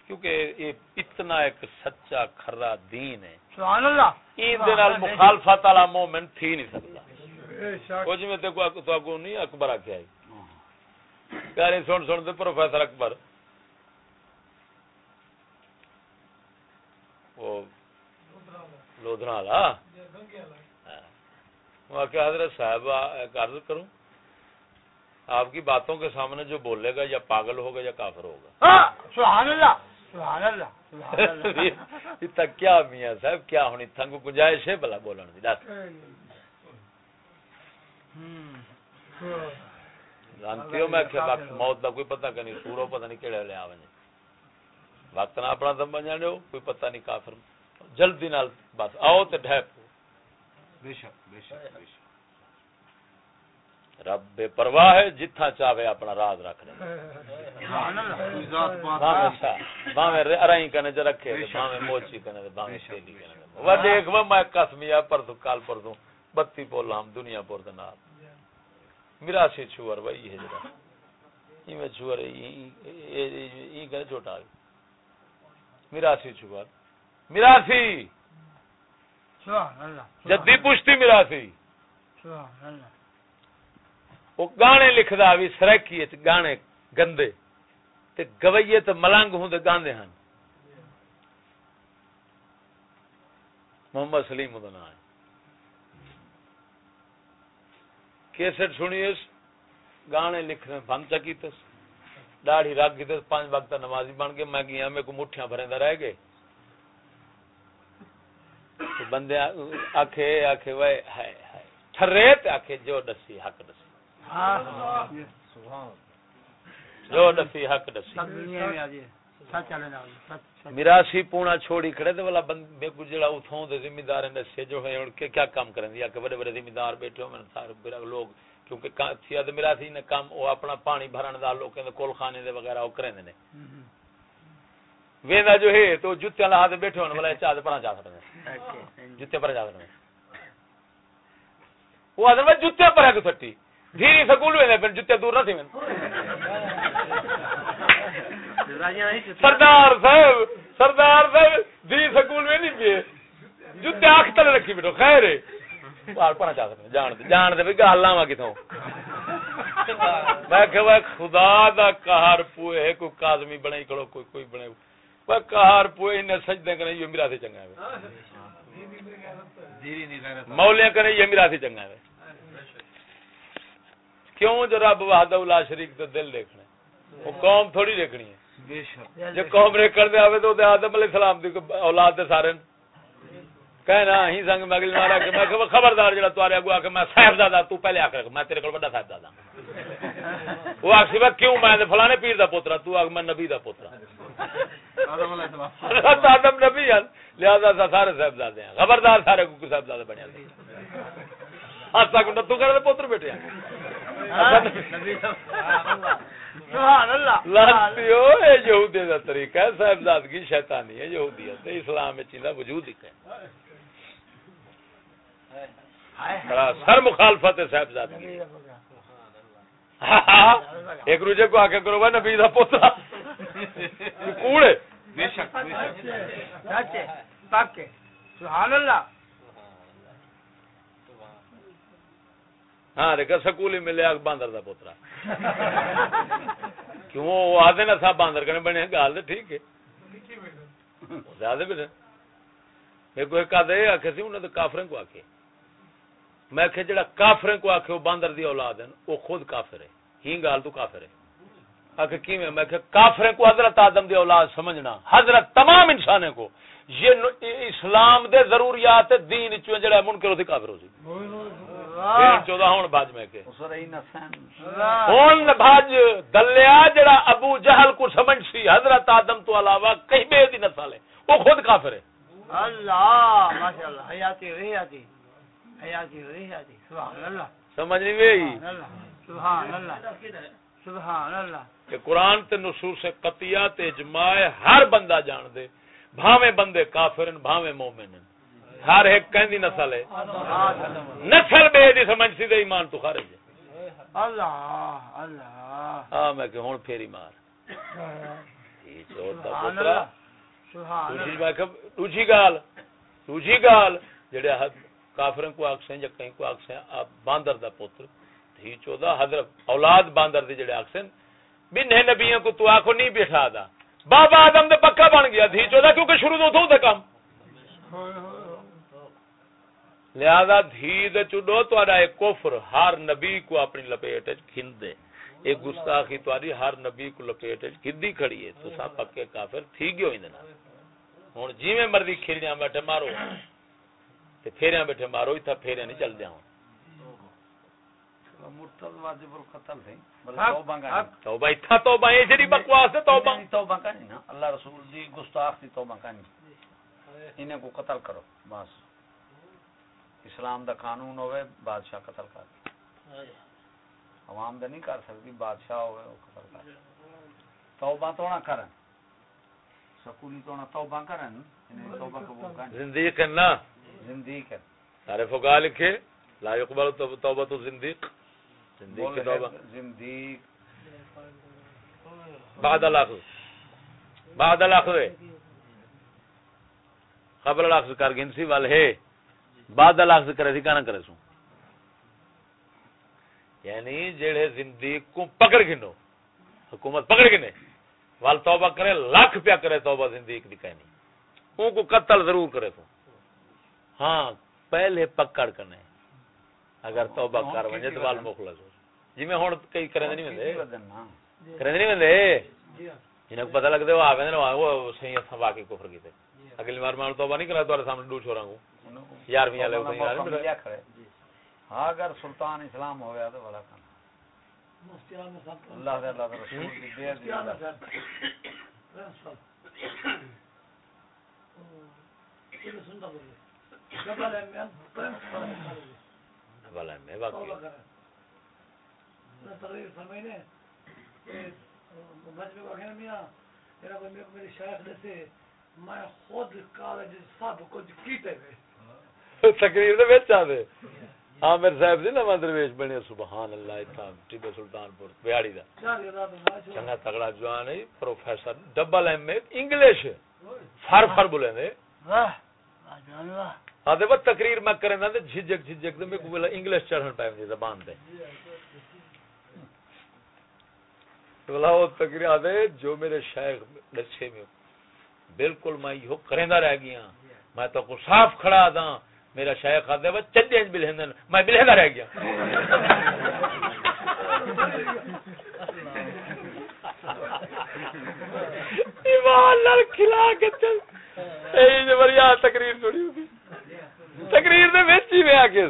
کیونکہ یہ اتنا ایک سچا کھرا دین ہے۔ سبحان اللہ۔ این دے نال مخالفت والا مومن تھی نہیں سکتا۔ کچھ میں تے کو تو کو نہیں اکبر آکھیا ہے۔ پیارے سن سن تے پروفیسر اکبر۔ وہ لودھنا والا۔ وہ کہ حضرت صاحب عرض کروں آپ کی باتوں کے سامنے جو بولے گا یا پاگل ہوگا یا کافر ہوگا۔ سبحان اللہ کیا میاں صاحب کیا ہونی تھنگ گنجائش ہے بلا بولن دی؟ دس۔ جانتی ہو میں کہ وقت موت دا کوئی پتہ نہیں سورو پتہ نہیں کیڑے لے آویں وقت نہ اپنا دم بن جانے کوئی پتہ نہیں کافر۔ جلدی نال بس آؤ تے ڈھپ بے شک بے شک بے شک۔ رب بے پرواہ ہے جتھا چاہے اپنا راز رکھ ارائی کنے چ رکھے باویں موچی کنے باویں سیلی کنے وا دیکھ وا میں قسمیا پر تو کال پر تو بتی پول ہم دنیا پور دے نال میرا وہی ہے جڑا۔ ای میں کنے چھوٹا میرا چھوار۔ میرا سی! جدی پوچھتی میرا سی۔ وہ گانے لکھدا بھی سرکی گانے گندے۔ تے گویے تے ملنگ ہوں گاندے ہیں محمد سلیم دا نام کیسٹ سنی اس۔ گانے لکھنے بند چکی تس داڑھی رکھ گئی تس پانچ وقت نمازی بن کے میں گیا میں کو مٹھیاں بھرے رہ گئے۔ بندے آکھے آکھے وے ہائے ہائے۔ ٹھرے تے آکھے جو دسی حق دسی جو دسی حق دسی میراسی پونا چھوڑی کھڑے تے والا بندے کو جڑا اتھوں دے ذمہ دار نے سے جو ہے ان کے کیا کام کرن دیا کہ بڑے بڑے ذمہ دار بیٹھے ہوں سارے لوگ۔ کیونکہ تے میراسی نے کام او اپنا پانی بھرن دا لوکاں دے کول خانے دے وغیرہ او کرن نے۔ ویندا جو ہے تو جوتے لا دے بیٹھے ہون والا چا دے پڑا جا سکدے جوتے پر جا سکدے وہ ادھر میں جوتے پر ہے کہ سٹی۔ دھیری سکول میں پھر جتے دور نہ تھی میں۔ سردار صاحب سردار صاحب دھیری سکول میں نہیں پیے جتے آنکھ تلے رکھی بیٹھو خیر ہے۔ بار پڑھنا چاہ سکتے جان دے جان دے بھی گال لاما کتوں میں کہ خدا دا کہار پوئے کوئی کازمی بنے کڑو کوئی کوئی بنے۔ کہار پوئے انہیں سجدے کرنے یہ میرا سے چنگا ہے۔ مولیاں کرنے یہ میرا سے چنگا ہے۔ کیوں؟ جو رب وحدہ الا شریک تے دل دیکھنا وہ قوم تھوڑی دیکھنی ہے۔ جو قوم نے کر دے آوے تو تے آدم علیہ السلام دی اولاد دے سارے کہنا ہی سنگ میں اگلی مارا کہ میں کہ خبردار جڑا توارے اگوا کہ میں صاحب زادہ تو پہلے آ کر میں تیرے کول بڑا صاحب زادہ وہ آکھ سی کیوں؟ میں فلانے پیر دا پوترا تو آکھ میں نبی دا پوترا۔ آدم نبی ہے لہذا سارے صاحب زادے ہیں۔ خبردار سارے کو صاحب زادہ بنے ہاں تک تو کر پوتر بیٹے ہیں۔ طریقہ ہے۔ صاحبزادگی شیطانی ہے یہودیت اسلام وجود ہی سر مخالفت ہے صاحبزادگی ایک روزے کو آ کے کرو نبی کا پوترا۔ کوڑے۔ بے شک سبحان اللہ۔ ہاں دیکھا سکول ہی ملے باندر دا پوترا۔ کیوں؟ وہ آدھے نا باندر کرنے بنے گال ٹھیک ہے۔ زیادہ بھی میرے کو ایک آدھے آخے سی انہیں تو کافریں کو آخے میں آخے جڑا کافریں کو آخے وہ باندر دی اولاد ہے وہ خود کافر ہے۔ ہی گال تو کافر ہے۔ آخر کی میں میں کافریں کو حضرت آدم دی اولاد سمجھنا۔ حضرت تمام انسانے کو۔ یہ اسلام دے ضروریات دین چویں جڑا منکر ہوتی کافر ہو سی چودہ ہوں بھاج میں کے ہوں بھاج دلیا جڑا ابو جہل کو سمجھ سی حضرت آدم تو علاوہ کہیں بے دی نسل ہے وہ خود کافر ہے اللہ ماشاءاللہ حیاتی حیاتی حیاتی حیاتی سبحان اللہ سمجھ نہیں سبحان اللہ۔ سبحان اللہ۔ کہ قرآن تے نصوص قطعیات اجماع ہر بندہ جان دے۔ بھاویں بندے کافر بھاویں مومن ہر ایک کہندی نسل ہے۔ نسل بے دی سمجھ سی دے ایمان تو خارج ہے۔ اللہ اللہ۔ ہاں میں کہ ہن پھیری مار۔ یہ چوتھا پترا دوسری گال دوسری گال جڑے کافروں کو آکسیں یا کہیں کو آکسیں آپ باندر دا پتر تھی چودہ، حضرت اولاد باندر دے جڑے آکسیں بنہ نبیوں کو تو آکھو نہیں بیٹھا دا۔ بابا آدم دے پکا بن گیا۔ تھی چودہ، کیونکہ شروع تو تھو دے کام۔ لہذا دھی دے چڈو تو ایک کفر، ہر نبی کو اپنی لپیٹ کھن دے ایک گستاخی تواری ہر نبی کو لپیٹ کدی کھڑی ہے۔ تو سب پکے کافر تھی گیو اندنا ہوں جی میں مرضی کھیلیاں بیٹھے مارو۔ تے پھیریاں بیٹھے مارو تھا پھیریاں نہیں چل جاؤں مرتد واجب القتل تھی توبہ اتھا توبہ یہ جڑی بکواس ہے توبہ۔ توبہ کا نہیں نا۔ اللہ رسول دی گستاخ دی توبہ کا نہیں۔ انہیں کو قتل کرو بس۔ اسلام دا قانون ہوئے بادشاہ قتل کر عوام دے نہیں کر سکتی بادشاہ ہوئے وہ قتل کر توبہ تو نہ کرن۔ سکولی تو نہ توبہ کرن انہیں توبہ قبول کرن زندگی کرنا زندگی کر سارے فقہ لکھے لا يقبل توبہ تو زندیق زندیق کی توبہ۔ زندگی بعد الاخذ بعد الاخذ قبل الاخذ کر گنسی وال ہے۔ بعد الاخذ کرے سی کانا کرے سو یعنی جڑے زندگی کو پکڑ گنو حکومت پکڑ گنے وال توبہ کرے لاکھ پیا کرے توبہ زندگی دی کہنی۔ ان کو قتل ضرور کرے تو ہاں پہلے پکڑ کنے اگر توبہ کر ونجے تو وال مخلص ہو جی میں ہن کئی کرے نہیں وندے کرے نہیں وندے جنہاں کو پتہ لگ دے وہ آویں نے وہ صحیح اساں واقعی کفر کیتے۔ اگلی بار میں توبہ نہیں کرا تمہارے سامنے دو چھوڑاں کو یارویں والے کو یار ہاں اگر سلطان اسلام ہو گیا تو بڑا کام۔ اللہ دے اللہ دے رسول دی دیر دی۔ والا میں خود کالج سب کچھ کیتے تقریر دے وچ آوے۔ ہاں، عامر صاحب جی نواں درویش بنے سبحان اللہ ٹیبے سلطان پور بیاڑی دا۔ چنگا تگڑا جوان ہے، professor, double M A, English, فر فر بولے نے ہاں دے تقریر میں کریں نا تے جھجک جھجک تے میں کو انگلش چڑھن پائے دی زبان تے بولا، وہ تقریر آدے جو میرے شیخ دچے میں بالکل میں یہ کریندا رہ گیا۔ میں تو کو صاف کھڑا دا۔ میرا شیخ آدھے، وہ چندے بلہندن۔ میں بلہندا رہ گیا۔ ایمان لال کھلا کے چل۔ اے جو بڑیا تقریر چھوڑی ہوگی۔ تقریر دے وچ ہی میں آ کے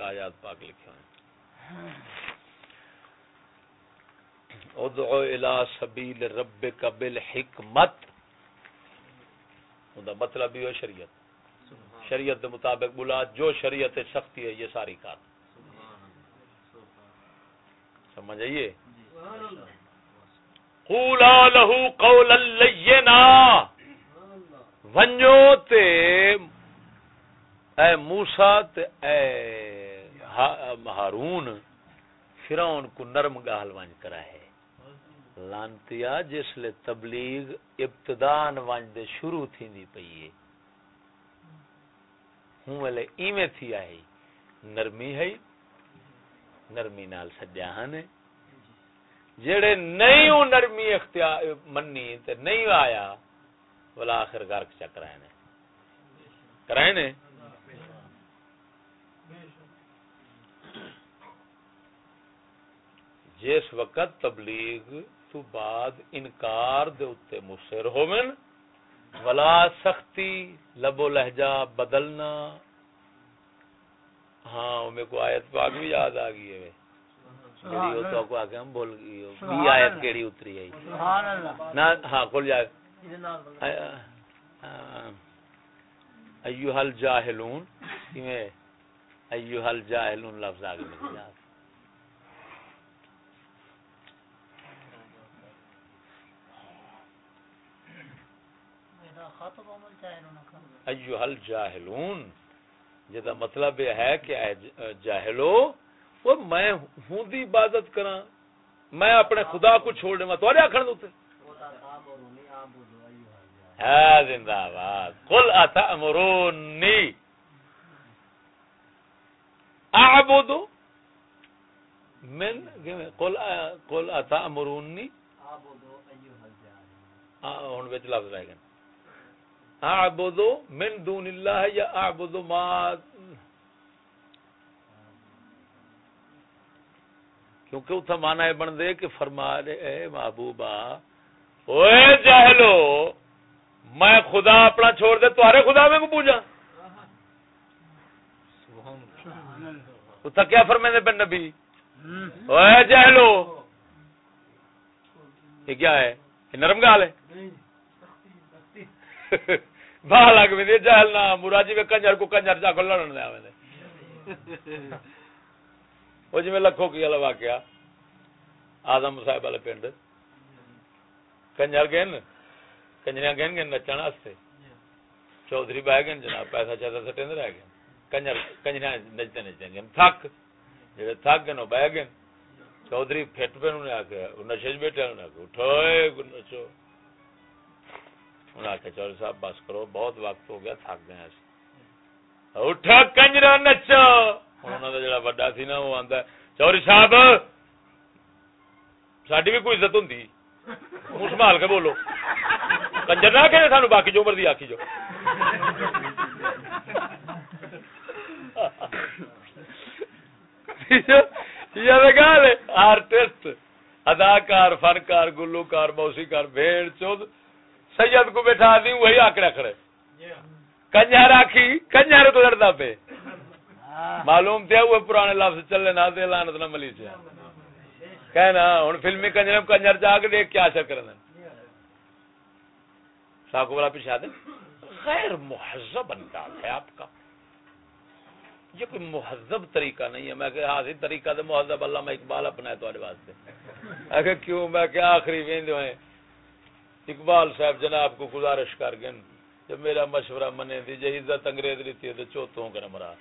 آیات پاک لکھے ہیں۔ ادعو الى سبیل ربک بالحکمت۔ اوندا مطلب یہ شریعت۔ شریعت دے مطابق بلا، جو شریعت سختی ہے، یہ ساری کار۔ سمجھ آئیے قولا له قولا لینا۔ ونجو تے اے موسیٰ تے اے ہارون، فرعون کو نرم گال وانج کرا ہے لانتیا جس لے تبلیغ ابتدان وانج دے شروع تھی دی پئی ہوں ولے ایویں تھی آئی نرمی ہے۔ نرمی نال سجا ہاں نے۔ جڑے نہیں ہوں نرمی اختیار منی تے نہیں آیا، ولا آخر گرک چکرائے نے۔ کرائے نے؟ جس وقت تبلیغ تو بعد انکار دے اتے مصر ہومن، ولا سختی، لب و لہجہ بدلنا ہاں میرے کو آیت پاک بھی یاد آ گئی ہے۔ کو ہم گئی ہو۔ آیت کیڑی اتری ہے۔ سبحان اللہ۔ نہ ہاں کھول جائے ایوہ الجاہلون کیویں؟ ایوہ الجاہلون لفظ آگے لکھ جائے ایوہ الجاہلون جدا مطلب یہ ہے کہ جاہلو وہ میں ہوں دی عبادت کراں میں اپنے خدا کو چھوڑ دے میں تو آخر دوتے ہے زندہ باد قل اتامرونی اعبدو۔ من قل قل اتامرونی ہن وچ لفظ رہ گئے۔ اعبد من دون اللہ یا اعبد ما کیونکہ اتنا مانا ہے بن دے کہ فرما دے اے محبوبا اوے جہلو میں خدا اپنا چھوڑ دے تمہارے خدا میں کو پوجا اتنا کیا فرمے دے بن نبی؟ اوے جہلو یہ کیا ہے؟ یہ نرم گال ہے؟ باہ لگ بھی جہل نہ مراجی میں کنجر کو کنجر جا کو لڑن دیا میں وہ جی لکھو کی والا واقعہ آدم صاحب والے پنڈ کنجر گئے کنجریاں گئے گئے نچن واسطے چودھری بہ گئے جناب پیسہ چاہتا سٹے رہ گئے کنجر کنجریاں نچتے نچتے گئے تھک جی تھک گئے بہ گئے چودھری فٹ پہ انہیں آخیا نشے چ بیٹھے انہیں آخیا اٹھو نچو انہیں آخیا چودھری صاحب، بس کرو، بہت وقت ہو گیا، تھک گئے اٹھا کنجرا نچو۔ انہوں نے جڑا وڈا سی نا، وہ آتا چوری صاحب ساری بھی کوئی عزت ہوں منہ سنبھال کے بولو۔ کنجر نہ کہ سانو، باقی جو مرضی آخی جو۔ آرٹسٹ، اداکار، فنکار، گلوکار، موسیقار، بھیڑ چود۔ سید کو بیٹھا دی، وہی آکڑا کھڑے کنجر آخی کنجر تو لڑتا پہ معلوم تھا وہ پرانے لفظ چلے نہ دے لانت نہ ملی سے کہنا ہوں فلمی کنجر کنجر جا کے دیکھ کیا اثر کرنا ساکو والا پیچھا دے۔ غیر مہذب انداز ہے آپ کا۔ یہ کوئی مہذب طریقہ نہیں ہے۔ میں کہ ہاں طریقہ تو مہذب، اللہ میں اقبال اپنا ہے تھوڑے واسطے۔ اگر کیوں؟ میں کہ آخری ویندے ہیں اقبال صاحب جناب کو گزارش کر گئے جب میرا مشورہ منے دی جی عزت انگریز لیتی ہے تو چوتوں کا نمرا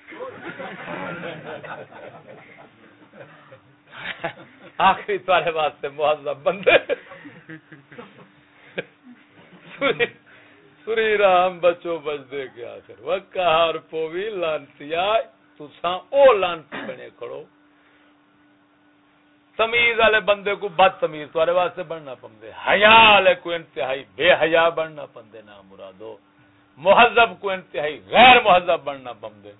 آخری تارے واسطے مہذب بندے۔ سری رام، بچو بچ دے کے آخر۔ وکار پوی لانتی تو او لانتی بنے کھڑو۔ تمیز والے بندے کو بد تمیز تارے واسطے بننا پندے۔ حیا والے کو انتہائی بے حیا بننا پندے نا مرادو۔ مہذب کو انتہائی غیر مہذب بننا پندے۔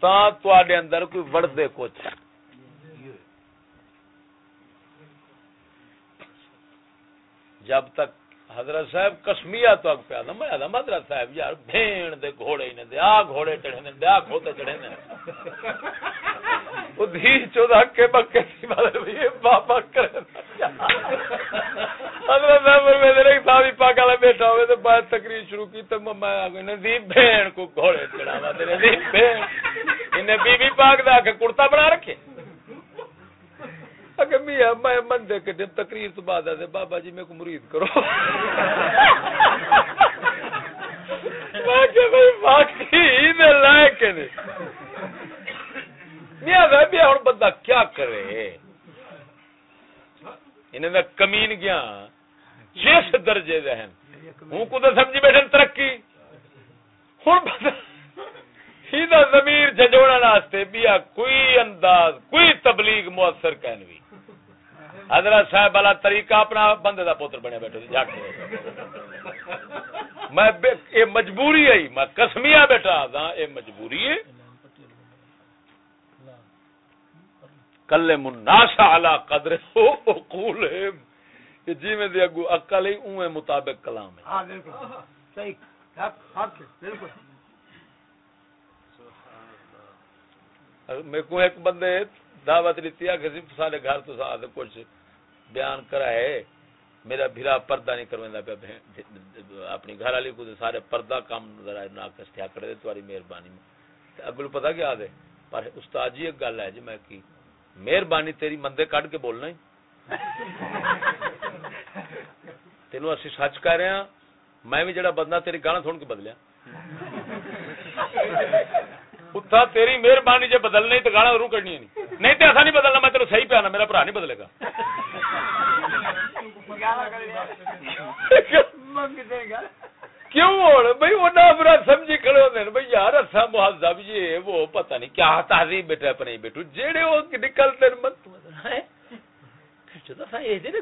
تا تواڈے اندر کوئی وردے کچھ۔ جب تک حضرت صاحب کسمیا تو اگ پیا میں آدم حضرت صاحب، یار بھین دے گھوڑے نے، دے آ گھوڑے چڑھے نے، دے آ کھوتے چڑھے نے۔ وہ دھی چودہ کے بکے سی والے بھی بابا کرے حضرت صاحب میں میرے صاحب پاک والا بیٹھا ہوئے تو بعد تقریر شروع کی تو میں آ گئی نے دی بھین کو گھوڑے چڑھاوا دے دی بھین۔ انہیں بی بی پاک دا کے کرتا بنا رکھے۔ اگر میاں میں من دے کے جب تقریر تو بعد آتے بابا جی میں کو مرید کرو۔ میں کہ واقعی میاں ہوں، بندہ کیا کرے؟ انہیں میں کمین گیا۔ جس درجے دہن ہوں کو سمجھی بیٹھن ترقی۔ ہوں بندہ سیدھا ضمیر جھجوڑا بیا کوئی انداز، کوئی تبلیغ مؤثر کہنوی۔ حضرت صاحب والا طریقہ اپنا بندے دا پوتر بنے بیٹھے جاگ میں یہ مجبوری ہے میں کسمیا بیٹھا دا یہ مجبوری ہے۔ کلے مناسا علا قدر ہو قول ہے۔ جی میں دے اگو عقل ہی اوے مطابق کلام ہے۔ ہاں بالکل۔ صحیح۔ حق بالکل۔ میں کو ایک بندے دعوت لیتی ہے کہ سارے گھر تو ساتھ کچھ بیان کرا ہے، میرا بھیرا پردہ نہیں کرویندا پیا جی، اپنی گھر والی کو سارے پردہ کام ذرا نہ کستیا کرے دے تمہاری مہربانی۔ میں اگلو پتہ کیا دے پر استاد جی ایک گل ہے جی میں کی، مہربانی تیری مندے کڈ کے بولنا ہی؟ تینوں اسی سچ کہہ رہے ہیں میں بھی جڑا بندہ تیری گانا سن کے بدلیا۔ اتھا تیری مہربانی جے بدلنے تو گانا ضرور کرنی نہیں۔ نہیں تو ایسا نہیں بدلنا، میں تیرے صحیح پہ آنا میرا برا نہیں بدلے گا۔ کیوں بھائی وہ نہ برا سمجھی کھڑے ہوتے ہیں بھائی یار اصا مہذب یہ وہ پتہ نہیں کیا تہذیب بیٹھا پر نہیں بیٹھو۔ جیڑے وہ نکلتے مت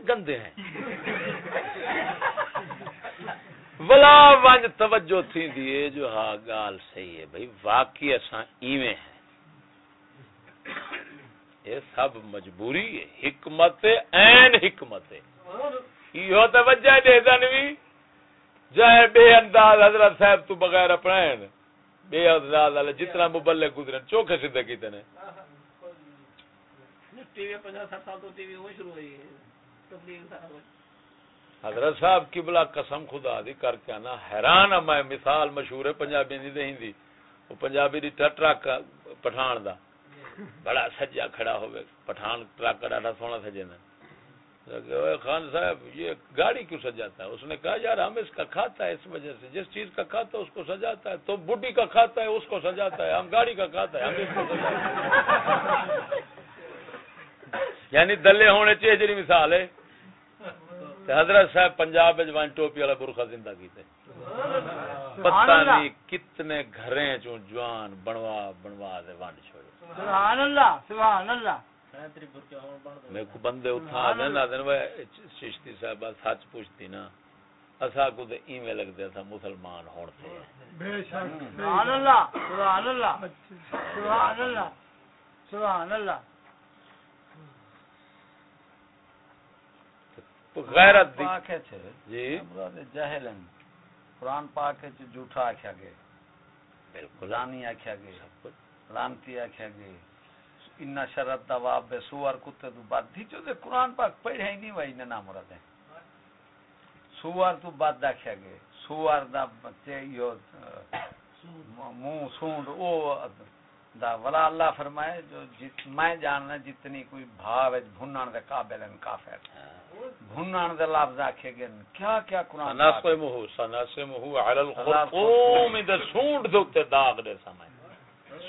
گندے ہیں؟ ولا ونج توجہ تھی دیے جو ہاں گال صحیح ہے بھائی، واقعی اساں ایویں ہیں۔ یہ سب مجبوری ہے، حکمت این حکمت یہ توجہ دے دن بھی۔ جائے بے انداز حضرت صاحب تو بغیر اپنائن بے انداز والے جتنا مبلغ گزرے چوکھے سیدھے کیتے نے۔ ٹی وی 50 60 سال تو ٹی وی ہوئی شروع ہوئی ہے۔ تبلیغ سارا حضرت صاحب قبلہ قسم خدا دی کر کے نا حیران ہاں میں، مثال مشہور ہے پنجابی دی دہیں دی۔ وہ پنجابی دی ٹرک پٹھان دا۔ بڑا سجا کھڑا ہوئے، پٹھان ٹرک کا ڈاٹا سونا سجے نا خان صاحب، یہ گاڑی کیوں سجاتا ہے؟ اس نے کہا، یار، ہم اس کا کھاتا ہے، اس وجہ سے۔ جس چیز کا کھاتا ہے، اس کو سجاتا ہے۔ تو بڈی کا کھاتا ہے، اس کو سجاتا ہے۔ ہم گاڑی کا کھاتا ہے، ہم اس کو سجاتا ہے۔ یعنی دلے ہونے چاہیے جی مثال ہے۔ حضرت صاحب پنجاب ٹوپی والا برخا زندہ کیتے پتہ نہیں کتنے گھریں چوں جوان بنوا بنوا دے وانڈ چھوڑے۔ سبحان اللہ سبحان اللہ۔ میں کو بندے اٹھا دے نا دن وہ چشتی صاحب سچ پوچھتی نا اسا کو تے ایویں لگدے تھا مسلمان ہون تے۔ بے شک۔ سبحان اللہ سبحان اللہ سبحان اللہ سبحان اللہ۔ غیرت پاک ہے جی۔ جہل قرآن پاک ہے جھوٹا آکھیا گئے۔ بالکل۔ لانی آکھیا گئے۔ لانتی آکھیا گئے۔ ان شرط دواب بے سوار کتے تو بعد دی جو دے قرآن پاک پڑھے ہی نہیں وہی نہ مراد ہے۔ سوار تو بعد آکھیا گئے۔ سوار دا بچے یو منہ سونڈ او دا ولا اللہ فرمائے جو جت میں جاننا جتنی کوئی بھاو ہے بھنن دے قابل ان کافر بھنن دے لفظ آکھے گے کیا کیا قرآن ناس مہو سناس مہو علی الخرقوم دے سونڈ دے تے داغ دے سمے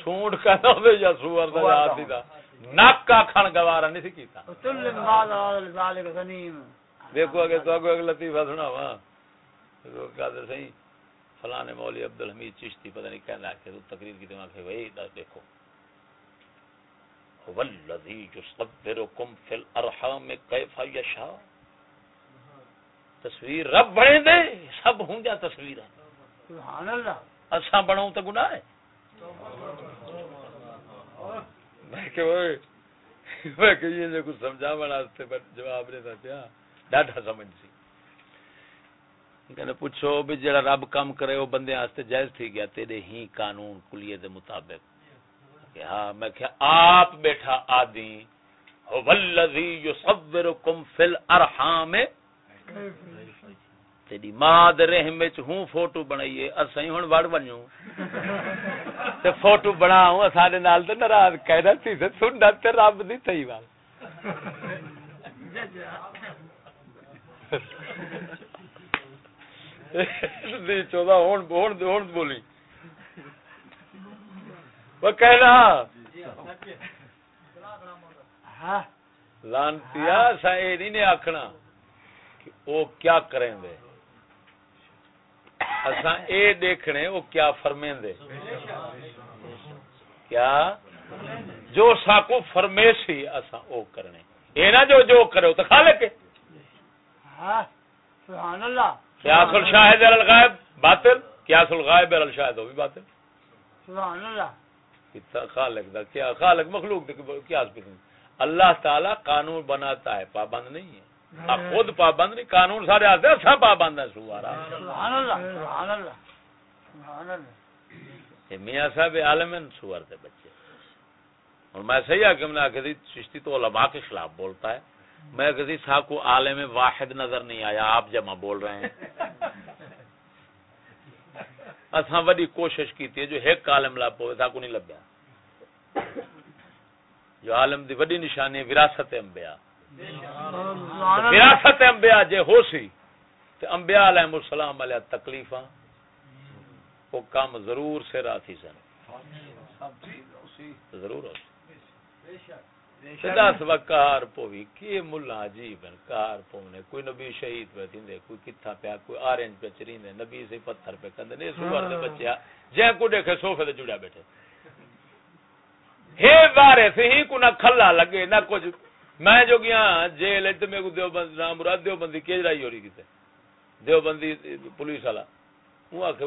سونڈ کا نہ یا سور دا یاد دا نک کا کھن گوارا نہیں سی کیتا۔ تل مال ذالک غنیم۔ دیکھو اگے تو اگے لطیفہ سناواں۔ تو کہتے صحیح فلانے مولی عبد الحمید چشتی پتہ نہیں کہنا کہ تو تقریر کی دماغ ہے وہی دیکھو۔ فی الارحام کیف یشاء؟ تصویر رب بنے دے سب ہوں جا تصویر ہے سبحان اللہ۔ اساں بناؤں تو گناہ ہے میں کہ وہ میں کہ یہ کچھ سمجھا بنا جواب نہیں ڈاڈا سمجھ سی۔ کہنے پوچھو بھی جڑا رب کام کرے وہ بندے واسطے جائز تھی گیا تیرے ہی قانون کلیے دے مطابق۔ کہ ہاں میں کہ آپ بیٹھا آدی والذی یصورکم فی الارحام. تیری ماں دے رحم وچ ہوں فوٹو بنائیے اسیں ہن وڑ ونجو تے فوٹو بناؤں سارے نال تے ناراض کہدا سی، تے سن تے رب دی تھی وال. بولی۔ وہ کہنا لانتی نہیں آخنا وہ کیا کریں دے۔ اصا اے دیکھنے وہ کیا فرمیں دے۔ کیا؟ جو ساکو فرمیش ہی اصا او کرنے۔ اے نا جو جو کرے تو کھا لے کے۔ سبحان اللہ۔ قیاس الشاہد الغائب؟ باطل؟ قیاس الغائب الشاہد؟ وہ بھی باطل۔ سبحان اللہ۔ خالق دا کیا خالق مخلوق قیاس بھی اللہ تعالی قانون بناتا ہے پابند نہیں ہے۔ آپ خود پابند نہیں قانون سارے آتے ہیں سب پابند ہیں یہ میاں صاحب عالم ہیں سوار دے بچے۔ اور میں صحیح حکم نے آکے دی چشتی تو علماء کے خلاف بولتا ہے۔ میں کسی صاحب کو عالم واحد نظر نہیں آیا آپ جمع بول رہے ہیں۔ اصا وڈی کوشش کی تھی جو ایک عالم لب ہوئے تھا کو نہیں لبیا جو عالم دی وڈی نشانی ہے وراثت انبیاء۔ وراثت انبیاء جے ہو سی تے انبیاء علیہ السلام علیہ تکلیفاں وہ کام ضرور سے راتی سن۔ ضرور۔ ہو سی دس وکار پوی کی ملا عجیب ہیں کار پونے کوئی نبی شہید پہ تھیندے کوئی کتھا پہ کوئی آرنج پہ چریندے نبی سے پتھر پہ کندے نے سوار دے بچے جے کو دیکھے سوفے دے جڑیا بیٹھے ہے بارے سے ہی کو نہ کھلا لگے نہ کچھ میں جو گیا جیل تے میں کو دیو بند نام مراد دیو بندی کیج رائی ہو رہی کیتے دیوبندی پولیس والا وہ آخ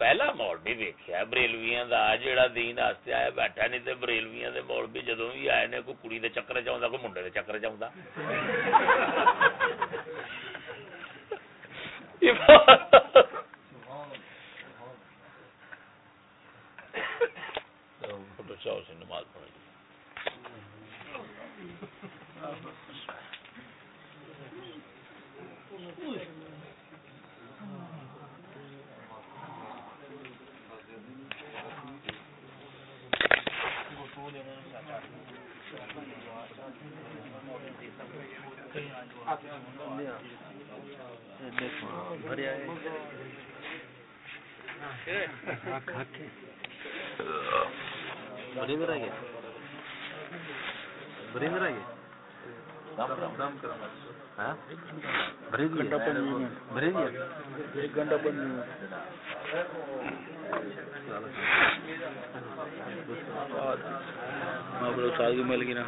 پہلا مول بھی ویکیا بریلویاں دا جیڑا دین واسطے آیا بیٹھا نہیں تے بریلویاں دے مول بھی جدوں بھی آئے نے کوئی کڑی دے چکر چاہندا کوئی منڈے دے چکر چاہندا نماز پڑھ بریندر آگے بریندر آگے ایک گھنٹہ ساگی مل گیا